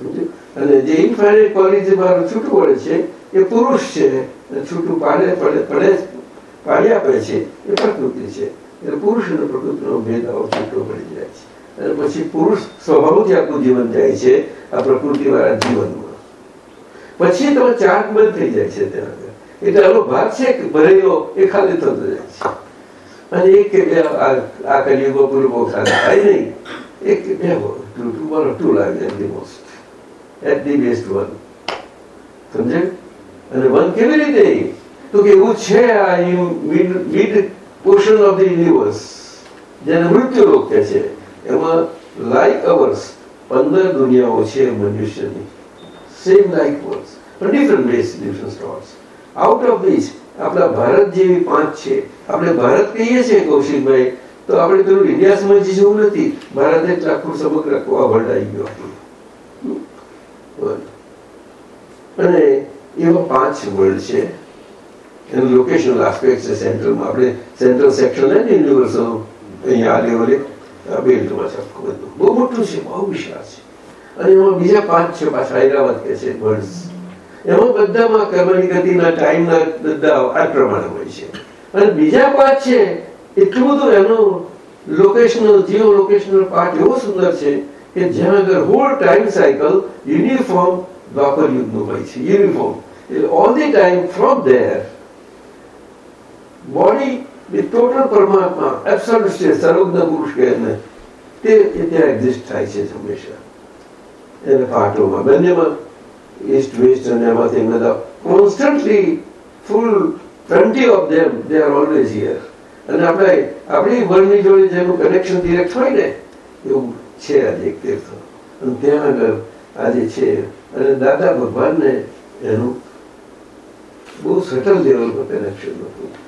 સમજ્યું? અને જે ઇન્ફાઇનાઇટ ક્વોલિટી મારું છૂટું પડે છે એ પુરુષ છે છૂટું પાડે પડે પડે પાડી આપે છે, એ પ્રકૃતિ છે. એટલે પુરુષ અને પ્રકૃતિનો ભેદ છૂટો પડી જાય છે. અને પછી પુરુષ સ્વભાવથી આખું જીવન જાય છે, આ પ્રકૃતિવાળા જીવનમાં. પછી તમે ચાર્જ બંધ થઈ જાય છે ત્યાં આગળ એટલે આનો ભાગ છે કે ભરેલો, એ ખાલી થતો જાય છે. અને એક કે બે આ- કલિયુગો પૂર્વો થાય નહીં. એક કે બે ટુ ટુ લાગે at the most at the best one સમજે અને વન કેવી રીતે? તો કે છે આ mid mid portion of the universe જેને મૃત્યુ લોક કહે છે. એમાં લાઈક અવર્સ પંદર દુનિયાઓ છે મનુષ્યની. સેમ લાઈક વર્સ પણ different base different stores out of which આપણા ભારત જેવી પાંચ છે. આપણે ભારત કહીએ છીએ, કૌશિકભાઈ, તો આપણે પેલું ઇન્ડિયા સમજી જેવું નથી. ભારત ચાકુર સમગ્ર વર્લ્ડ આવી ગયો અને એવા પાંચ વર્લ્ડ છે. એનું લોકેશનલ આસ્પેક્ટ છે સેન્ટ્રલમાં આપણે સેન્ટ્રલ સેક્શન ને યુનિવર્સલ અહીંયા આ લેવલે બેલ્ટમાં છે આખું બધું બહુ મોટું છે, બહુ વિશાળ છે. અને એમાં બીજા પાંચ છે, પાછા હૈદરાબાદ કે છે બર્ડ્સ એમાં બધામાં કર્મની ગતિના ટાઈમના બધા આ પ્રમાણે હોય છે. અને બીજા પાંચ છે, એટલું બધું એનું લોકેશનલ જીઓ લોકેશનલ પાર્ટ એવો સુંદર છે કે જ્યાં આગળ હોલ ટાઈમ સાયકલ યુનિફોર્મ દ્વાપર યુગનું હોય છે. Uniform all the time from there body with total પરમાત્મા એબ્સોલ્યુટ સ્ટેટ સર્વજ્ઞ પુરુષ કહે ને તે ત્યાં એક્ઝિસ્ટ થાય છે હંમેશા એને પાટોમાં બંનેમાં ઈસ્ટ વેસ્ટ અને એમાંથી બધા constantly full twenty of them they are always here અને આપણે આપણી મનની જોડે જેનું કનેક્શન ડિરેક્ટ હોય ને એવું છે આજે એક તીર્થ અને ત્યાં આગળ આજે છે અને દાદા ભગવાનને એનું બહુ સટલ લેવલ પર કનેક્શન હતું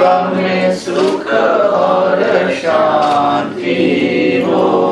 विश्व में सुख और शांति हो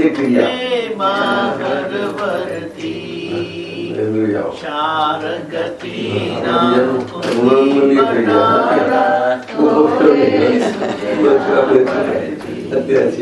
છે ક્રિયા ચાર ગતિ અત્યારે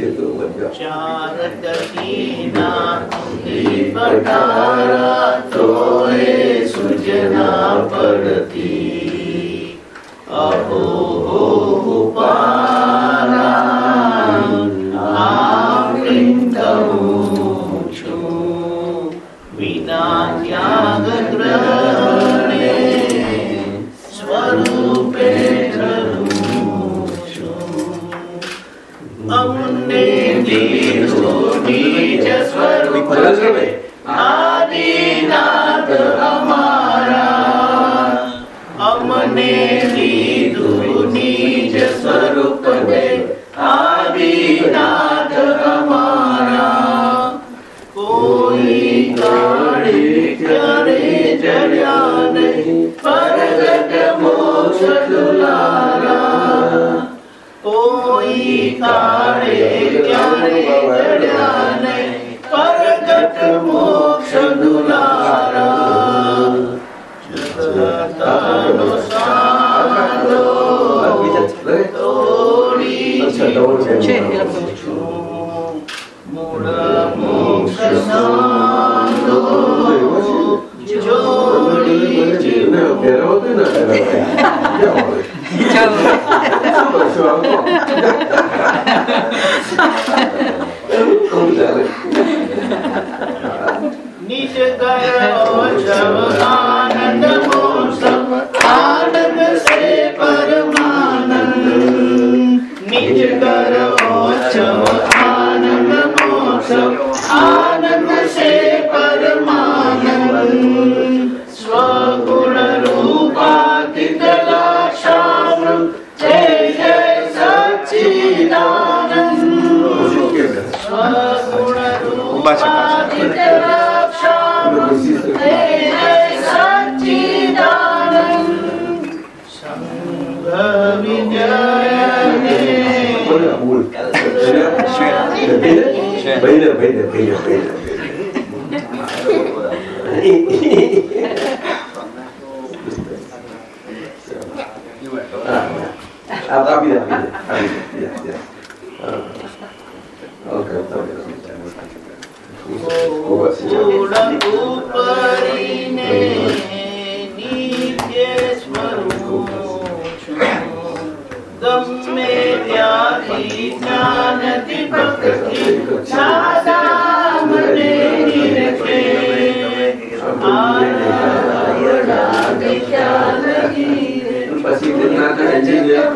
પછી ના એન્જિનિયર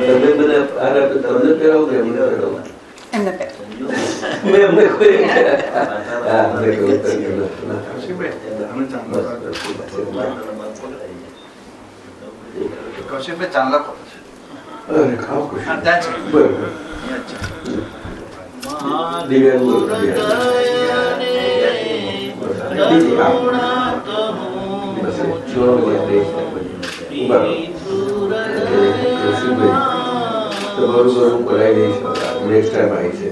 તમે બધા આરા તમને પહેરાવો કે એમને પહેરાવો એમને મેં એમને કોઈ હા મેં કોઈ કૌશિકભાઈ ચાંદલો અરે ખાવ કુછ હા, ત્યાં છે. બરોબર દિવ્યાંગ બોલો, બસ જોવા મળ્યા તે તમારું ઘરું કરાવી દઈશ નેક્સ્ટ ટાઈમ આવી છે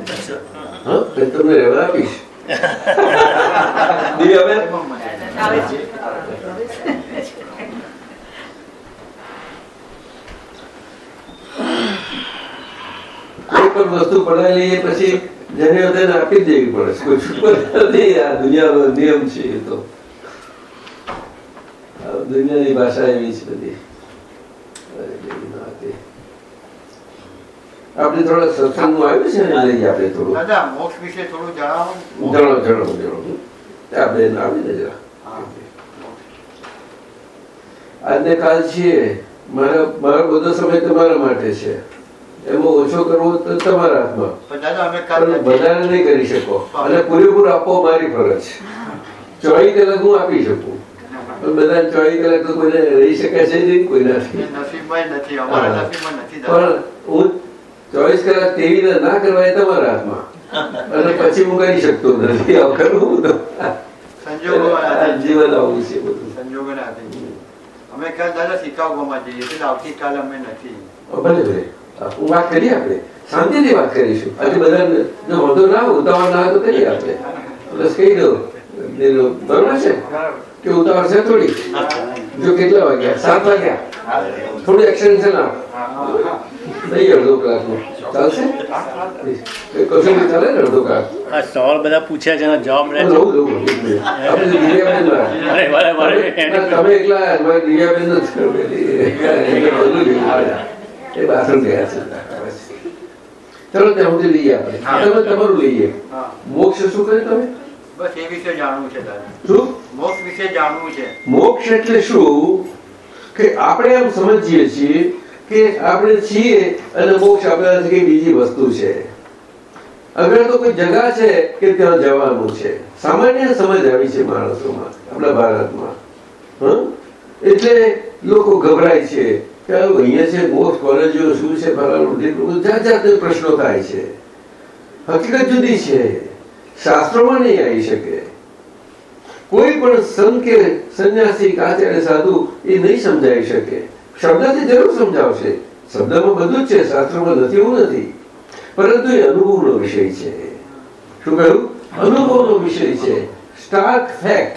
હા તો તમને રહેવા આપીશ દિવ્યાબેન કોઈ પણ વસ્તુ પડાયેલી એ પછી જેને તેને આપી જ દેવી પડે કોઈ છૂટકો નથી આ દુનિયાનો નિયમ છે એ તો આ દુનિયાની ભાષા એવી છે બધી. આપણે થોડા સત્સંગનું આવ્યું છે ને લઈએ આપણે થોડું. મોક્ષ વિશે થોડું જણાવો જણો જણો જણો આપણે આવી ને જરા આજને કાલ છીએ. મારા મારો બધો સમય તમારા માટે છે. એમાં ઓછો કરવો તો તમારા હાથમાં. પણ દાદા અમે કાલ પણ બધાને નહીં કરી શકો. અને પૂરેપૂરો આપવો મારી ફરજ. ચોવીસ કલાક હું આપી શકું. બધા ચોવીસ કલાક તો કોઈને રહી શકે છે નહીં કોઈનાથી નથી. પણ હું ચોવીસ કલાક તેવી ના કરવા એ તમારા હાથમાં. અને પછી હું કરી શકતો નથી આવું કરવું તો. જીવન આવું છે બધું. સંજોગોને આધીન. અમે કાલ દાદા શિકાગોમાં જઈએ એટલે આવતીકાલ અમે નથી. ભલે ભલે. હું વાત કરીએ આપણે? શાંતિથી વાત કરીશું. આજે બધા જો વાંધો ના ઉતાવળ ના તો કરીએ આપણે. બસ કહી દો. બરોબર છે? કે ઉતાવળ થોડી? જો કેટલા વાગ્યા? સાત વાગ્યા? થોડું એક્સટેન્શન આપ નહીં અડધો કલાકનું ચાલશે? કશું નહીં ચાલે ને અડધો કલાક આ સવાલ બધા પૂછ્યા છે જવાબ રહે લઉં લઉં આપણે દિવ્યાબેન ના. અરે, બરાબર, બરાબર. ના, તમે એકલા દિવ્યાબેન એ બાથરૂમ ગયા છે. ચલો ત્યાં સુધી લઈએ આપણે. તમે તમારું લઈએ. મોક્ષ શું કર્યું તમે? બસ એ વિશે જાણવું છે શું? મોક્ષ વિશે જાણવું છે. મોક્ષ એટલે શું? કે આપણે એમ સમજીએ છીએ કે આપણે છીએ અને મોક્ષ આપણા કઈ બીજી વસ્તુ છે. અગર તો કોઈ જગા છે કે ત્યાં જવાનું છે. સામાન્ય સમજ આવી છે માણસોમાં આપણા ભારતમાં. એટલે લોકો ગભરાય છે કે અહીંયા છે મોક્ષ કોલેજો શું છે ફલાણું જાત જાતના પ્રશ્નો થાય છે. હકીકત જુદી છે. શાસ્ત્રોમાં નહીં આવી શકે. કોઈ પણ સંત કે સંન્યાસી આચાર્ય સાધુ એ નહીં સમજાવી શકે. શબ્દથી જરૂર સમજાવશે. શબ્દમાં બધું જ છે, શાસ્ત્રોમાં નથી, એવું નથી. પરંતુ એ અનુભવનો વિષય છે. શું કહ્યું? અનુભવનો વિષય છે. સ્ટાર્ક ફેક્ટ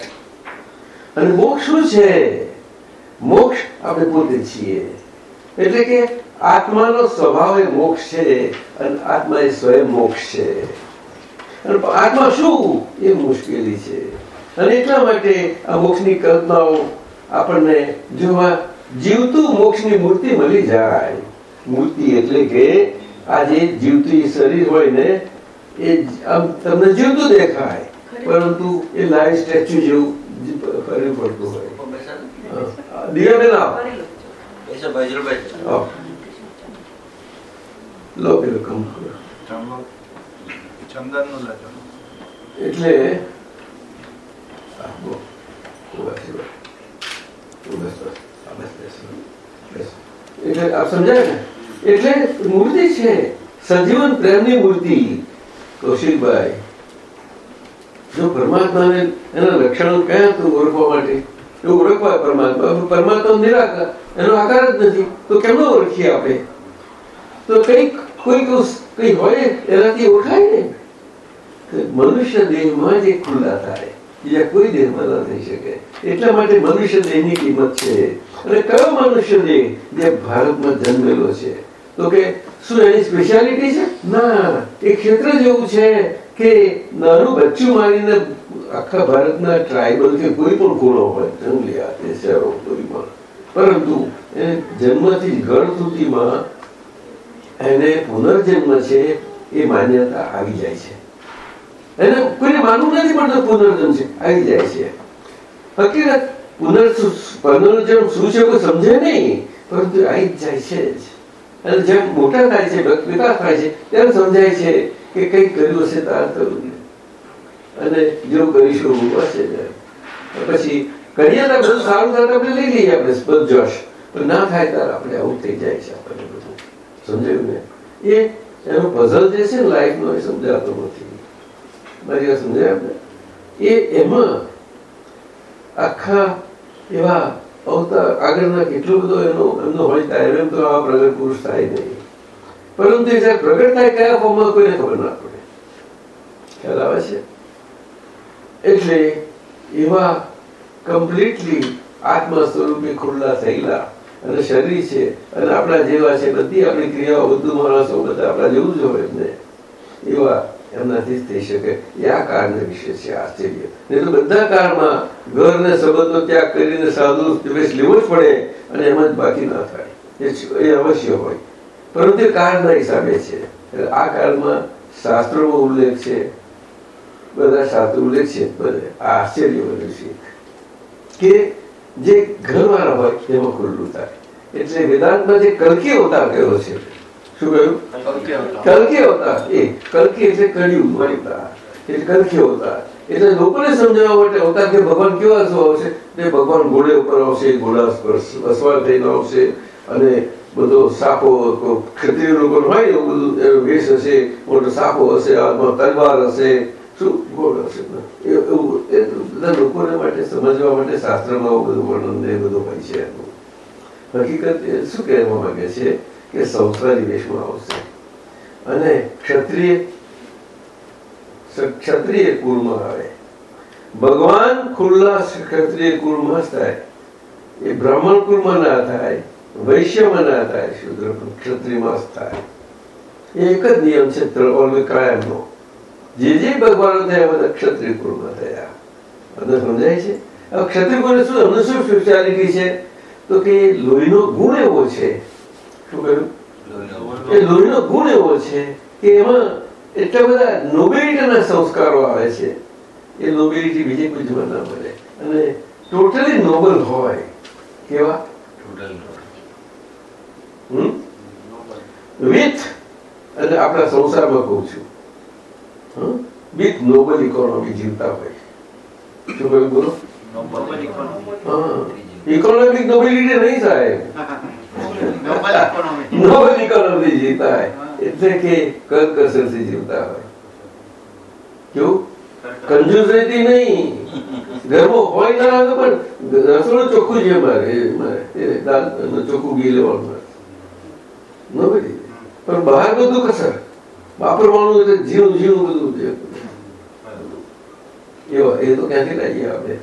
અને મોક્ષ શું છે? મોક્ષ આપણે પોતે છીએ. એટલે કે આત્માનો સ્વભાવ એ મોક્ષ છે અને આત્મા એ સ્વયં મોક્ષ છે. આત્મા શું એ મુશ્કેલી છે? અને એટલા માટે આ મોક્ષની કલ્પનાઓ આપણને જોવા જીવતું મોક્ષની મૂર્તિ મળી જાય. મૂર્તિ એટલે કે આ જે જીવતું શરીર હોય ને એ તમને જીવતું દેખાય. પરંતુ એ લાઈવ સ્ટેચ્યુ જેવું ફરી પડતું હોય. દિવ્યાબેન આવો. લો પેલું કમ ચંદનનું લેજો એટલે. એટલે આપ ને? એના લક્ષણો કયા તો ઓળખવા માટે? એ ઓળખવા પરમાત્મા પરમાત્મા નિરાકાર, એનો આકાર જ નથી. તો કેમનો ઓળખીએ આપણે? તો કંઈક કોઈ કઈ હોય, એનાથી ઓળખાય ને? મનુષ્ય દેહમાં જ ખુલ્લા થાય બીજા કોઈ દેહમાં ન થઈ શકે. એટલા માટે મનુષ્ય દેહની કિંમત છે. અને કયો મનુષ્ય દેહ? જે ભારતમાં જન્મેલો છે. તો કે શું એની સ્પેશિયાલિટી છે? ના. એ ક્ષેત્ર જેવું છે કે નાનું બચ્ચું મારીને આખા ભારતના ટ્રાઇબલ કે કોઈ પણ ખૂણો હોય જંગલિયા કે શહેરો કોઈમાં પરંતુ એ જન્મથી ઘર સુધીમાં એને પુનર્જન્મ છે એ માન્યતા આવી જાય છે. એને કોઈને માનવું નથી પણ પુનર્જન્મ છે. આવી જાય છે. હકીકત પુનર્ શું છે કોઈ સમજે નહીં, પરંતુ આવી જાય છે અને જેમ મોટા થાય છે વિકાસ થાય છે ત્યારે સમજાય છે કે કંઈક કર્યું હશે તાર કરવું અને જો કરીશું, હશે પછી કરીએ તો બધું સારું થાય આપણે લઈ લઈએ આપણે, બધું જોશ. પણ ના થાય ત્યારે આપણે આવું થઈ જાય છે આપણને બધું. સમજાયું ને? એ એનો પઝલ જે છે ને લાઈફનો એ સમજાતો નથી. એટલે એવા કમ્પ્લીટલી આત્મા સ્વરૂપે ખુલ્લા થયેલા અને શરીર છે અને આપણા જેવા છે બધી આપણી ક્રિયાઓ બધું માણસો બધા આપણા જેવું જ હોય એમને એવા એમનાથી જ થઈ શકે એ આ કાળને વિશે છે આશ્ચર્ય. નહીં તો બધા કાળમાં ઘર ને સંબંધનો ત્યાગ કરીને સાધુ પ્રવેશ લેવો જ પડે અને એમ જ બાકી ના થાય. એ અવશ્ય હોય. પરંતુ કાળના હિસાબે છે. એટલે આ કાળમાં શાસ્ત્રોમાં ઉલ્લેખ છે. બધા શાસ્ત્રો ઉલ્લેખ છે. બધે આશ્ચર્ય બધું છે કે જે ઘરવાળા હોય એમાં ખુલ્લું થાય એટલે વેદાંતમાં જે કલકી અવતાર કર્યો છે શું કહ્યું? કલકી અવતાર. એ કલકી એટલે કળિયુગ અવતાર એટલે કલકી અવતાર. એટલે લોકોને સમજાવવા માટે અવતાર કે ભગવાન કેવા શું આવશે? તે ભગવાન ઘોડે ઉપર આવશે ઘોડા અસવાર થઈને આવશે અને બધો સાપો ક્ષત્રિય લોકો હોય એવું બધું એનો વેશ હશે મોટો સાપો હશે હાથમાં તલવાર હશે. શું? ઘોડ હશે. એવું એ બધા લોકોને માટે સમજવા માટે શાસ્ત્રમાં આવું બધું વર્ણન એ બધું હોય છે. હકીકત શું કહેવા માંગે છે? કે સંસારી વેશમાં આવશે. અને ક્ષત્રિય ક્ષત્રિય કુળમાં આવે. ભગવાન ખુલ્લા ક્ષત્રિય કુળમાં થાય. એ બ્રાહ્મણ કુળમાં ના થાય, વૈશ્યમાં ના થાય, શુદ્ર ક્ષત્રિયમાં થાય. એક જ નિયમ છે કાયમનો. જે જે ભગવાન થયા બધા ક્ષત્રિય કુળમાં થયા. બધા સમજાય છે? ક્ષત્રિય કુળ શું? અમને શું સ્પેશિયાલિટી છે? તો કે લોહીનો ગુણ એવો છે શું કહ્યું એ લોહીનો ગુણ એવો છે કે એમાં એટલા બધા નોબેલિટીના સંસ્કારો આવે છે એ નોબેલિટી બીજે કોઈ જોવા ના મળે અને ટોટલી નોબલ હોય કેવા વિથ અને આપણા સંસારમાં કહું છું વિથ નોબલ ઇકોનોમી જીવતા હોય શું કહ્યું બોલો ઇકોનોમિક નોબિલિટી નહીં થાય નોબલ ઇકોનોમી. જીવતા હોય એટલે કે કરકસરથી જીવતા હોય. કેવું? કંજૂસ રહેતી નહીં. ગરબો હોય ના આવે પણ રસોડું ચોખ્ખું છે મારે એ મારે ચોખ્ખું ઘી લેવાનું પણ બહાર બધું કસર. વાપરવાનું એટલે ઝીણું ઝીણું બધું છે એવા એ તો ક્યાંથી લાવીએ આપણે?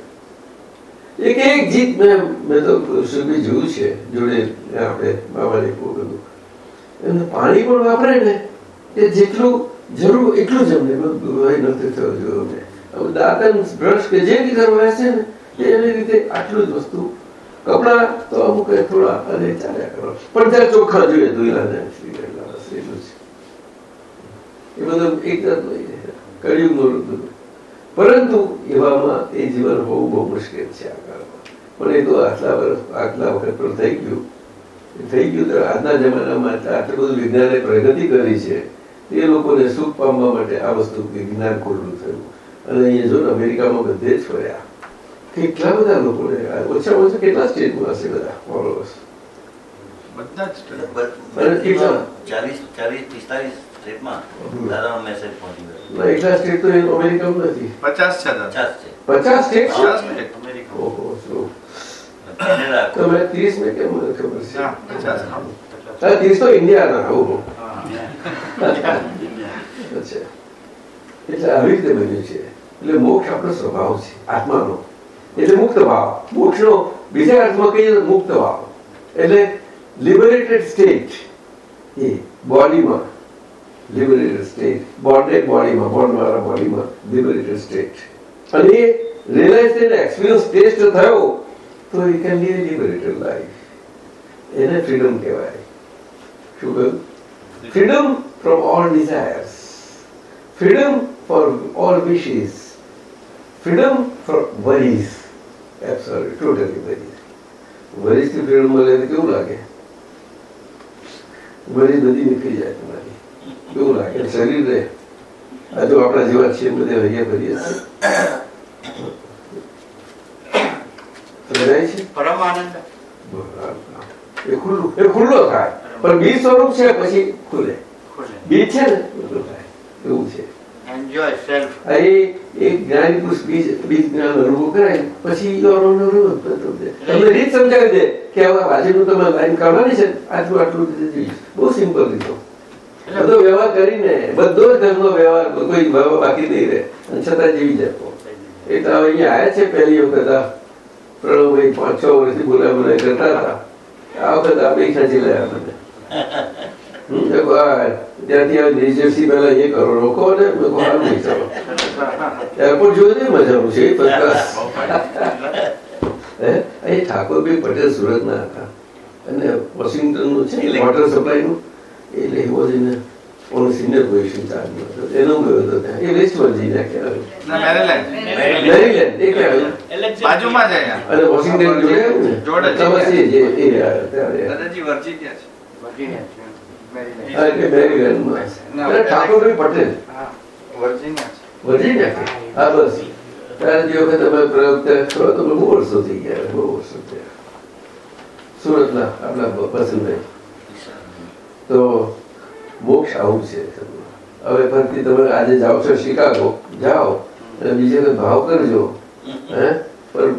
એક એક જીત મેં મેં તો સુબી જોયું છે, જોડે આપણે બાબાની બધું એમને પાણી પણ વાપરે ને એ જેટલું જરૂર એટલું જ અમને. બધું નથી થયું જોયું અમને. દાંતન બ્રશ કે જે રીતે કરવા છે ને, એ એની રીતે આટલું જ વસ્તુ. કપડા તો અમુક થોડા અને ચાલ્યા કરો પણ ત્યાં ચોખ્ખા જોઈએ ધોઈલા ને એટલું છે એ બધું એક જાતનું કળિયુગનું પરંતુ એવામાં એ જીવન હોવું બહુ મુશ્કેલ છે પણ એ તો આટલા વર્ષ આટલા વખત પણ થઈ ગયું. થઈ ગયું તો આજના જમાનામાં આટલું બધું વિજ્ઞાને પ્રગતિ કરી છે. એ લોકોને સુખ પામવા માટે આ વસ્તુ વિજ્ઞાન ખોલવું થયું. અને અહીંયા જો અમેરિકામાં બધે જ ફર્યા. કેટલા બધા લોકોને ઓછામાં ઓછા કેટલા સ્ટેટમાં હશે બધા ફોલોઅર્સ? બધા જ કેટલા? ચાલીસ ચાલીસ પિસ્તાલીસ સ્ટેટમાં દાદાનો મેસેજ પહોંચી ગયો. એટલા સ્ટેટ તો એ નથી. પચાસ છે પચાસ છે. પચાસ સ્ટેટ પચાસ સ્ટેટ. ઓહો શું? તમે ત્રીસ ને કેમ મને ખબર છે? પચાસ. ત્રીસ તો ઇન્ડિયાના ઓહો અચ્છા. એટલે આવી રીતે બન્યું છે. એટલે મોક્ષ આપણો સ્વભાવ છે આત્માનો. એટલે મુક્ત ભાવ. મોક્ષનો બીજા અર્થમાં કહીએ મુક્ત ભાવ. એટલે લિબરેટેડ સ્ટેટ એ બોડીમાં લિબરેટેડ સ્ટેટ બોન્ડેડ બોડીમાં બોન્ડ મારા બોડીમાં લિબરેટેડ સ્ટેટ અને એ એક્સપિરિયન્સ ટેસ્ટ થયો તો એ કેન લીવ લિબરેટેડ લાઈફ એને ફ્રીડમ કહેવાય. શું કહ્યું? Freedom from all desires freedom for all wishes freedom for worries absolute totally worries વરીઝથી freedom મળે તો કેવું લાગે? વરીઝ બધી નીકળી જાય તમારી. કેવું લાગે શરીર રહે હજુ આપણા જેવા છીએ બધે હૈયા કરીએ છીએ ખુલ્લું એ ખુલ્લો થાય. પણ બીજ સ્વરૂપ છે પછી ખુલે. છે ને થાય. એવું છે. એક જ્ઞાની પુરુષ બીજ બીજ જ્ઞાન અનુભવ કરાય પછી. તમને રીત સમજાવી દે કે હવે બાજુનું તમે લાઈન કાઢવાની છે આટલું આટલું રીતે. બહુ સિમ્પલ રીતો. બધો વ્યવહાર કરીને બધો જ ધર્મનો વ્યવહાર કોઈ ભાવ બાકી નહીં રહે. છતાં જીવી જતો. એટલે હવે અહીંયા આવ્યા છે પહેલી વખત આ પ્રણવભાઈ પાંચ છ વર્ષથી બોલા બોલા કરતા હતા. આ વખત આપણે ખેંચી લાયા મને. ત્યાંથી આ ન્યુજર્સી પહેલા એ કરો રોકો ને હારું નહીં ચાલો. એરપોર્ટ જોયું ને મજાનું છે? એ ઠાકોરભાઈ પટેલ સુરતના હતા. અને વોશિંગ્ટનનું છે વોટર સપ્લાયનું એટલે a senior position એનો ગયો હતો ત્યાં એ વેસ્ટ વર્જિનિયા કહેવાય ના, મેરીલેન્ડ. મેરીલેન્ડ એ કહેવાય બાજુમાં જ અહીંયા અને વોશિંગ્ટન જોડે જોડે જ. તો જે એ ત્યારે દાદાજી વર્જિનિયા છે વર્જિનિયા છે મેરીલેન્ડ. હા, એટલે મેરીલેન્ડમાં. ઠાકોરભાઈ પટેલ હા વર્જિનિયા વર્જિનિયા હા બસ ત્યારે જે વખત અમે પ્રયોગ કરો તો બહુ વર્ષો થઈ ગયા બહુ વર્ષો થયા સુરતના આપણા વસંતભાઈ તો મોક્ષ આવું છે હવે ફરીથી તમે આજે જાઓ છો શિકાગો જાઓ. અને બીજે કોઈ ભાવ કરજો. હે? પણ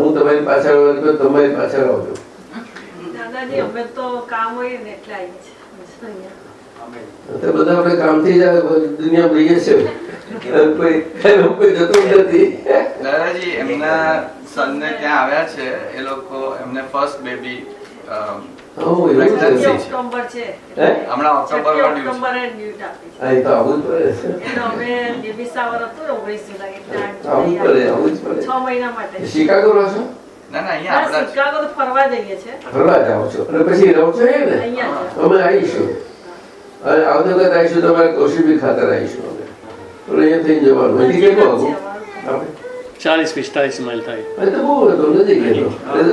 હું તમારી પાછળ આવું તમારી પાછળ આવજો. દાદાજી અમે તો કામ હોય ને એટલે આવીએ છીએ બધા આપણે કામથી જ દુનિયા રહીએ છે. કોઈ કોઈ જતું નથી. દાદાજી એમના સનને ત્યાં આવ્યા છે. એ લોકો એમને ફર્સ્ટ બેબી હા, એવું છે. ઓક્ટોબર હમણાં છે ઓક્ટોબરે ડ્યુટ આપી છે હા, એ તો આવવું જ પડે. છે એટલે અમે બેબી શાવર હતું ને ઓગણીસ જુલાઈ એટલે આ આવવું જ પડે આવવું જ પડે. છ મહિના માટે. શિકાગો રહો છો ના ના અહીંયા હા, શિકાગો તો ફરવા જઈએ છે. ફરવા જાઓ છો. અને પછી રહો છો એ ને? અમે આવીશું. અને આવતી વખત આવીશું તમારે કૌશિકભી ખાતર આવીશું અમે. પણ અહીંયા થઈ જવાનું. કેટલું આવું? આપણે? ચાલીસ પિસ્તાલીસ માઇલ થાય. તો બહુ હતો નજીક હતો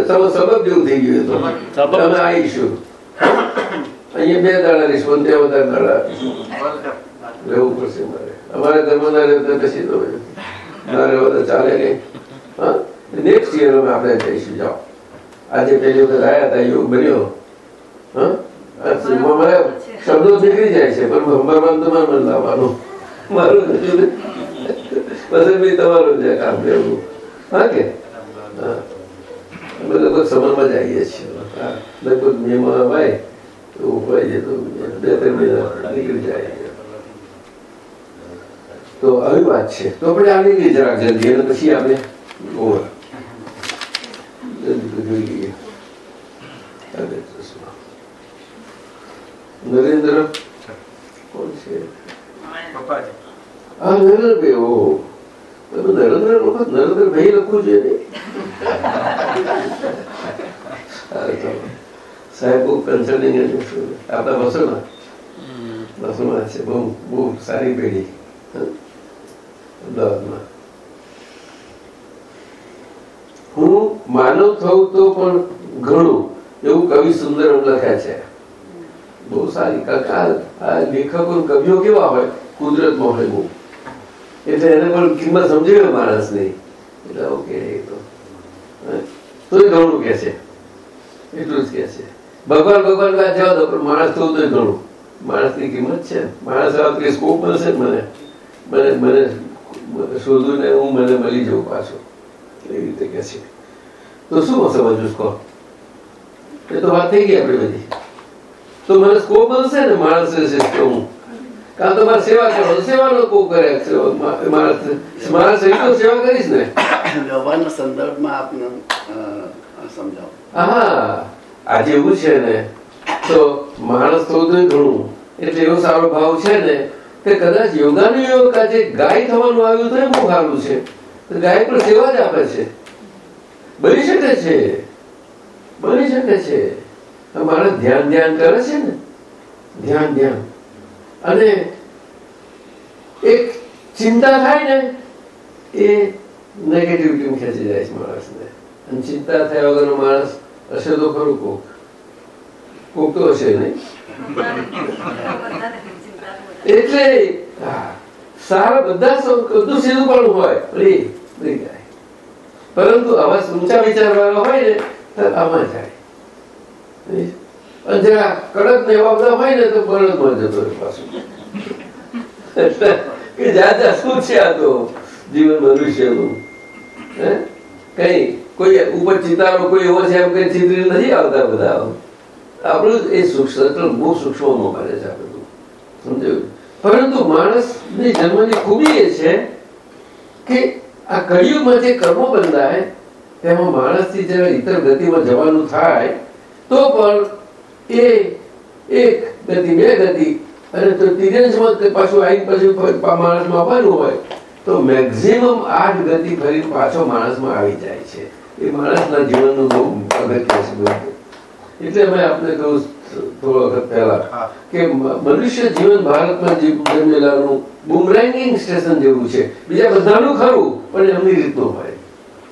તમે સબબ જેવું થઈ ગયું હતું. સબબ. આવીશું અહીંયા બે દાડા રહીશું ત્યાં વધારે દાડા રહેવું પડશે મારે. અમારા ઘરમાં રહેતા પછી તો ના રહેવા તો ચાલે નહીં. હા? નેક્સ્ટ યર અમે આપણે જઈશું જાઓ. આજે પહેલી વખત આવ્યા હતા યોગ બન્યો. હા? શબ્દો નીકળી જાય છે પણ સંભાળવાનું તમારે મને લાવવાનું. મારું. પછી બી તમારું છે કામ લેવું હા કે? અમે લગભગ સમરમાં જ આવીએ છીએ. લગભગ મેમાં હોય તો બે ત્રણ મહિના નીકળી જાય. તો આવી વાત છે. તો આપણે આવી ગઈ જરાક જલ્દી અને પછી આપણે ઓવર જોઈ લઈએ. નરેન્દ્ર? કોણ છે? હા નરેન્દ્રભાઈ ઓહો. હું માનવ થવું તો પણ ઘણું એવું કવિ સુંદર લખ્યા છે બહુ સારી. આ લેખકો કવિઓ કેવા હોય? કુદરતમાં હોય બહુ. એટલે એને પણ કિંમત સમજી ગયો માણસની. એટલે ઓકે, એ તો. એ ઘણું કે છે. એટલું જ કે છે. ભગવાન ભગવાન વાત જવા દો, પણ માણસ થવું તોય ઘણું. માણસની કિંમત છે. માણસ વાત કે સ્કોપ મળશે મને. મને મને શોધું ને હું મને મળી જઉં પાછો. એવી રીતે કે છે. તો શું સમજવું કહો. એ તો વાત થઈ ગઈ આપણી બધી. તો મને સ્કોપ મળશે ને માણસ રહેશે તો હું કાં તો મારે સેવા કરો સેવાનો કોક કરે મારા શરીર તો સેવા કરીશ ને. વ્યવહારના સંદર્ભમાં આપને સમજાવો. હા આજે એવું છે ને તો માણસ તો ઘણું એટલે એવો સારો ભાવ છે ને કે કદાચ યોગાનું યોગ આજે ગાય થવાનું આવ્યું તો એ બહુ સારું છે. ગાય પણ સેવા જ આપે છે. બની શકે છે. બની શકે છે. માણસ ધ્યાન ધ્યાન કરે છે ને? ધ્યાન ધ્યાન અને એક ચિંતા થાય ને, એ નેગેટિવિટી ખેંચી જાય છે માણસને. અને ચિંતા થયા વગરનો માણસ હશે તો ખરું કોક. કોક તો હશે નહીં. એટલે સારા બધા બધું સીધું પણ હોય, ફ્રી ફ્રી જાય પરંતુ આવા ઊંચા વિચારવાળા હોય ને, તો આમાં જાય. જરા કડક ને એવા બધા હોય ને આપણું એ સૂક્ષ્મ બહુ છે આ બધું. સમજાયું? પરંતુ જન્મની ખૂબી એ છે કે આ કળિયુગમાં જે કર્મો બંધાય, તેમાં માણસથી જ્યારે ઇતર ગતિમાં જવાનું થાય, તો પણ એ એક ગતિ બે ગતિ અને તો તિર્યંશમાં પાછું આવીને પછી માણસમાં આવવાનું હોય તો મેક્ઝિમમ આઠ ગતિ ફરી પાછો માણસમાં આવી જાય છે. એ માણસના જીવનનું બહુ અગત્ય છે એટલે મેં આપને કહ્યું થોડો વખત પહેલા કે મનુષ્ય જીવન ભારતમાં જી- જન્મેલાનું બુમરેંગિંગ સ્ટેશન જેવું છે. બીજા બધાનું ખરું પણ એમની રીતનું હોય.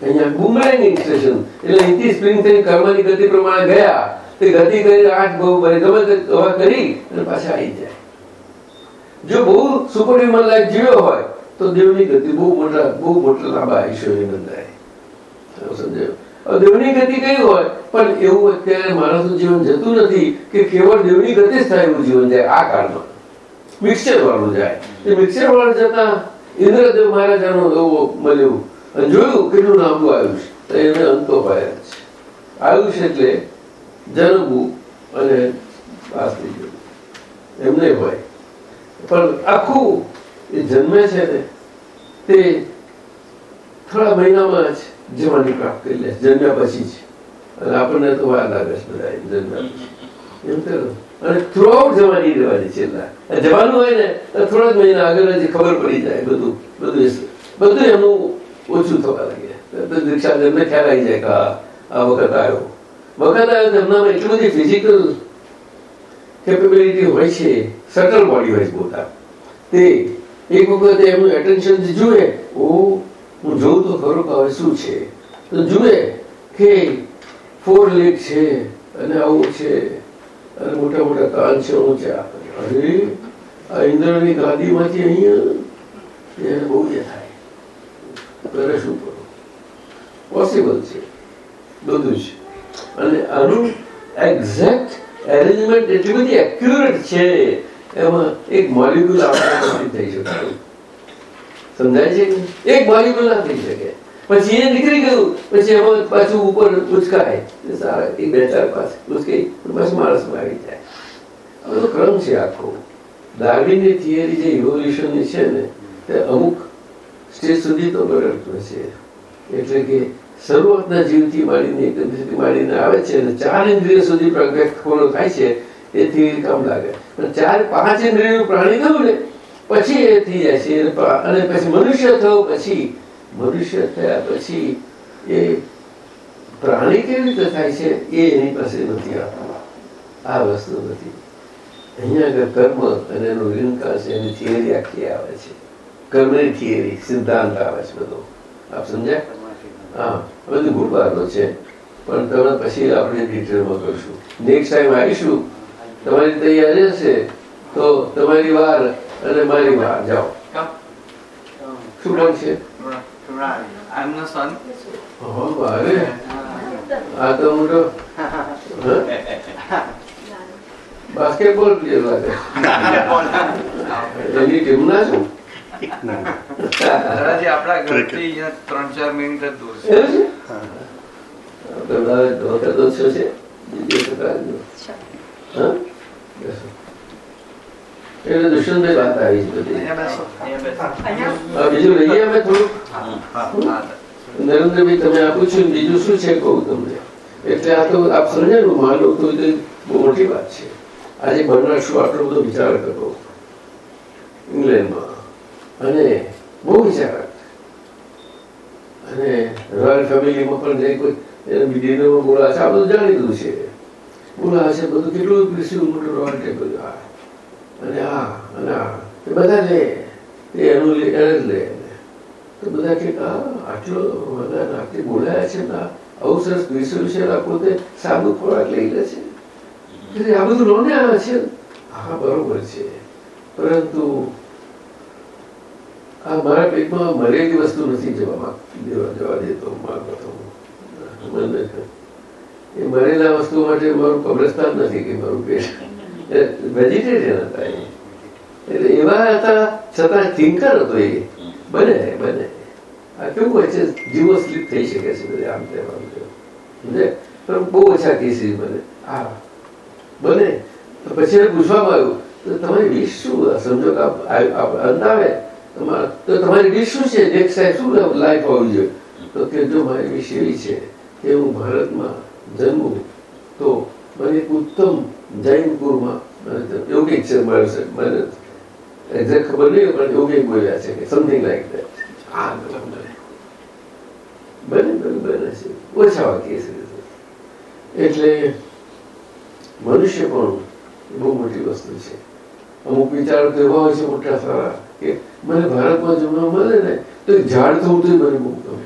અહીંયા બુમરેંગિંગ સ્ટેશન એટલે અહીંથી સ્પ્રિંગ થઈને કર્મની ગતિ પ્રમાણે ગયા ગતિ કરી આઠ બહુ કરી પાછા આવી જાય. જો બહુ સુપર લાઈફ જીવ્યો હોય, તો દેવની ગતિ બહુ મોટા બહુ મોટા લાંબા આયુષ્ય સમજાયું દેવની ગતિ કઈ હોય? પણ એવું અત્યારે માણસનું જીવન જતું નથી કે કેવળ દેવની ગતિ જ થાય એવું જીવન જાય, આ કાળમાં. મિક્સર વાળું જાય. એ મિક્સર વાળું જતા ઇન્દ્રદેવ મહારાજાનું એવું મળ્યું. જોયું કેટલું લાંબુ આયુષ્ય. તો એને અંતો પાયા છે. આયુષ એટલે જન્મવું અને પાસ થઈ જવું એમને હોય. પણ આખું એ જન્મે છે ને, તે થોડા મહિનામાં જ જીવાની પ્રાપ્ત કરી લે જન્મ્યા પછી જ. અને આપણને તો વાર લાગે છે બધા જન્મ્યા. એમ અને થ્રુઆઉટ જવાની રહેવાની છેલ્લા જવાનું હોય ને થોડા જ મહિના આગળ ખબર પડી જાય બધું. બધું બધું એમનું ઓછું થવા લાગે. દીક્ષા એમને ખ્યાલ જાય આ વખત આવ્યો. આવ્યો એમનામાં એટલી બધી ફિઝિકલ કેપેબિલિટી હોય છે સટલ બોડી હોય છે પોતા તે એક વખત એમનું એટેન્શન જુએ ઓ હું જોઉં તો ખરો કે હવે શું છે? તો જુએ કે ફોર લેગ છે, અને આવું છે, અને મોટા મોટા કાન છે ઊંચા અરે, આ ઇન્દ્રની ગાદીમાંથી અહીંયા એને બહુ એ થાય. કરે શું કરો પોસિબલ છે. બધું જ. અને આનું એક્ઝેક્ટ એરેન્જમેન્ટ એટલી બધી એક્યુરેટ છે. એમાં એક મોલિક્યુલ આપણે થઈ શકતું સમજાય છે? એક મોલિક્યુલ ના થઈ શકે. પછી એ નીકળી ગયું. પછી એમાં પાછું ઉપર ઉચકાય. સારા એક બે ચાર પાસે ઉચકાઈ બસ માણસમાં આવી જાય. આ બધો ક્રમ છે આખો. ડાર્વિનની થિયરી જે ઇવોલ્યુશનની છે ને તે અમુક સ્ટેજ સુધી તો બરાબર છે એટલે કે શરૂઆતના જીવથી માંડીને એકદમ માંડીને આવે છે અને ચાર ઇન્દ્રિય સુધી પ્રગટ પૂર્ણ થાય છે, એથી કામ લાગે. પણ ચાર પાંચ ઇન્દ્રિયનું પ્રાણી થયું ને, પછી એ થઈ જાય છે. અને પછી મનુષ્ય થયો પછી, મનુષ્ય થયા પછી એ પ્રાણી કેવી રીતે થાય છે, એ એની પાસે નથી આ વસ્તુ નથી. અહીંયા આગળ કર્મ અને એનું લિંકાશ એની થિયરી આખી આવે છે. કર્મની થિયરી સિદ્ધાંત આવે છે બધો. આપ સમજ્યા? હા બધું ગુણવારનો છે. પણ તમે પછી આપણે ડિટેલમાં કરશું. નેક્સ્ટ ટાઈમ આવીશું તમારી તૈયારી હશે તો તમારી વાર અને મારી વાર. જાઓ. શું નામ છે? આ તો મોટો બાસ્કેટબોલ પ્લેયર લાગે. એની ટીમના છું? દાદાજી આપણા ઘરથી ત્રણ ચાર મિનિટ દૂર છે. એવું છે? તમારે ડોક્ટર તો શું છે. બીજી વખત આવજો. હા? બેસો. એટલે દુષ્યંતભાઈ વાત આવી છે બધી. બીજું લઈએ અમે થોડુંક નરેન્દ્રભાઈ તમે આ પૂછ્યું બીજું શું છે કહું તમને? એટલે આ તો આપ સમજાયું માનો તો બહુ મોટી વાત છે. આજે બર્નાર્ડ શું આટલો બધો વિચાર કરો ઇંગ્લેન્ડમાં. અને બહુ વિચાર અને રોયલ ફેમિલીમાં પણ જે કોઈ આ બધું જાણીતું છે. બોલા છે કેટલું મોટું રોયલ એનું લે લે. તો બધા કે, આ, આટલો બધા બોલાયા છે ને આવું સરસ પીરસ્યું છે આ પોતે સાદું ખોરાક લઈ લે છે? આ બધું લોને આવે છે. હા, બરોબર છે. પરંતુ આ મારા પેટમાં મરેલી વસ્તુ નથી જવા દેવા જવા દેતો. મને એ મરેલા વસ્તુ માટે મારું કબ્રસ્તાન નથી કે મારું પેટ. વેજીટેરિયન હતા એ. એટલે એવા હતા છતાં થિંકર હતો એ. બને બને. આ કેવું હોય છે જીવો સ્લીપ થઈ શકે છે બધે આમ તેમ આમ તેમ. પણ બહુ ઓછા કેસીસ બને. હા. બને. પછી એને પૂછવામાં આવ્યું. તો તમારી ડીશ શું? સમજો કે અંદાવે તો તમારી ડીશ શું છે? નેક્સ્ટ સાહેબ શું લાઈફ હોવી જોઈએ? તો કે જો મારી ડીશ એવી છે કે હું ભારતમાં જન્મું તો મને એક ઉત્તમ મને તો છે મારે મને એક્ઝેક્ટ ખબર નહીં પણ યોગિક બોલ્યા છે કે સમથિંગ લાઈક દેટ આ બને બને બને બને છે. ઓછા વાક્ય છે. એટલે મનુષ્ય પણ બહુ મોટી વસ્તુ છે. અમુક વિચારો તો એવા હોય છે મોટા સારા કે મને ભારતમાં જમવા મળે ને તો ઝાડ થવું તો મને બહુ ગમે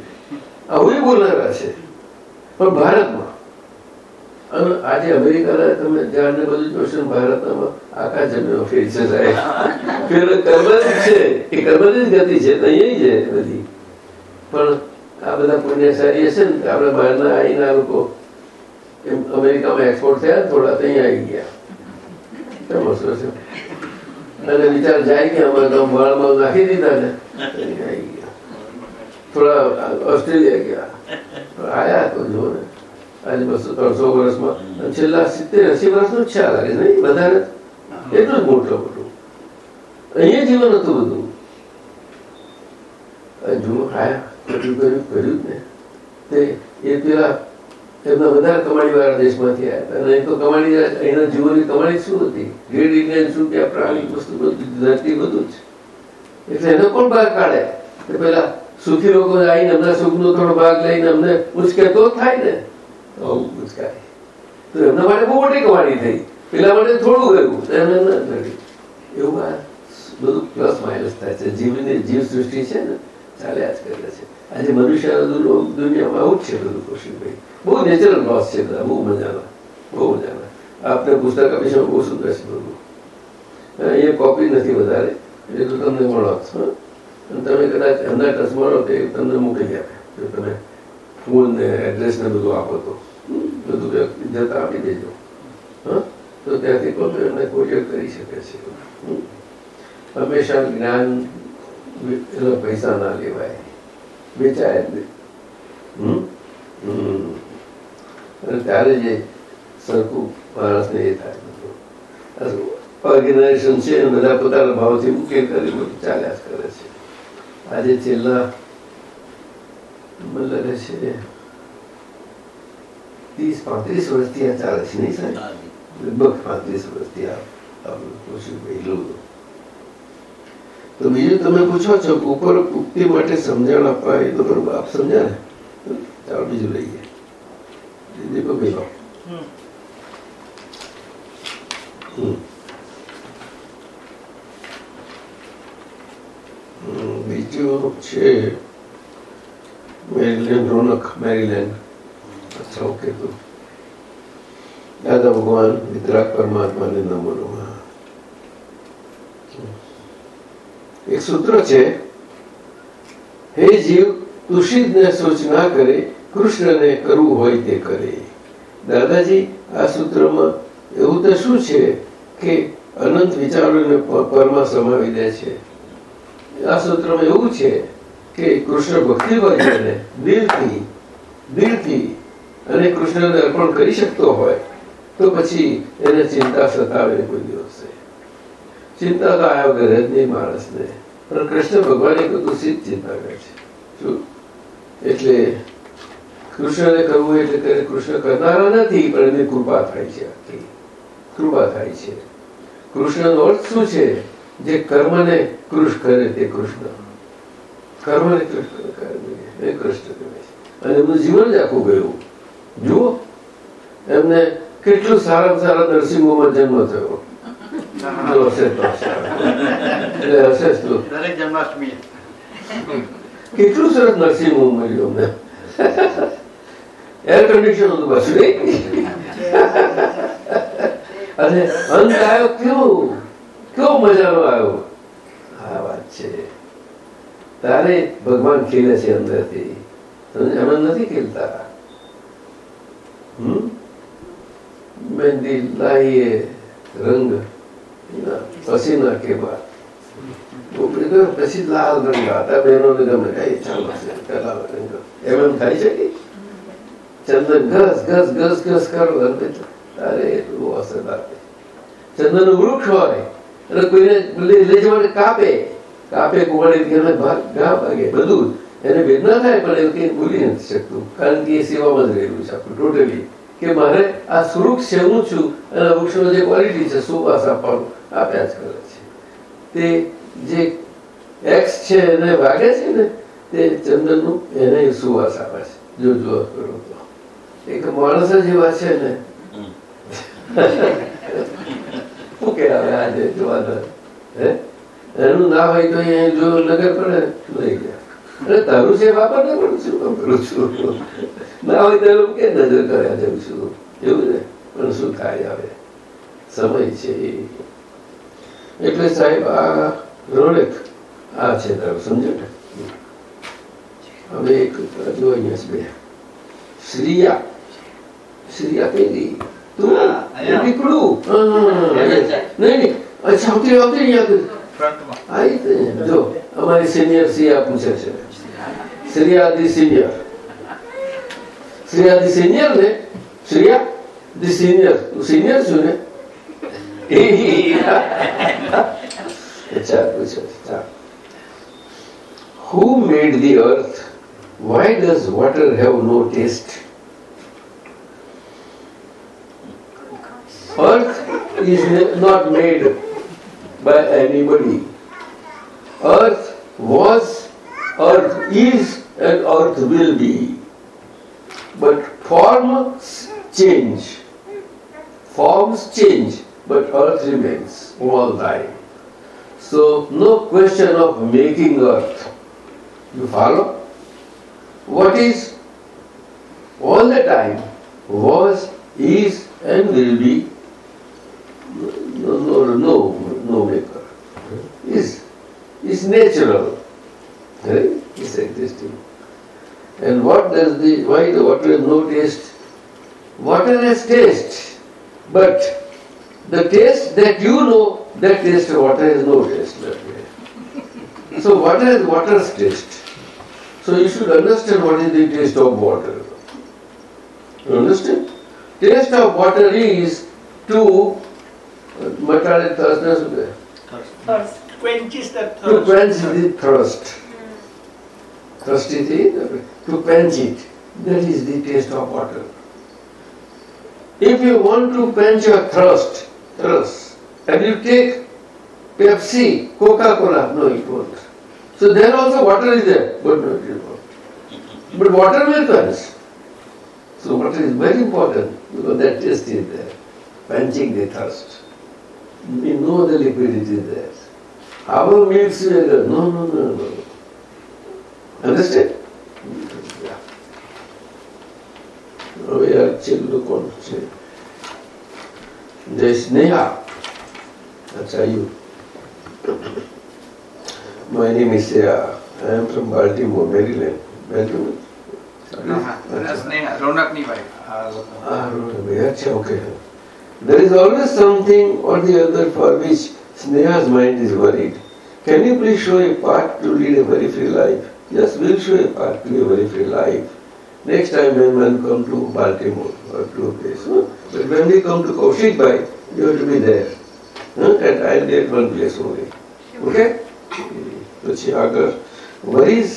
આવું બોલનારા છે. પણ ભારતમાં આજે છે બધી. પણ આ બધા પુણ્યશાળી હશે ને આપણે બહારના આ લોકો એમ અમેરિકામાં એક્સપોર્ટ થયા થોડા ત્યાં આવી ગયા. હશો છો? અને વિચાર જાય કે અમારે તો વાળમાં નાખી દીધા ને અહીંયા આવી ગયા થોડા ઓસ્ટ્રેલિયા ગયા આયા તો જો ને આજે બસો ત્રણસો વર્ષમાં અને છેલ્લા સિત્તેર એસી વર્ષનો જ ખ્યાલ આવે નહીં વધારે એટલું જ મોટું મોટું અહીંયા જીવન હતું બધું જુઓ આયા બધું કર્યું કર્યું જ ને તે એ પેલા એમના વધારે કમાણી વાળા દેશમાંથી આવ્યા અને તો કમાણી એના જીવોની કમાણી શું હતી? ગ્રેડ ઇન્ડિયન શું કે પ્રાણી વસ્તુ બધું, ધરતી બધું જ. એટલે એને કોણ બહાર કાઢે? કે પેલા સુખી લોકો આવીને એમના સુખનો થોડો ભાગ લઈને અમને ઉચકે તો થાય ને. ઉચકાય તો એમના માટે બહુ મોટી કમાણી થઈ. પેલા માટે થોડું ગયું એમને ન નડ્યું એવું આ બધું પ્લસ માઇનસ થાય છે. જીવની જીવ સૃષ્ટિ છે ને, ચાલ્યા જ કરે છે. આજે મનુષ્ય દુનિયામાં આવું જ છે બધું, કૌશિકભાઈ. બહુ નેચરલ લોસ છે બધા, બહુ મજાના બહુ મજાના આપણે પુસ્તક આપીશું બહુ સુંદર છે બધું. અહીંયા કોપી નથી વધારે એ તો તમને મળો અને તમે કદાચ એમના ટચ મળો તો તમને મોકલી આપે તમે ફોન ને એડ્રેસ ને બધું આપો તો. બધું જતા આપી દેજો. હા, તો ત્યાંથી કોઈ એમને કોરિયર કરી શકે છે. હંમેશા જ્ઞાન પૈસા ના લેવાય. વેચાય જ નહીં. અને ત્યારે જે સરખું માણસને એ થાય ઓર્ગેનાઇઝેશન છે બધા પોતાના ભાવથી ઉકેલ કરી બધું ચાલ્યા કરે છે. આજે છેલ્લા મને છે ત્રીસ પાંત્રીસ વર્ષથી આ ચાલે છે નહીં સાહેબ? લગભગ પાંત્રીસ વર્ષથી આ પહેલું. તો બીજું તમે પૂછો છો ઉપર ઉક્તિ માટે સમજણ આપવા એ તો બરોબર આપ સમજ્યા ને ચાલો બીજું લઈએ. દીપક ભાઈ લો બીજું છે મેરીલેન્ડ રોનક મેરીલેન્ડ અચ્છા ઓકે તો દાદા ભગવાન વિતરાગ પરમાત્માને નમનો એક સૂત્ર છે હે જીવ તુષિતને સોચ ના કરે કૃષ્ણને કરવું હોય તે કરે. દાદાજી, આ સૂત્રમાં એવું તો શું છે કે અનંત વિચારોને પરમાં સમાવી દે છે? આ સૂત્રમાં એવું છે કે કૃષ્ણ ભક્તિ હોય દિલથી દિલથી અને કૃષ્ણને અર્પણ કરી શકતો હોય, તો પછી એને ચિંતા સતાવે કોઈ દિવસે ચિંતા તો આવ્યા વગર જ નહીં માણસને. પણ કૃષ્ણ ભગવાને કીધું સીધ ચિંતા કરે છે. શું? એટલે કૃષ્ણને કરવું એટલે કૃષ્ણ કરનારા નથી પણ એની કૃપા થાય છે આખી. કૃપા થાય છે. કૃષ્ણનો અર્થ શું છે? જે કર્મને કૃષ્ણ કરે તે કૃષ્ણ. કર્મને કૃષ્ણ કરે એ કૃષ્ણ કરે છે. અને એમનું જીવન જ આખું ગયું. જુઓ એમને કેટલું સારા સારા નરસિંહોમાં જન્મ થયો. કેટલું સરસ નરસિંહ મળ્યું અમને. એર કન્ડિશન હતું બસ અને અંત આવ્યો કેવો? કેવો મજાનો આવ્યો? આ વાત છે. તારે ભગવાન ખીલે છે અંદરથી. એમાં નથી ખીલતા? મહેંદી લાઈએ રંગ. પસીના કે બાદ પછી લાલ રંગ હતા, બહેનોને ગમે. કઈ ચાલો પેલા રંગ એમ એમ થાય છે કે ચંદન ઘસ ઘસ ઘસ ઘસ કરો અરે એટલું અસર આપે ચંદન વૃક્ષ હોય એટલે કોઈને લઈ જવાને કાપે કાપે કુવાડી બધું એને થાય પણ એવું કઈ ભૂલી નથી કારણ કે એ ટોટલી કે મારે આ વૃક્ષ છે હું છું અને વૃક્ષનો જે ક્વોલિટી છે સુવાસ આપવાનું આપ્યા જ કરે છે તે જે એક્સ છે એને વાગે છે ને તે ચંદનનું એને સુવાસ આપે છે જો જો કરો એક માણસ જ એવા છે ને. શું કે હવે આજે જોવાના હે? એનું ના હોય તો અહીંયા જો નગર પડે લઈ ગયા. અરે તારું છે વાપર ને પણ શું કરું છું? ના હોય તો લોકો કે નજર કર્યા જઉં છું? એવું ને પણ શું થાય આવે સમય છે એટલે સાહેબ આ રોડેક આ છે તારું સમજો ને? હવે એક જો અહીંયા બે શ્રીયા. શ્રીયા કઈ ગઈ નીકળું નહીં નહીં અચ્છા આવતી રીતે જો અમારી સિનિયર શ્રીયા પૂછે છે શ્રીયા સિનિયર શ્રીયા સિનિયર ને શ્રીયા ધી સિનિયર તું સિનિયર છું ને અચ્છા પૂછો અચ્છા Who made the earth? Why does water have no taste? Earth is not made by anybody. Earth was, earth is, and earth will be. But forms change. Forms change, but earth remains all time. So, no question of making earth. You follow? What is all the time was, is, and will be no, no, no, no maker. Is, is natural. Eh? Right? Is existing. And what does the, why the water has no taste? Water has taste, but the taste that you know, that taste of water has no taste way. So water has water's taste. So you should understand what is the taste of water. You understand? Taste of water is to Matali thirstness होता है thirst. Quenches the thirst. to quench the thirst. Thirsty थी to quench it that is the taste of water. If you want to quench your thirst thirst and you take Pepsi Coca Cola no it won't. So there also water is there. But no it won't but water will quench. So water is very important because that taste is there. Quenching the thirst. We know the liquidity there. Our meets you and no, no, no, no. Understand? Yeah. Oh, we are chilled conscious. There is Neha. That's how you. My name is Neha. I am from Baltimore, Maryland. Baltimore? Sorry. No, that's Neha. Ronak Nivai. Ah, Ronak Nivai. Okay. There is always something or the other for which Sneha's mind is worried. Can you please show a path to lead a very free life? Yes, we'll show a path to a very free life. Next time when we come to Baltimore or to a place. huh? But when we come to Kaushik Bhai, you have to be there. Huh? And I'll be at one place only. Okay? પછી આગળ worries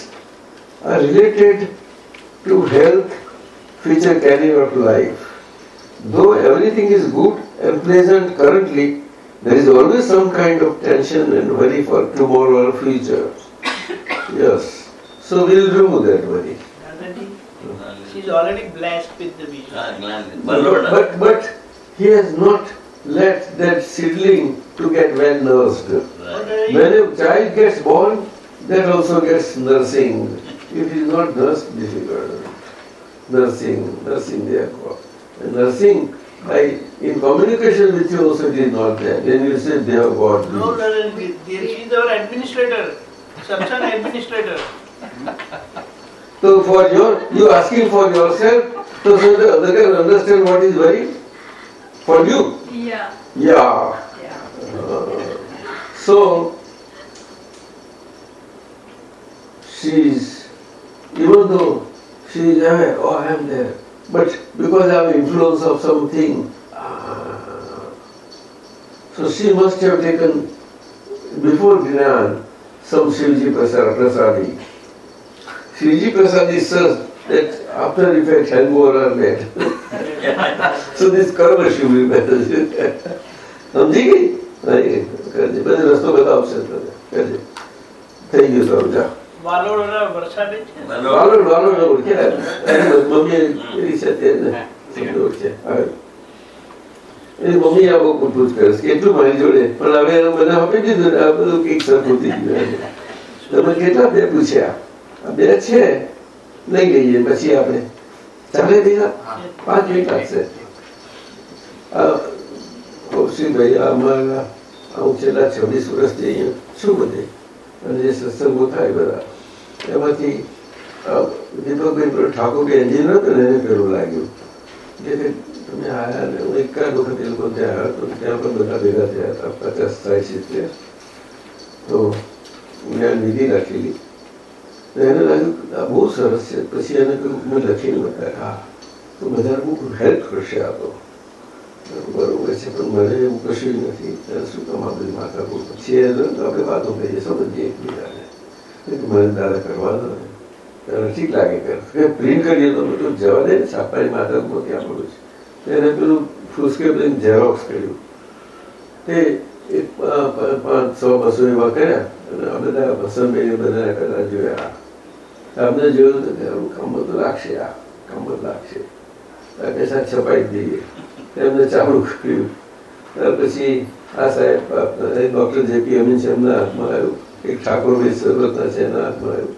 are related to health, future career of life. Though everything is good and pleasant currently, there is always some kind of tension and worry for tomorrow or future. Yes. So we'll remove that worry. She's already blessed with the vision. Ah, but, but, but he has not let that seedling to get well nursed. When a child gets born, that also gets nursing. If he is not nursed, difficult. Nursing, nursing there. And nursing, I, in communication with you also it is not there. Then you say they have got No, this. no, no, she's our administrator, Satsang administrator. So for your, you asking for yourself, so, so the other can understand what is worry? For you? Yeah. Yeah. Uh, so, she is, even though she is aware, oh, I am there, but because I have influence of something, ah, so she must have taken, before Gnan, some Shivji Prasad, Prasadi. Shivji Prasad is such that after effect hangover are made. so this karma Shivji Prasad. સમજી ગઈ નહીં, કરજે બધે રસ્તો બતાવશે તને કરજે થઈ ગયું તારું જા વાલોડના વરસાદે છે વાલોડ વાલોડ ઓળખ્યા એની મમ્મી એવી છે તે ને શબ્દ ઓળખ્યા હવે. એની મમ્મી આ બહુ પૂછપૂછ કરે છે. કેટલું મારી જોડે. પણ હવે એને મને આપી દીધું ને આ બધું કંઈક સરખું થઈ ગયું એને. તમે કેટલા બે પૂછ્યા. આ બે છે. લઈ લઈએ પછી આપણે. ચાલે ભૈયા પાંચ મિનિટ લાગશે કૌશિકભાઈ અમારા હું છેલ્લા છવ્વીસ વર્ષથી અહીંયા શું બધે? અને જે સત્સંગો થાય બધા. એમાંથી દીપકભાઈ ઠાકોર ઠાકોરભાઈ એન્જિનિયર હતો ને, એને પેલું લાગ્યું. કે તમે આયા ને, હું એકાદ વખત એ લોકો ત્યાં આવ્યો તો ત્યાં પણ બધા ભેગા થયા હતા, પચાસ થાય સિત્તેર. તો મેં વિધિ રાખેલી. એને લાગ્યું આ બહુ સરસ છે, પછી એને કહ્યું મેં લખીને બતાવ્યા. હા, તો બધા બહુ હેલ્પ કરશે આ બરોબર છે પણ મને એવું કશું નથી શું આપણે માથા બહુ પછી આપણે વાતો કહીએ સમજીએ એકબીજાને મને દાદા કરવા દો ને ત્યારે ઠીક લાગે કે પ્રિન્ટ કરીએ તો બધું જવા દે છાપાની માથામાં ક્યાં પડું છે એને પેલું ફૂસકે પેલું ઝેરોક્સ કર્યું તે પાંચસો બસો એવા કર્યા અને આ બધા બે બધા કદાચ જોયા અમને જોયું તો કામ તો લાગશે આ કામ લાગશે પૈસા છપાઈ દઈએ. એમને ચાલુ કર્યું પછી આ સાહેબ ડોક્ટર જેપી અમીન છે, એમના હાથમાં આવ્યું. એક ઠાકોરભાઈ સર્વતના છે, એના હાથમાં આવ્યું.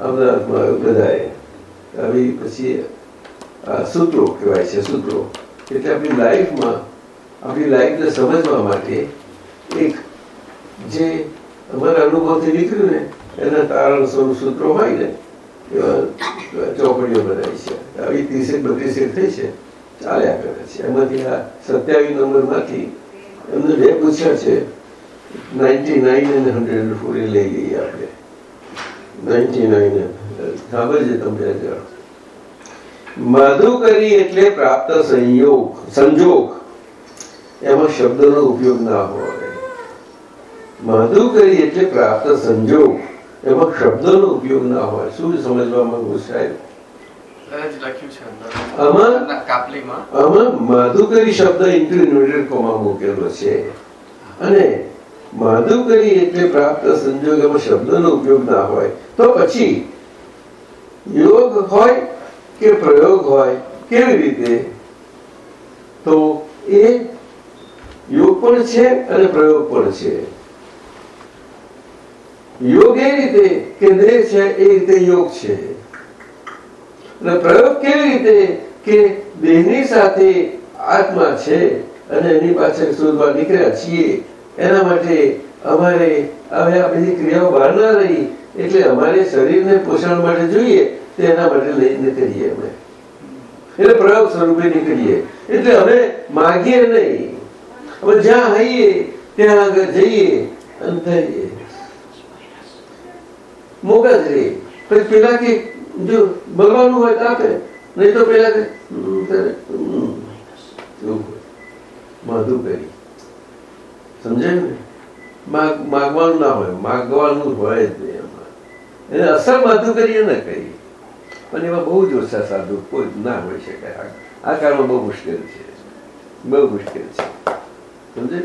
આમના હાથમાં આવ્યું બધાએ. આવી પછી સૂત્રો કહેવાય છે, સૂત્રો. એટલે આપણી લાઈફમાં, આપણી લાઈફને સમજવા માટે એક જે અમારા અનુભવથી નીકળ્યું ને, એના તારણ સ્વરૂપ સૂત્રો હોય ને ચોપડીઓ બનાવી છે. આવી ત્રીસેક, બત્રીસેક થઈ છે. ચાલ્યા કરે છે. એમાંથી આ સત્યાવીસ નંબરમાંથી એમને બે પૂછ્યા છે. નાઇન્ટી નાઇન અને હંડ્રેડ ફોર લઈ લઈએ આપણે. નાઇન્ટી નાઇન સાંભળજે તમે માધુકરી એટલે પ્રાપ્ત સંયોગ, સંજોગ. એમાં શબ્દનો ઉપયોગ ના હોય. માધુકરી એટલે પ્રાપ્ત સંજોગ. એમાં શબ્દનો ઉપયોગ ના હોય. શું સમજવા માંગુ આમાં આમાં માધુકરી શબ્દ ઇન્ટરન્યુટેડ કોમાં મૂકેલો છે. અને માધુકરી એટલે પ્રાપ્ત સંજોગ શબ્દનો ઉપયોગ ના હોય. તો પછી યોગ હોય કે પ્રયોગ હોય કેવી રીતે? તો એ યોગ પણ છે અને પ્રયોગ પણ છે. યોગ એ રીતે કે દેહ છે એ રીતે યોગ છે. પ્રયોગ કેવી રીતે કે દેહની સાથે આત્મા છે અને એની પાછળ શોધવા નીકળ્યા છીએ, એના માટે અમારે હવે આ બધી ક્રિયાઓ બહાર ના રહી, એટલે અમારે શરીરને પોષણ માટે જોઈએ તેના માટે લઈને કરીએ અમે. એટલે પ્રયોગ સ્વરૂપે નીકળીએ. એટલે અમે માગીએ નહીં. હવે જ્યાં હઈએ, ત્યાં આગળ જઈએ અને થઈએ. મોકા જ રહીએ પછી પેલા કે જો ભગવાન હોય તો આપે. નહીં તો પેલા માધુ કરી. સમજાય ને? માગવાનું ના હોય, માગવાનું હોય જ નહીં એને અસર માધુ કરીએ ને કહી પણ એમાં બહુ જ સાધુ કોઈ ના હોઈ શકે. આ કાળમાં બહુ મુશ્કેલ છે. બહુ મુશ્કેલ છે. સમજે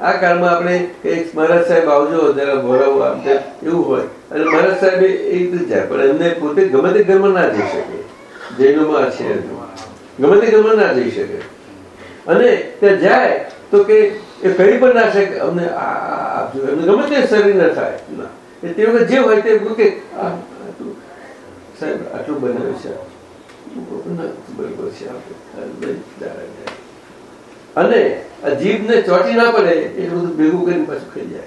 આ કાળમાં આપણે એક મહારાજ સાહેબ આવજો, જરા ભોરાવો આમ એવું હોય. અને મહારાજ સાહેબ એ રીતે જાય, પણ એમને પોતે ગમે તે ઘરમાં ના જઈ શકે. જૈનોમાં છે ગમે તે ઘરમાં ના જઈ શકે. અને ત્યાં જાય તો કે એ કહી પણ ના શકે. અમને આપજો એમને ગમે તે શરીર ના થાય. ના. એ તે વખત જે હોય તે કે સાહેબ, આટલું બનાવ્યું છે. બરોબર છે, આપણે. અને આ જીભને ચોટી ના પડે એટલું બધું ભેગું કરીને પાછું ખાઈ જાય.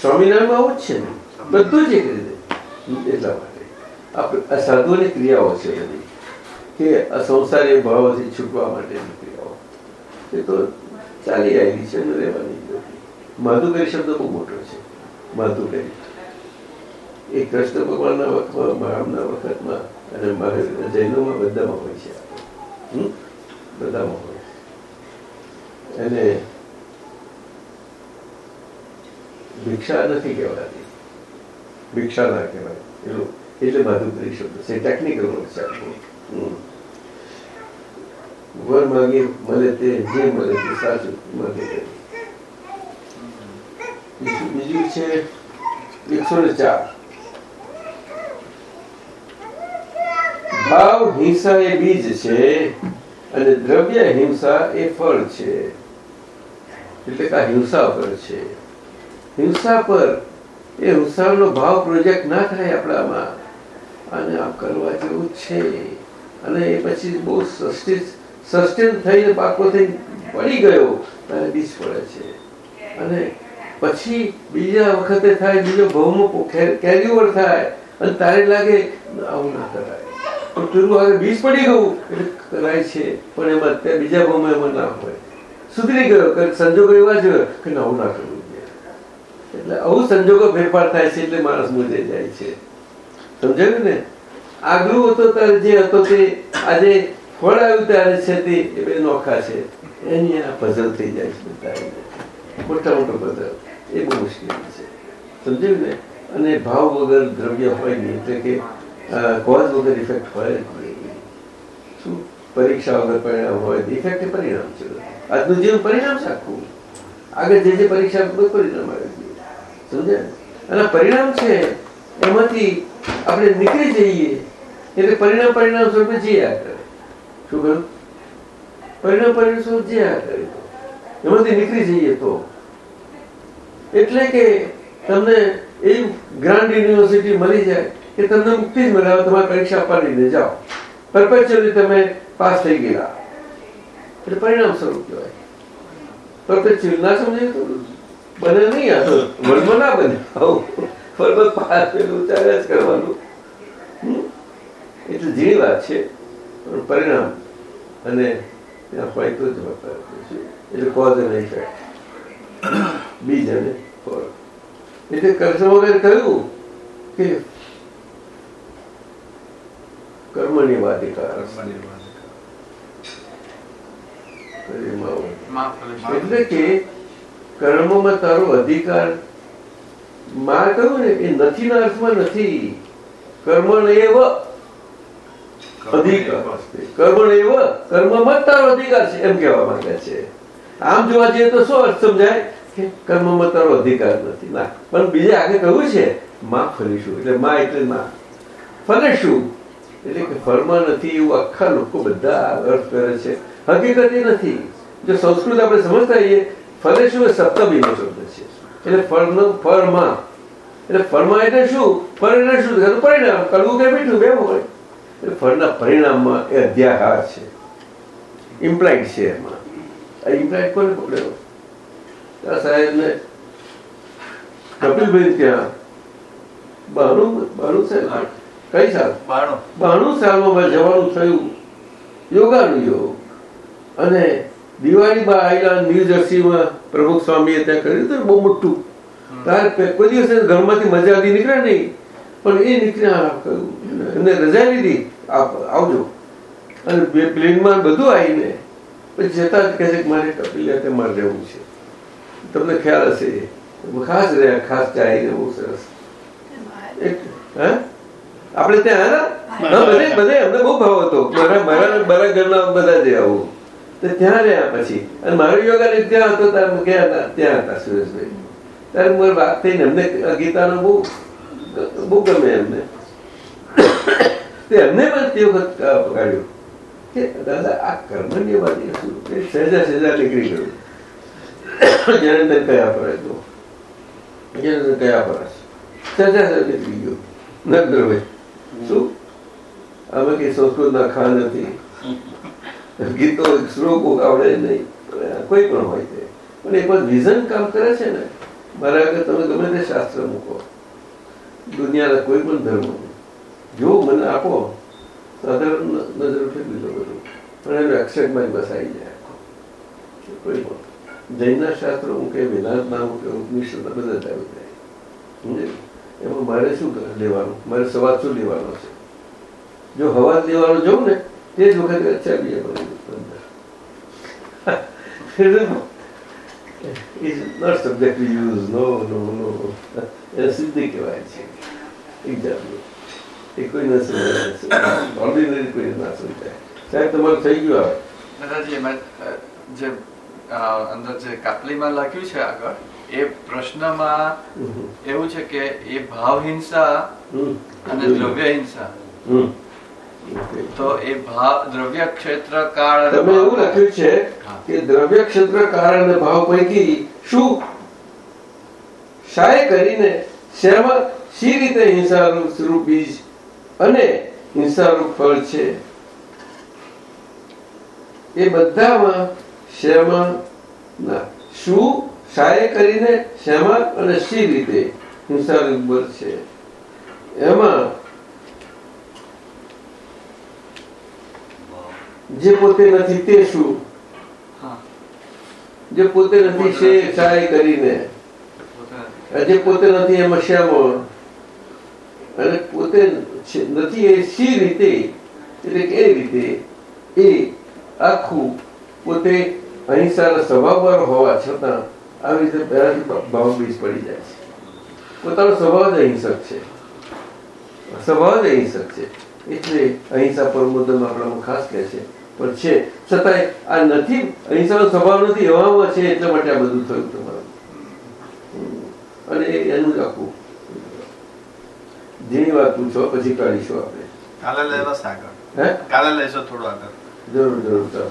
સ્વામિનારાયણમાં આવું જ છે ને? બધું જ એક રીતે. એટલા માટે. આ સાધુઓની ક્રિયાઓ છે બધી. કે આ સંસારી ભાવોથી છૂટવા માટેની ક્રિયાઓ. એ તો ચાલી આવેલી છે અને રહેવાની માધુકરી શબ્દ બહુ મોટો છે. માધુકરી. એ કૃષ્ણ ભગવાનના વખતમાં મહારામના વખતમાં અને જૈનોમાં બધામાં હોય છે. બધામાં એને ભિક્ષા નથી કહેવાતી. ભિક્ષા ના કહેવાય. એટલું એટલે માધુકરી શબ્દ છે. ટેકનિકલ વર્ડ વર માંગી મળે તે, જે મળે તે સાચું માંગે તે. બીજું છે એકસો ને ચાર. ભાવ, હિંસા એ બીજ છે અને દ્રવ્ય હિંસા એ ફળ છે. એટલે કે હિંસા પર છે. હિંસા પર, એ હિંસાનો ભાવ પ્રોજેક્ટ ના થાય આપણામાં. અને આમ કરવા જેવું છે. અને એ પછી બહુ સસ્ટેન થઈને પાકો થઈ પડી ગયો. ત્યારે બીજ પડે છે. અને પછી બીજા વખતે થાય, બીજો ભાવમાં કેરીઓવર થાય. અને તારે લાગે, આવું ના કરાય. પેલું આગળ બીજ પડી ગયું. એટલે કરાય છે. પણ એમાં અત્યારે બીજા ભાવમાં એમાં ના હોય. સુધરી ગયો સંજોગો એવા જ કે આવું ના કરવું એટલે આવું સંજોગો ફેરફાર થાય છે એટલે માણસ મૂંઝાઈ જાય છે. સમજાયું ને? આગલું હતો ત્યારે જે હતો તે આજે ફળ આવ્યું ત્યારે છે તે બે નોખા છે. એની આ પઝલ થઈ જાય છે મોટા મોટો પઝલ એ બહુ મુશ્કેલી છે. સમજાયું ને? અને ભાવ વગર દ્રવ્ય હોય નહીં, એટલે કે કોઝ વગર ઇફેક્ટ હોય નહીં. શું? પરીક્ષા વગર પરિણામ હોય ઇફેક્ટ પરિણામ છે. આજનું જીવન પરિણામ છે. આખું આગળ જે જે પરીક્ષા પરિણામ આવે સમજે અને પરિણામ છે, એમાંથી આપણે નીકળી જઈએ, એટલે પરિણામ પરિણામ સ્વરૂપે જીયા કરે. શું કહ્યું? પરિણામ પરિણામ સ્વરૂપ જે આ કરે. એમાંથી નીકળી જઈએ તો. એટલે કે તમને એવી ગ્રાન્ડ યુનિવર્સિટી મળી જાય કે તમને મુક્તિ જ મળે તમારે પરીક્ષા આપવાની જાઓ. પરપેચ્યુઅલી તમે પાસ થઈ ગયા એટલે પરિણામ સ્વરૂપ કહેવાય. પરપેચ્યુઅલી ના સમજાય બને નહીં આ તો. વર્ગમાં ના બને. ફરબત પાસ પેલું ચાલે જ કરવાનું. એટલે ઝીણી વાત છે. પણ પરિણામ. અને ત્યાં હોય તો જ એટલે કોઝ અને ઇફેક્ટ બીજ અને ફળ એટલે કૃષ્ણ વગર કહ્યું કે કર્મની વાધિકાર એટલે કે કર્મમાં તારો અધિકાર, માં કહ્યું ને એ નથી ના અર્થમાં નથી. કર્મણ એવ અધિકાર. છે આમ જોવા જઈએ તો શું અર્થ સમજાય? કે કર્મમાં તારો અધિકાર નથી. ના, પણ બીજે આગળ કહ્યું છે, માં ફરીશું. એટલે માં એટલે ના ફલે શું એટલે કે નથી એવું આખા લોકો બધા અર્થ કરે છે. હકીકત એ નથી. જો સંસ્કૃત આપણે સમજતા હોઈએ ફલે શું સપ્તમીનો શબ્દ છે. એટલે ફળનો ફળમાં. એટલે ફળમાં એટલે શું? ફળ એટલે શું? પરિણામ. કડવું કે મીઠું? બે હોય. એટલે ફળના પરિણામમાં એ અધ્યાહાર છે. ઇમ્પ્લાઇડ છે એમાં. આ ઇમ્પ્લાઇડ કોને પકડ્યો ત્યાં સાહેબને કપિલભાઈ ત્યાં બાણું બાણું સાહેબ કઈ સાલ? બાણું. સાલમાં જવાનું થયું. યોગાનું યોગ અને દિવાળીમાં આવેલા ન્યૂ જર્સીમાં પ્રમુખ સ્વામીએ ત્યાં કર્યું હતું બહુ મોટું. તારે કોઈ દિવસ ઘરમાંથી મજા આવી નીકળે નહીં પણ એ નીકળ્યા એમને રજા લીધી. આવજો. અને બે પ્લેનમાં બધું આવીને પછી જતા જ કહે છે કે મારે કપિલ મારે રહેવું છે. તમને ખ્યાલ હશે ખાસ રહ્યા ખાસ ચાહીને બહુ સરસ. એક હા? આપણે ત્યાં હા બધે બધે અમને બહુ ભાવ હતો. મારા મારા મારા ઘરના બધા જ આવું. ત્યાં રહ્યા પછી. અને મારો યોગા ત્યાં હતો? ત્યારે ત્યાં હતા, સુરેશભાઈ. ત્યારે મારી વાત થઈને એમને ગીતાનો બહુ બહુ ગમે એમને. એમને પણ તે વખત પકડ્યું કે, દાદા, આ કર્મની શું? કે સહેજા સહેજા નીકળી ગયું. જનંદન કયા ફરે તો જેને તને કયા પડે સહેજા સહેજા નીકળી ગયો. નગરભાઈ શું? અમે કઈ સંસ્કૃતના ખા નથી? ગીતો શ્લોકો આવડે નહીં. કોઈ પણ હોય તે. પણ એક વાર વિઝન કામ કરે છે ને, મારા આગળ તમે ગમે તે શાસ્ત્ર મૂકો. દુનિયાના કોઈ પણ ધર્મ. જો મને આપો, સાધારણ નજર ફેરવી લો બધું. પણ એનો એક્સેન્ટમાં બસ આવી જાય કોઈ પણ. જૈનના શાસ્ત્રો મૂકે વેદાંતના મૂકે ઉપનિષદ બધા આવી જાય. સમજે? એમાં મારે શું લેવાનું? મારે સવાલ શું લેવાનો છે? જો હવા લેવાનો જવું ને તે જ વખતે અચ્છા બી is not subject to use. No, no, no. એ સિદ્ધિ કહેવાય છે. એક એ કોઈ ન સમજાય ઓર્ડિનરી કોઈ ના સમજાય. સાહેબ તમારું થઈ ગયું આવે દાદાજી એમાં જે અંદર જે કાપલીમાં લખ્યું છે આગળ એ પ્રશ્નમાં એવું છે કે એ ભાવ હિંસા અને દ્રવ્ય હિંસા તો એ ભાવ દ્રવ્ય ક્ષેત્ર કાળ તમે એવું લખ્યું છે કે દ્રવ્ય ક્ષેત્ર કાળ અને ભાવ પૈકી શું? શાય કરીને શેમાં શી રીતે હિંસારૂપ સ્વરૂપ બીજ અને હિંસારૂપ ફળ છે? એ બધામાં શેમાં ના શું? શાએ કરીને શેમાં અને શી રીતે હિંસારૂપ બળ છે? એમાં જે પોતે નથી તે શું? જે પોતે નથી છે ચાય કરીને. જે પોતે નથી એ શ્યામાં અને પોતે નથી એ સી રીતે? એટલે કે એ રીતે એ આખું પોતે અહિંસાના સ્વભાવ હોવા છતાં આવી રીતે પહેલાથી ભાવ બીજ પડી જાય છે. પોતાનો સ્વભાવ જ અહિંસક છે. સ્વભાવ જ અહિંસક છે. એટલે અહિંસા પરમોદમ આપણામાં ખાસ કહે છે પણ છે. છતાંય આ નથી અહિંસાનો સ્વભાવ નથી એવામાં છે એટલા માટે આ બધું થયું તમારું. અને એનું જ આખું જેની વાત પૂછો પછી કાઢીશું આપણે. કાલે લેવા સાગર. હે? કાલે લેશો થોડું આગળ. જરૂર જરૂર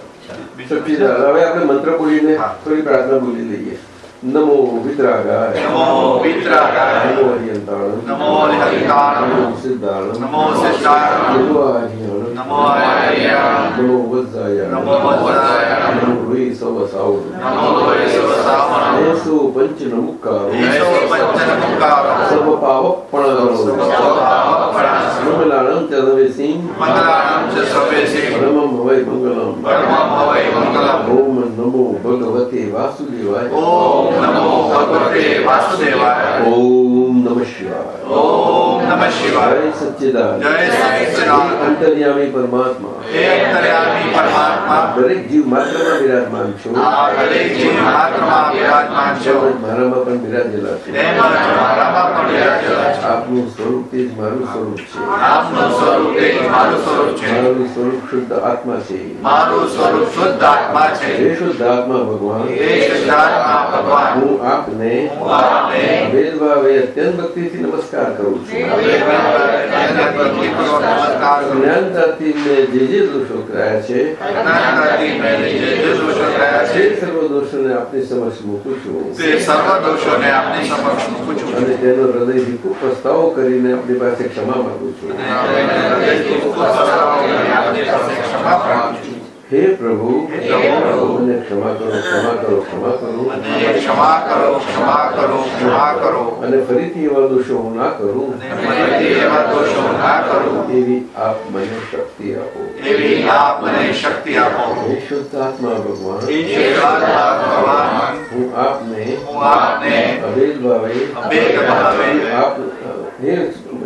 બીજું હવે આપણે મંત્ર બોલીને થોડી પ્રાર્થના બોલી લઈએ. નમો વિતરાગાય નમો વિતરાગાય. નમો હરિયંતાણમ નમો હરિયંતાણમ. નમો સિદ્ધાણમ નમો સિદ્ધાણમ. નમો આર્યણમ નમો આર્યણમ. નમો વજ્જાય નમો વજ્જાય. નમો રોઈ સવ સાવણ નમો રોઈ સવ સાવણ. येसु પંચ નમુકારો એસો પંચ નમુકારો. સર્વ પાવપણારો સર્વ પાવપણારો. મંગલાણમ ચ સર્વેસિંહ મંગલાણમ ચ સર્વેસિંહ. પરમમ હવૈ મંગલમ પરમં હવૈ મંગલમ. ઓમ નમો ભગવતે વાસુદેવાય ઓમ નમો ભગવતે વાસુદેવાય ઓમ નમઃ શિવાય ઓમ નમઃ શિવાય જય સચ્ચિદાનંદ જય સચ્ચિદાનંદ. અંતર્યામી પરમાત્મા હે અંતર્યામી પરમાત્મા દરેક જીવ માત્રમાં બિરાજમાન છો. આ દરેક જીવ માત્રમાં બિરાજમાન છો. તેમજ મારામાં પણ બિરાજેલા છે. તેમજ મારામાં પણ બિરાજેલા છે. આપનું સ્વરૂપ તે જ મારું સ્વરૂપ છે. આપનું સ્વરૂપ તે જ મારું સ્વરૂપ છે. મારું સ્વરૂપ શુદ્ધ આત્મા છે. મારું સ્વરૂપ શુદ્ધ આત્મા છે. હે શુદ્ધ આત્મા ભગવાન. હે શુદ્ધાત્મા ભગવાન. હું આપને હું આપને ભેદભાવે અત્યંત ભક્તિથી નમસ્કાર કરું છું. ભક્તિપૂર્વક નમસ્કાર કરું છું. જ્ઞાનતાથી મેં જે જે કરાયા છે. આપની સમક્ષ મૂકું છું તે સર્વ દોષોને આપની સમક્ષ મૂકું છું. અને તેનો હૃદયથી ખૂબ પસ્તાવો કરીને આપની પાસે ક્ષમા માંગુ છું. હે પ્રભુ. મને ક્ષમા કરો ક્ષમા કરો ક્ષમા કરો. ક્ષમા કરો ક્ષમા કરો ક્ષમા કરો. અને ફરીથી એવા દોષો હું ના કરું. એવા દોષો ના કરું. એવી આપ મને શક્તિ આપો. એવી આપ મને શક્તિ આપો. હે શુદ્ધાત્મા ભગવાન. હે શુદ્ધાત્મા ભગવાન. હું આપને હું આપને અભેદ ભાવે અભેદ ભાવે આપ હે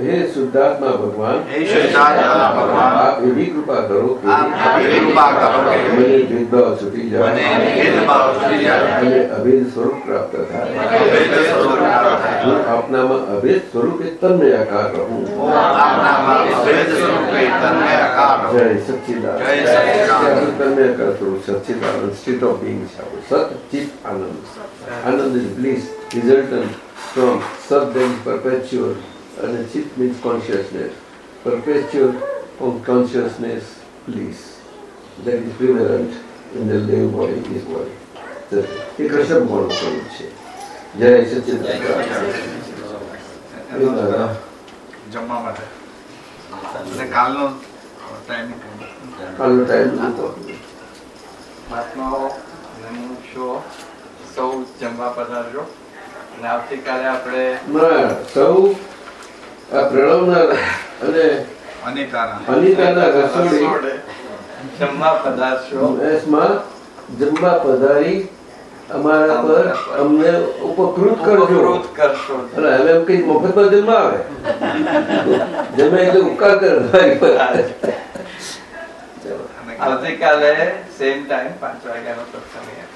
હે શુદ્ધાત્મા ભગવાન હે શુદ્ધાત્મા ભગવાન આપ એવી કૃપા કરો કે આપ એવી કૃપા કરો કે મને ભેદભાવ છૂટી મને ભેદભાવ છૂટી જાય. અને અભેદ સ્વરૂપ પ્રાપ્ત થાય. અભેદ સ્વરૂપ પ્રાપ્ત થાય. હું આપનામાં અભેદ સ્વરૂપે તન્મય આકાર રહું. હું આપનામાં અભેદ સ્વરૂપે તન્મય આકાર રહું. જય સચ્ચિદાનંદ. જય સચ્ચિદાનંદ. તન્મય આકાર સ્વરૂપ સચ્ચિદાનંદ સ્ટેટ ઓફ બિંગ છે સત ચિત આનંદ. આનંદ is bliss resultant from that is perpetual. And chit means consciousness perpetual on consciousness bliss that is prevalent in the living body this body એ કૃષ્ણ ભગવાનનું સ્વરૂપ છે જય જમવા માટે અને કાલનો ટાઈમ નહોતો મહાત્માઓ અને સૌ જમવા પધારજો અને આવતીકાલે આપણે સૌ આ પ્રણવના અને અનિતાના. અનિતાના રસોડી જમવા પધારશો. એસમાં જમવા પધારી અમારા પર અમને ઉપકૃત કરજો. કરશો. અને હવે એમ કઈ મફતમાં જમવા. આવે જમે એટલે ઉપકાર કરે આવતીકાલે સેમ ટાઈમ પાંચ વાગ્યાનો સત્સંગ.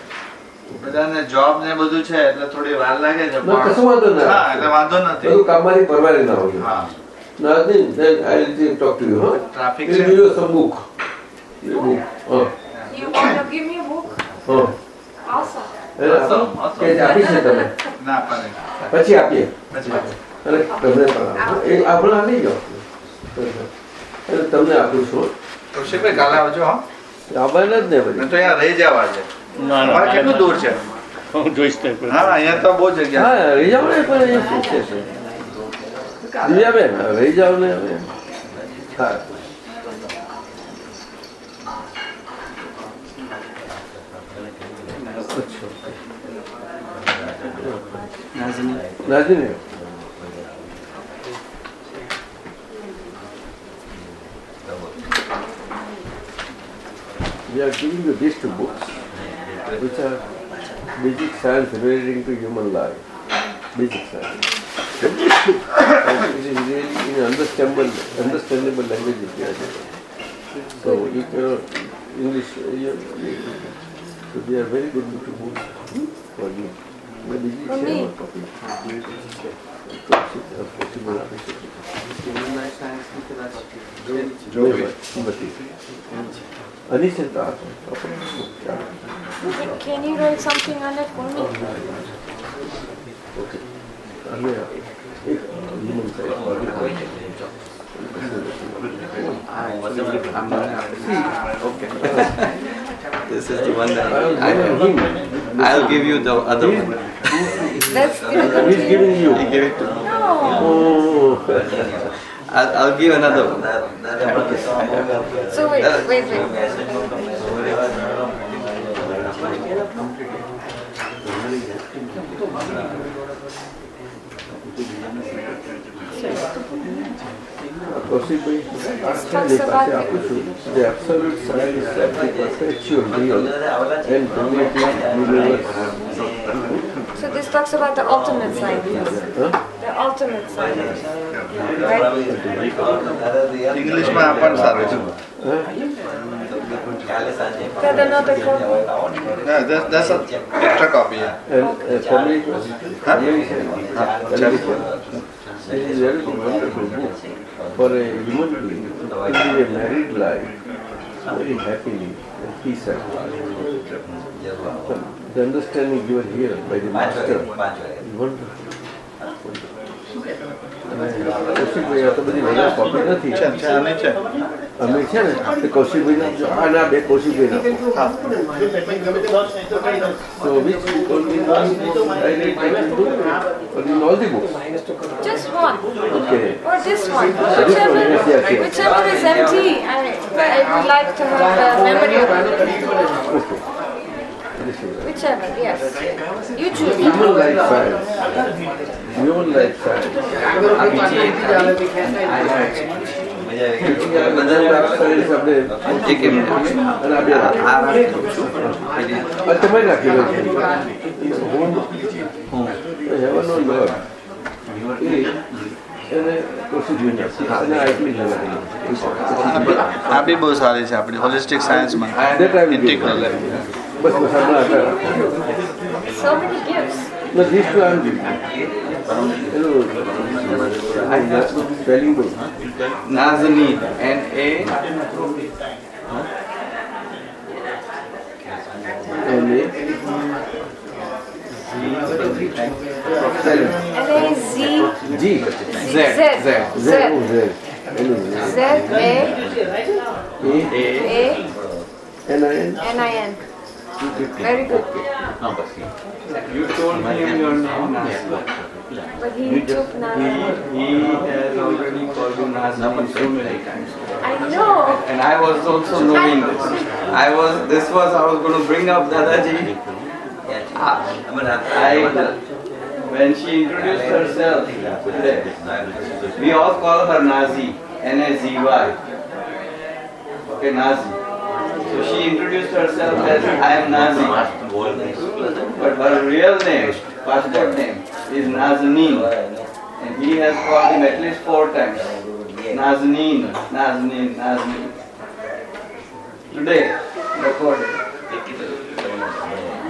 બધાને જોબ ને બધું છે એટલે થોડી વાર લાગે છે પણ કશો વાંધો ના. હા એટલે વાંધો નથી. બધું કામમાંથી પરવારી ના હોય. હા. Nothing, then I will talk to you હા. ટ્રાફિક છે. give you book to give me a book? huh. Awesome. એને આપો. કે આપી છે તમે? ના પડે. પછી આપીએ. પછી. અને તમને પણ એ આપણે આવી જાઓ તમને આપું છું. કૌશિકભાઈ કાલે આવજો હા? આવવાના જ ને બધી. નહીં તો અહીંયા રહી જવા છે. કેટલું દૂર છે? હું જોઈશ હા અહીંયા તો બહુ જગ્યા હા રહી જાવ ને પણ એ શું છે દિવ્યાબેન રહી જાવ ને હવે. હા. we are giving you these two books, which are basic science relating to human life. Basic science. it is really in understandable, understandable language if you are. So you cannot, English, uh, you, you, so they are very good books hmm? for you. Maybe you share one copy. Can you write something on it for me? Okay. this is the one that I, I'll give you the other one. That's gonna. He's giving you. He gave it to me. No. Oh. I'll, I'll give another one. So wait, uh, wait, wait. possibly le pasé a the absolute satisfaction perpetual deal and permanent universe. So this talks about the ultimate silence. Huh? The ultimate silence. Right? English में अपन सारे That another copy? No, that, that's a extra copy. Yeah. And uh, me, huh? Huh? It is very wonderful book for a human being to be a married life very happily and peacefully. The understanding given here by the master is wonderful. Kaushikbhai તો બધી વધારે copy નથી છે, છે, અમે છે ને કૌશિકભાઈ આ ના બે કૌશિકભાઈ ના So which book is I read taken book or in all the books? Just one. Okay. Or this one. This yes, yes, yes. whichever is empty, I, I would like to have the memory of it. Okay. Human life science આપણે એક minute. અને આ બે આ રાખજો. આ તમે રાખેલો છે હોમ હેવનનો લોર્ડ આ બી- બહુ સારી છે આપણી હોલિસ્ટિક સાયન્સમાં. ઇન્ટિગ્રલ બસ બસ હમણાં આટલા. રાખો G. Z. Z. Z. Z. A. A. N I N. N-I-N. Very good. You told him your name. But he took He, he has already called you Nazanin so many times. I know. And I was also knowing this. I was, this was, I was going to bring up Dadaji. I, when she introduced herself today, we all call her Nazi, N-A-Z-Y. Okay, Nazi. So she introduced herself as I am Nazi. But her real name, passport name, is Nazanin. And he has called him at least four times. Nazanin, Nazanin, Nazanin. Today, recorded.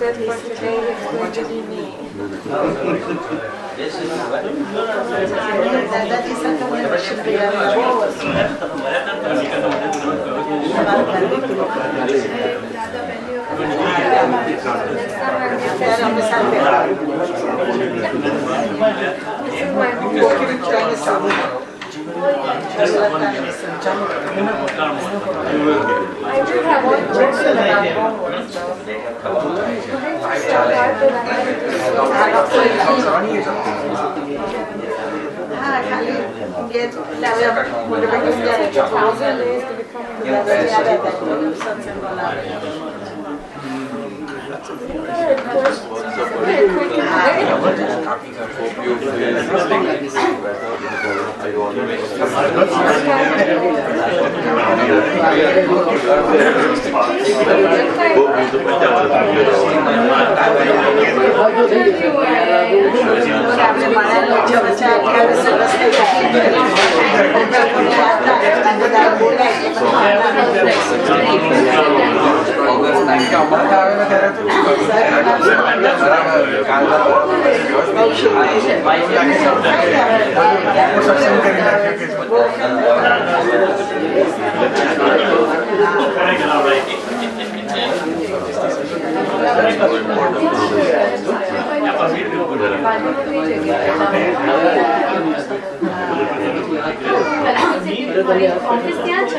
said for today going to be me. that is something that should be a I do have one question about homework though. હા ખાલી બે ત્યારે મોટે ભાગે ત્યારે Thousand days to become a દાદાજી આવ્યા હતા સત્સંગ બોલાવે આપણે મારા વચ્ચે વચ્ચે અઠ્યાવીસ વર્ષ થઈ ગયા બધા ઓફિસ ત્યાં છે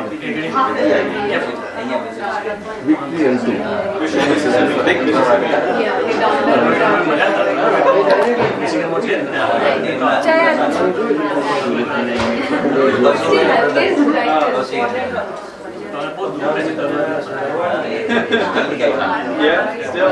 Già è Yeah, still.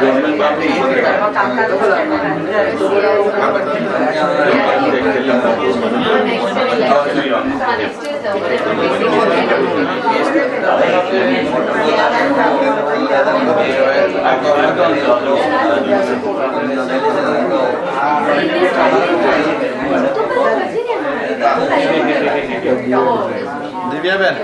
બધાને સગવડ નથી દિવ્યાબેન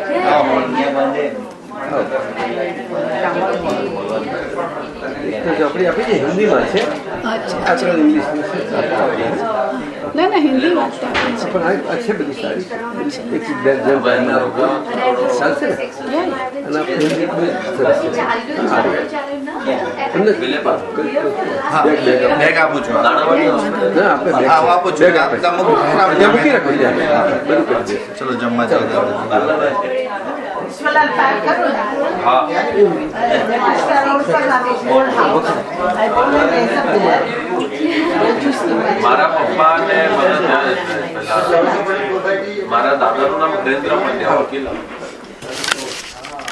ચોપડી આપી છે હિન્દીમાં છે આપણે ઇંગ્લિશની ના ના હિન્દી વાંચતા પણ આ છે બધી સારી. એક જેમ ભણનારો ચાલશે ને? અને આપણે હિન્દી બહુ સરસ છે. આ રીતે. તમને બેગ બેગ આપો. છું. ના આપણે બેગ આપું છું. બેગ આપે. તમે મૂકો. ત્યાં મૂકી રાખો બધું કરી દેશે. ચલો જમવા જાવ મારા પપ્પા ને મને પહેલા મારા દાદાનું નામ નરેન્દ્ર પંડ્યા વકીલ.